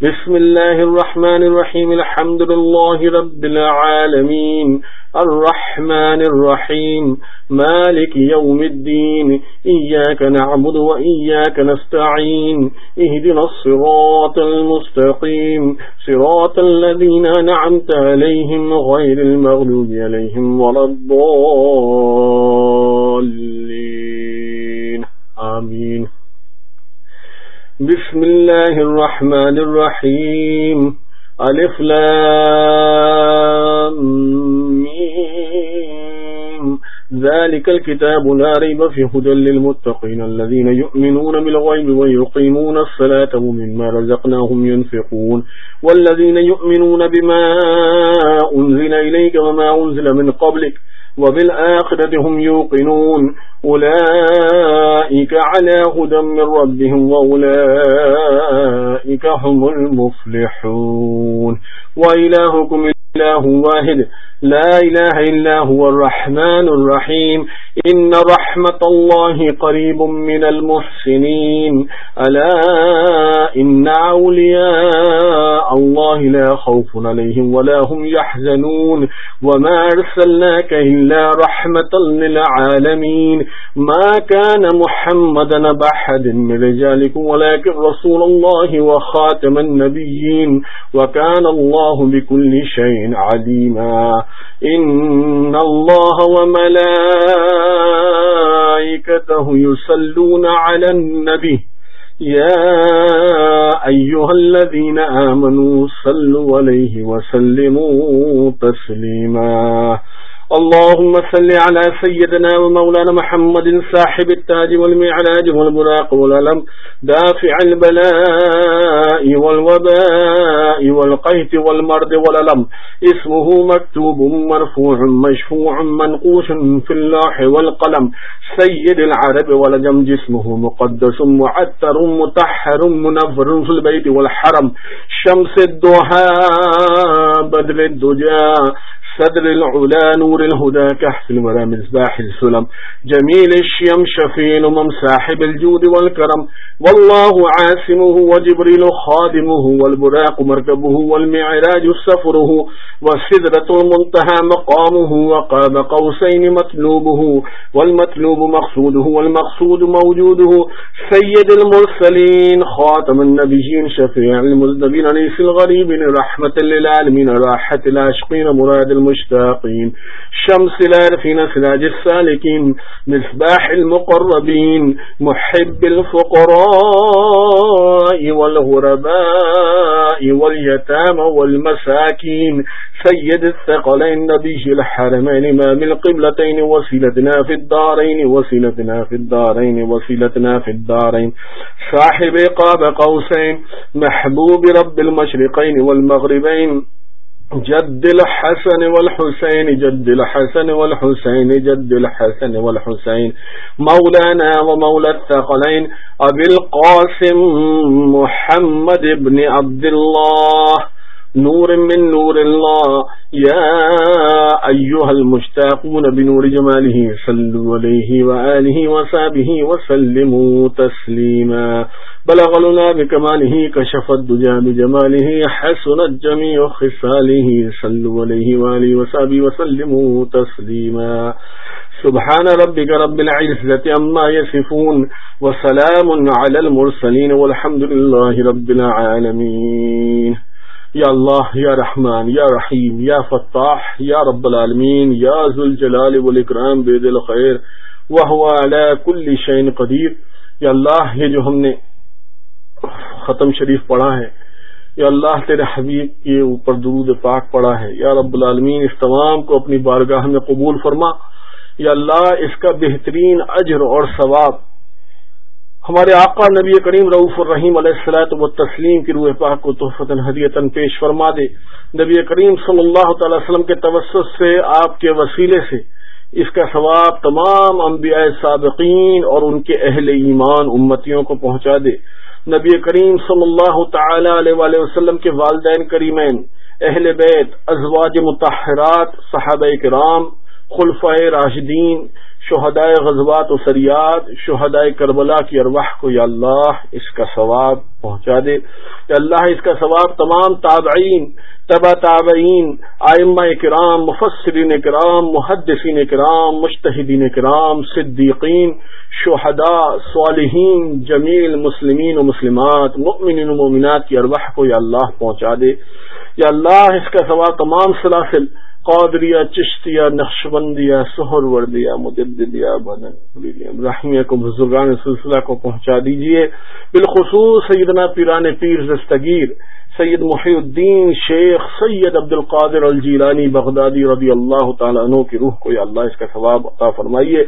بسم الله الرحمن الرحيم. الحمد لله رب العالمين. الرحمن الرحيم. مالك يوم الدين. إياك نعبد وإياك نستعين. اهدنا الصراط المستقيم. صراط الذين نعمت عليهم غير المغلوب عليهم ولا الضالين. آمين. بسم الله الرحمن الرحيم. ألف لام ذلك الكتاب لا ريب في هدى للمتقين الذين يؤمنون بالغيب ويقيمون الصلاة ومما رزقناهم ينفقون، والذين يؤمنون بما أنزل إليك وما أنزل من قبلك وبالآخرة هم يوقنون. أولئك على هدى من ربهم وأولئك هم المفلحون. وإلهكم إله واحد. لا إله إلا هو الرحمن الرحيم. إن رحمة الله قريب من المحسنين. ألا إن أولياء الله لا خوف عليهم ولا هم يحزنون. وما أرسلناك إلا رحمة للعالمين. ما كان محمدا بحد من رجالكم ولكن رسول الله وخاتم النبيين. وكان الله بكل شيء عليما. إن الله وملائكته يسلون على النبي. يا أيها الذين آمنوا صلوا عليه وسلموا تسليما. اللهم صل على سيدنا ومولانا محمد صاحب التاج والمعراج والبراق والألم، دافع البلاء والوباء والقيت والمرض والألم. اسمه مكتوب مرفوع، مشفوع، منقوش في اللوح والقلم. سيد العرب ولجم جسمه مقدس، معتر متحر منفر في البيت والحرم. شمس الدهاء بدل الدجاء. صدر العلا نور الهدى كحف المرى مصباح السلم. جميل الشيم شفين من صاحب الجود والكرم والله عاسمه وجبريل خادمه والبراق مركبه والمعراج سفره وسدرة المنتهى مقامه وقاب قوسين مطلوبه والمطلوب مقصوده والمقصود موجوده سيد المرسلين خاتم النبيين شفيع المذنبين ليس الغريبين رحمة للعالمين راحة العاشقين مراد المشتاقين. شمس العارفين سراج السالكين. مصباح المقربين. محب الفقراء والغرباء واليتامى والمساكين. سيد الثقلين نبي الحرمين. ما من القبلتين وسيلتنا في الدارين. وسيلتنا في الدارين. وسيلتنا في الدارين. صاحب قاب قوسين. محبوب رب المشرقين والمغربين. جد الحسن والحسين جد الحسن والحسين جد الحسن والحسين مولانا ومولى الثقلين أبي القاسم محمد بن عبد الله نور من نور الله يا أيها المشتاقون بنور جماله صلوا عليه وآله وصابه وسلموا تسليما بلغ لنا بكماله كشف الدجى بجماله حسنت جميع خصاله. صلوا عليه وآله وصابه وسلموا تسليما سبحان ربك رب العزة أما يصفون وسلام على المرسلين والحمد لله رب العالمين یا اللہ، یا رحمان، یا رحیم، یا فتاح، یا رب العالمین، یا ذوالجلال والاکرام بید الخیر وهو على كل شيء قدیر. یا اللہ، یہ جو ہم نے ختم شریف پڑھا ہے، یا اللہ، تیرے حبیب کے اوپر درود پاک پڑھا ہے، یا رب العالمین، اس تمام کو اپنی بارگاہ میں قبول فرما. یا اللہ، اس کا بہترین اجر اور ثواب ہمارے آقا نبی کریم رعف الرحیم علیہ السلاۃ و تسلیم کی روح پاک کو تحفت حدیت پیش فرما دے۔ نبی کریم صلی اللہ تعالی وسلم کے توسط سے، آپ کے وسیلے سے اس کا ثواب تمام انبیاء سابقین اور ان کے اہل ایمان امتیوں کو پہنچا دے۔ نبی کریم صلی اللہ تعالی علیہ وآلہ وسلم کے والدین کریمین، اہل بیت، ازواج متحرات صحابہ کرام خلفۂ راشدین شہدائے غزوات و سریات شہدائے کربلا کی ارواح کو یا اللہ اس کا ثواب پہنچا دے۔ یا اللہ اس کا ثواب تمام تابعین، تبا تابعین، آئمہ کرام، مفسرین کرام، محدثین کرام مشتحدین کرام، صدیقین، شہداء، صالحین، جمیل، مسلمین و مسلمات، مؤمنین و مومنات کی ارواح کو یا اللہ پہنچا دے۔ یا اللہ اس کا ثواب تمام سلاسل قادریا چشتیا نقشبندیا سہر وردیا مددیا بدن رحمیہ کو بزرگان سلسلہ کو پہنچا دیجیے۔ بالخصوص سیدنا پیران پیر دستگیر سید محی الدین شیخ سید عبد القادر الجیلانی بغدادی رضی اللہ تعالیٰ عنہ کی روح کو یا اللہ اس کا ثواب عطا فرمائیے۔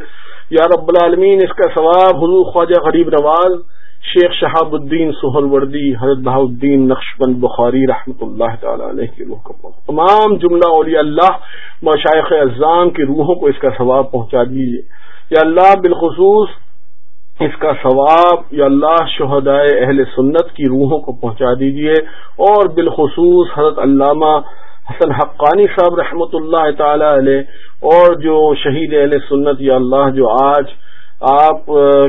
یا رب العالمین، اس کا ثواب حضور خواجہ غریب نواز شیخ شہاب الدین سہر وردی حضرت بہا الدین نقش بند بخاری رحمۃ اللہ تعالی علیہ کی روح کو تمام جملہ اولیاء اللہ مشائق اعظام کی روحوں کو اس کا ثواب پہنچا دیجیے یا اللہ، بالخصوص اس کا ثواب یا اللہ، شہدائے اہل سنت کی روحوں کو پہنچا دیجیے اور بالخصوص حضرت علامہ حسن حقانی صاحب رحمۃ اللہ تعالی علیہ اور جو شہید اہل سنت یا اللہ، جو آج آپ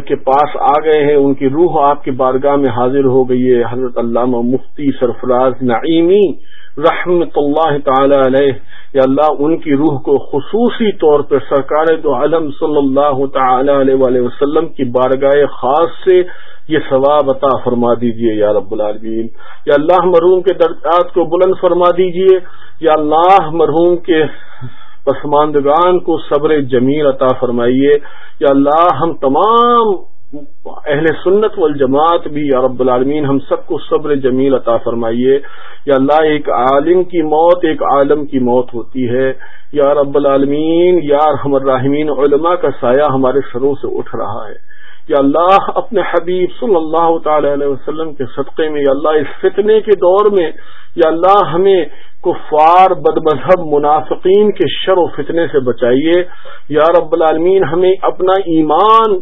کے پاس آ گئے ہیں، ان کی روح آپ کی بارگاہ میں حاضر ہو گئی ہے۔ حضرت علامہ مفتی سرفراز نعیمی رحمت اللہ تعالی علیہ، یا اللہ ان کی روح کو خصوصی طور پر سرکار دو عالم صلی اللہ تعالی علیہ وآلہ وسلم کی بارگاہ خاص سے یہ ثواب عطا فرما دیجیے یا رب العالمین۔ یا اللہ مرحوم کے درجات کو بلند فرما دیجیے۔ یا اللہ مرحوم کے پسماندگان کو صبر جمیل عطا فرمائیے۔ یا اللہ، ہم تمام اہل سنت والجماعت بھی یا رب العالمین، ہم سب کو صبر جمیل عطا فرمائیے۔ یا اللہ، ایک عالم کی موت ایک عالم کی موت ہوتی ہے۔ یا رب العالمین یا رحم الرحمین علماء کا سایہ ہمارے سروں سے اٹھ رہا ہے۔ یا اللہ، اپنے حبیب صلی اللہ تعالی علیہ وسلم کے صدقے میں، یا اللہ، اس فتنے کے دور میں، یا اللہ، ہمیں کفار بد مذہب منافقین کے شر و فتنے سے بچائیے۔ یا رب العالمین، ہمیں اپنا ایمان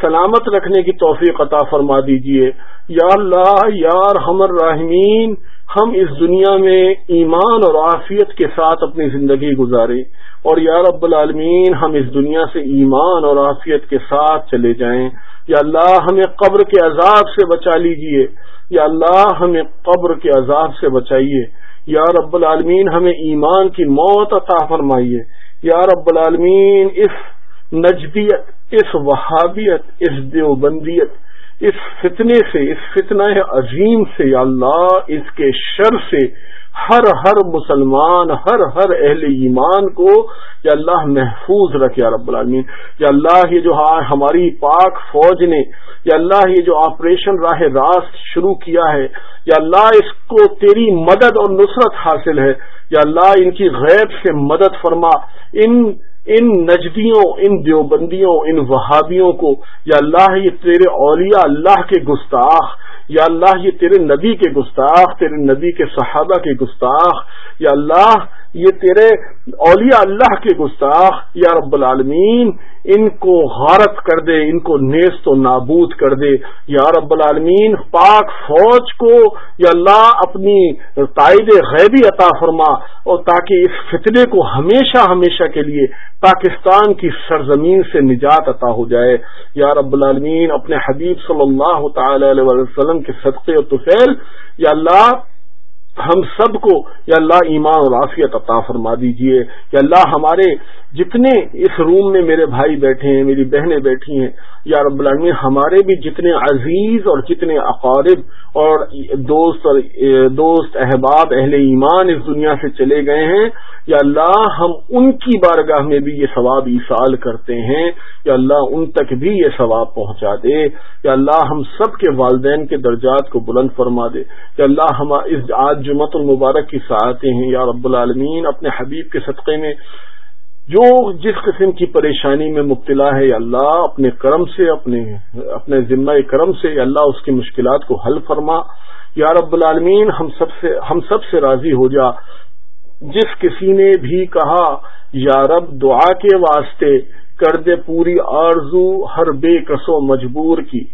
سلامت رکھنے کی توفیق عطا فرما دیجیے یا اللہ یار ہمر راہمین ہم اس دنیا میں ایمان اور عافیت کے ساتھ اپنی زندگی گزارے اور یا رب العالمین، ہم اس دنیا سے ایمان اور عافیت کے ساتھ چلے جائیں۔ یا اللہ، ہمیں قبر کے عذاب سے بچا لیجیے یا اللہ، ہمیں قبر کے عذاب سے بچائیے۔ یا رب العالمین ہمیں ایمان کی موت عطا فرمائیے۔ یا رب العالمین، اس نجدیت، اس وہابیت، اس دیوبندیت، اس فتنے سے، اس فتنہ عظیم سے یا اللہ، اس کے شر سے ہر ہر مسلمان، ہر ہر اہل ایمان کو یا اللہ محفوظ رکھ یا رب العالمین۔ یا اللہ یہ جو ہاں ہماری پاک فوج نے یا اللہ یہ جو آپریشن راہ راست شروع کیا ہے، یا اللہ اس کو تیری مدد اور نصرت حاصل ہے، یا اللہ ان کی غیب سے مدد فرما۔ ان ان نجدیوں، ان دیوبندیوں، ان وہابیوں کو، یا اللہ یہ تیرے اولیاء اللہ کے گستاخ۔ یا اللہ یہ تیرے نبی کے گستاخ، تیرے نبی کے صحابہ کے گستاخ، یا اللہ یہ تیرے اولیاء اللہ کے گستاخ، یا رب العالمین، ان کو غارت کر دے، ان کو نیست و نابود کر دے۔ یا رب العالمین، پاک فوج کو، یا اللہ اپنی تائید غیبی عطا فرما، اور تاکہ اس فتنے کو ہمیشہ ہمیشہ کے لیے پاکستان کی سرزمین سے نجات عطا ہو جائے۔ یا رب العالمین، اپنے حبیب صلی اللہ تعالی علیہ وسلم کے صدقے و توفیل یا اللہ ہم سب کو یا اللہ ایمان اور عافیت عطا فرما دیجیے یا اللہ ہمارے جتنے اس روم میں میرے بھائی بیٹھے ہیں، میری بہنیں بیٹھی ہیں، یا رب العالمین، ہمارے بھی جتنے عزیز اور جتنے اقارب اور دوست اور، دوست، احباب، اہل ایمان اس دنیا سے چلے گئے ہیں، یا اللہ ہم ان کی بارگاہ میں بھی یہ ثواب ایسال کرتے ہیں، یا اللہ ان تک بھی یہ ثواب پہنچا دے، یا اللہ ہم سب کے والدین کے درجات کو بلند فرما دے، یا اللہ ہم اس آج جمعت المبارک کی ساعتیں ہیں، یا رب العالمین، اپنے حبیب کے صدقے میں جو جس قسم کی پریشانی میں مبتلا ہے، یا اللہ اپنے کرم سے، اپنے اپنے ذمہ کرم سے، یا اللہ اس کی مشکلات کو حل فرما۔ یا رب العالمین، ہم سب سے، ہم سب سے راضی ہو جا۔ جس کسی نے بھی کہا، یا رب دعا کے واسطے کر دے پوری آرزو ہر بے کسو مجبور کی۔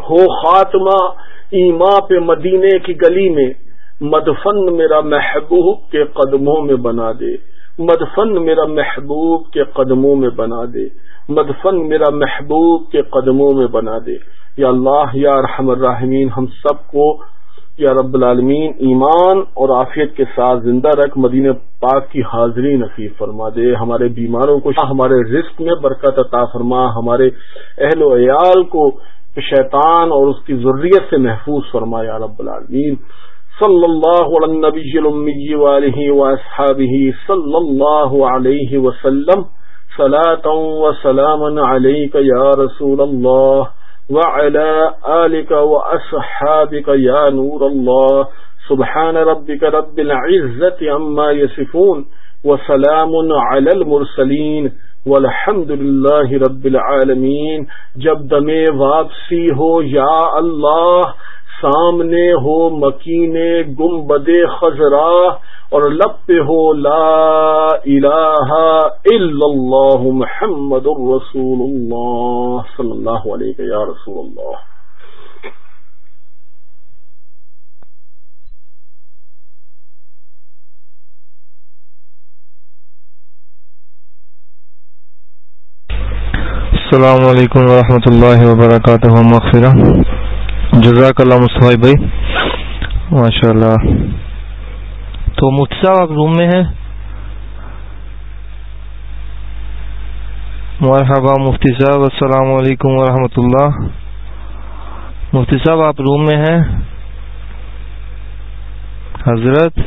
ہو خاتمہ، ایما پہ مدینے کی گلی میں، مدفن میرا محبوب کے قدموں میں بنا دے۔ مدفن میرا محبوب کے قدموں میں بنا دے، مدفن میرا محبوب کے قدموں میں بنا دے۔ یا اللہ، یا رحم الرحمین ہم سب کو یا رب العالمین ایمان اور عافیت کے ساتھ زندہ رکھ، مدینہ پاک کی حاضری نصیب فرما دے۔ ہمارے بیماروں کو ہمارے رزق میں برکت عطا فرما۔ ہمارے اہل و عیال کو شیطان اور اس کی ضروریت سے محفوظ فرما یا رب العالمین۔ صلی اللہ علی النبی الامی والہ واصحابہ صلی اللہ علیہ وسلم صلاة و سلام علیک یا رسول اللہ وعلى آلك وأصحابك يا نور الله سبحان ربك رب العزة عما يصفون وسلام على المرسلين والحمد لله رب العالمين جب دم واپسی ہو یا اللہ سامنے ہو مکینے گم خزرا اور لب پہ ہو لا الہ الا اللہ محمد الرسول اللہ صلی اللہ علیہ یا رسول اللہ۔ السلام علیکم ورحمۃ اللہ وبرکاتہ، مغفرہ۔ جزاک اللہ مصطفی بھائی۔ ماشاء اللہ تو مفتی صاحب، آپ روم میں ہیں؟ مرحبا مفتی صاحب، السلام علیکم ورحمۃ اللہ مفتی صاحب، آپ روم میں ہیں؟ حضرت؟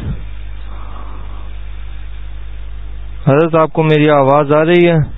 حضرت، آپ کو میری آواز آ رہی ہے؟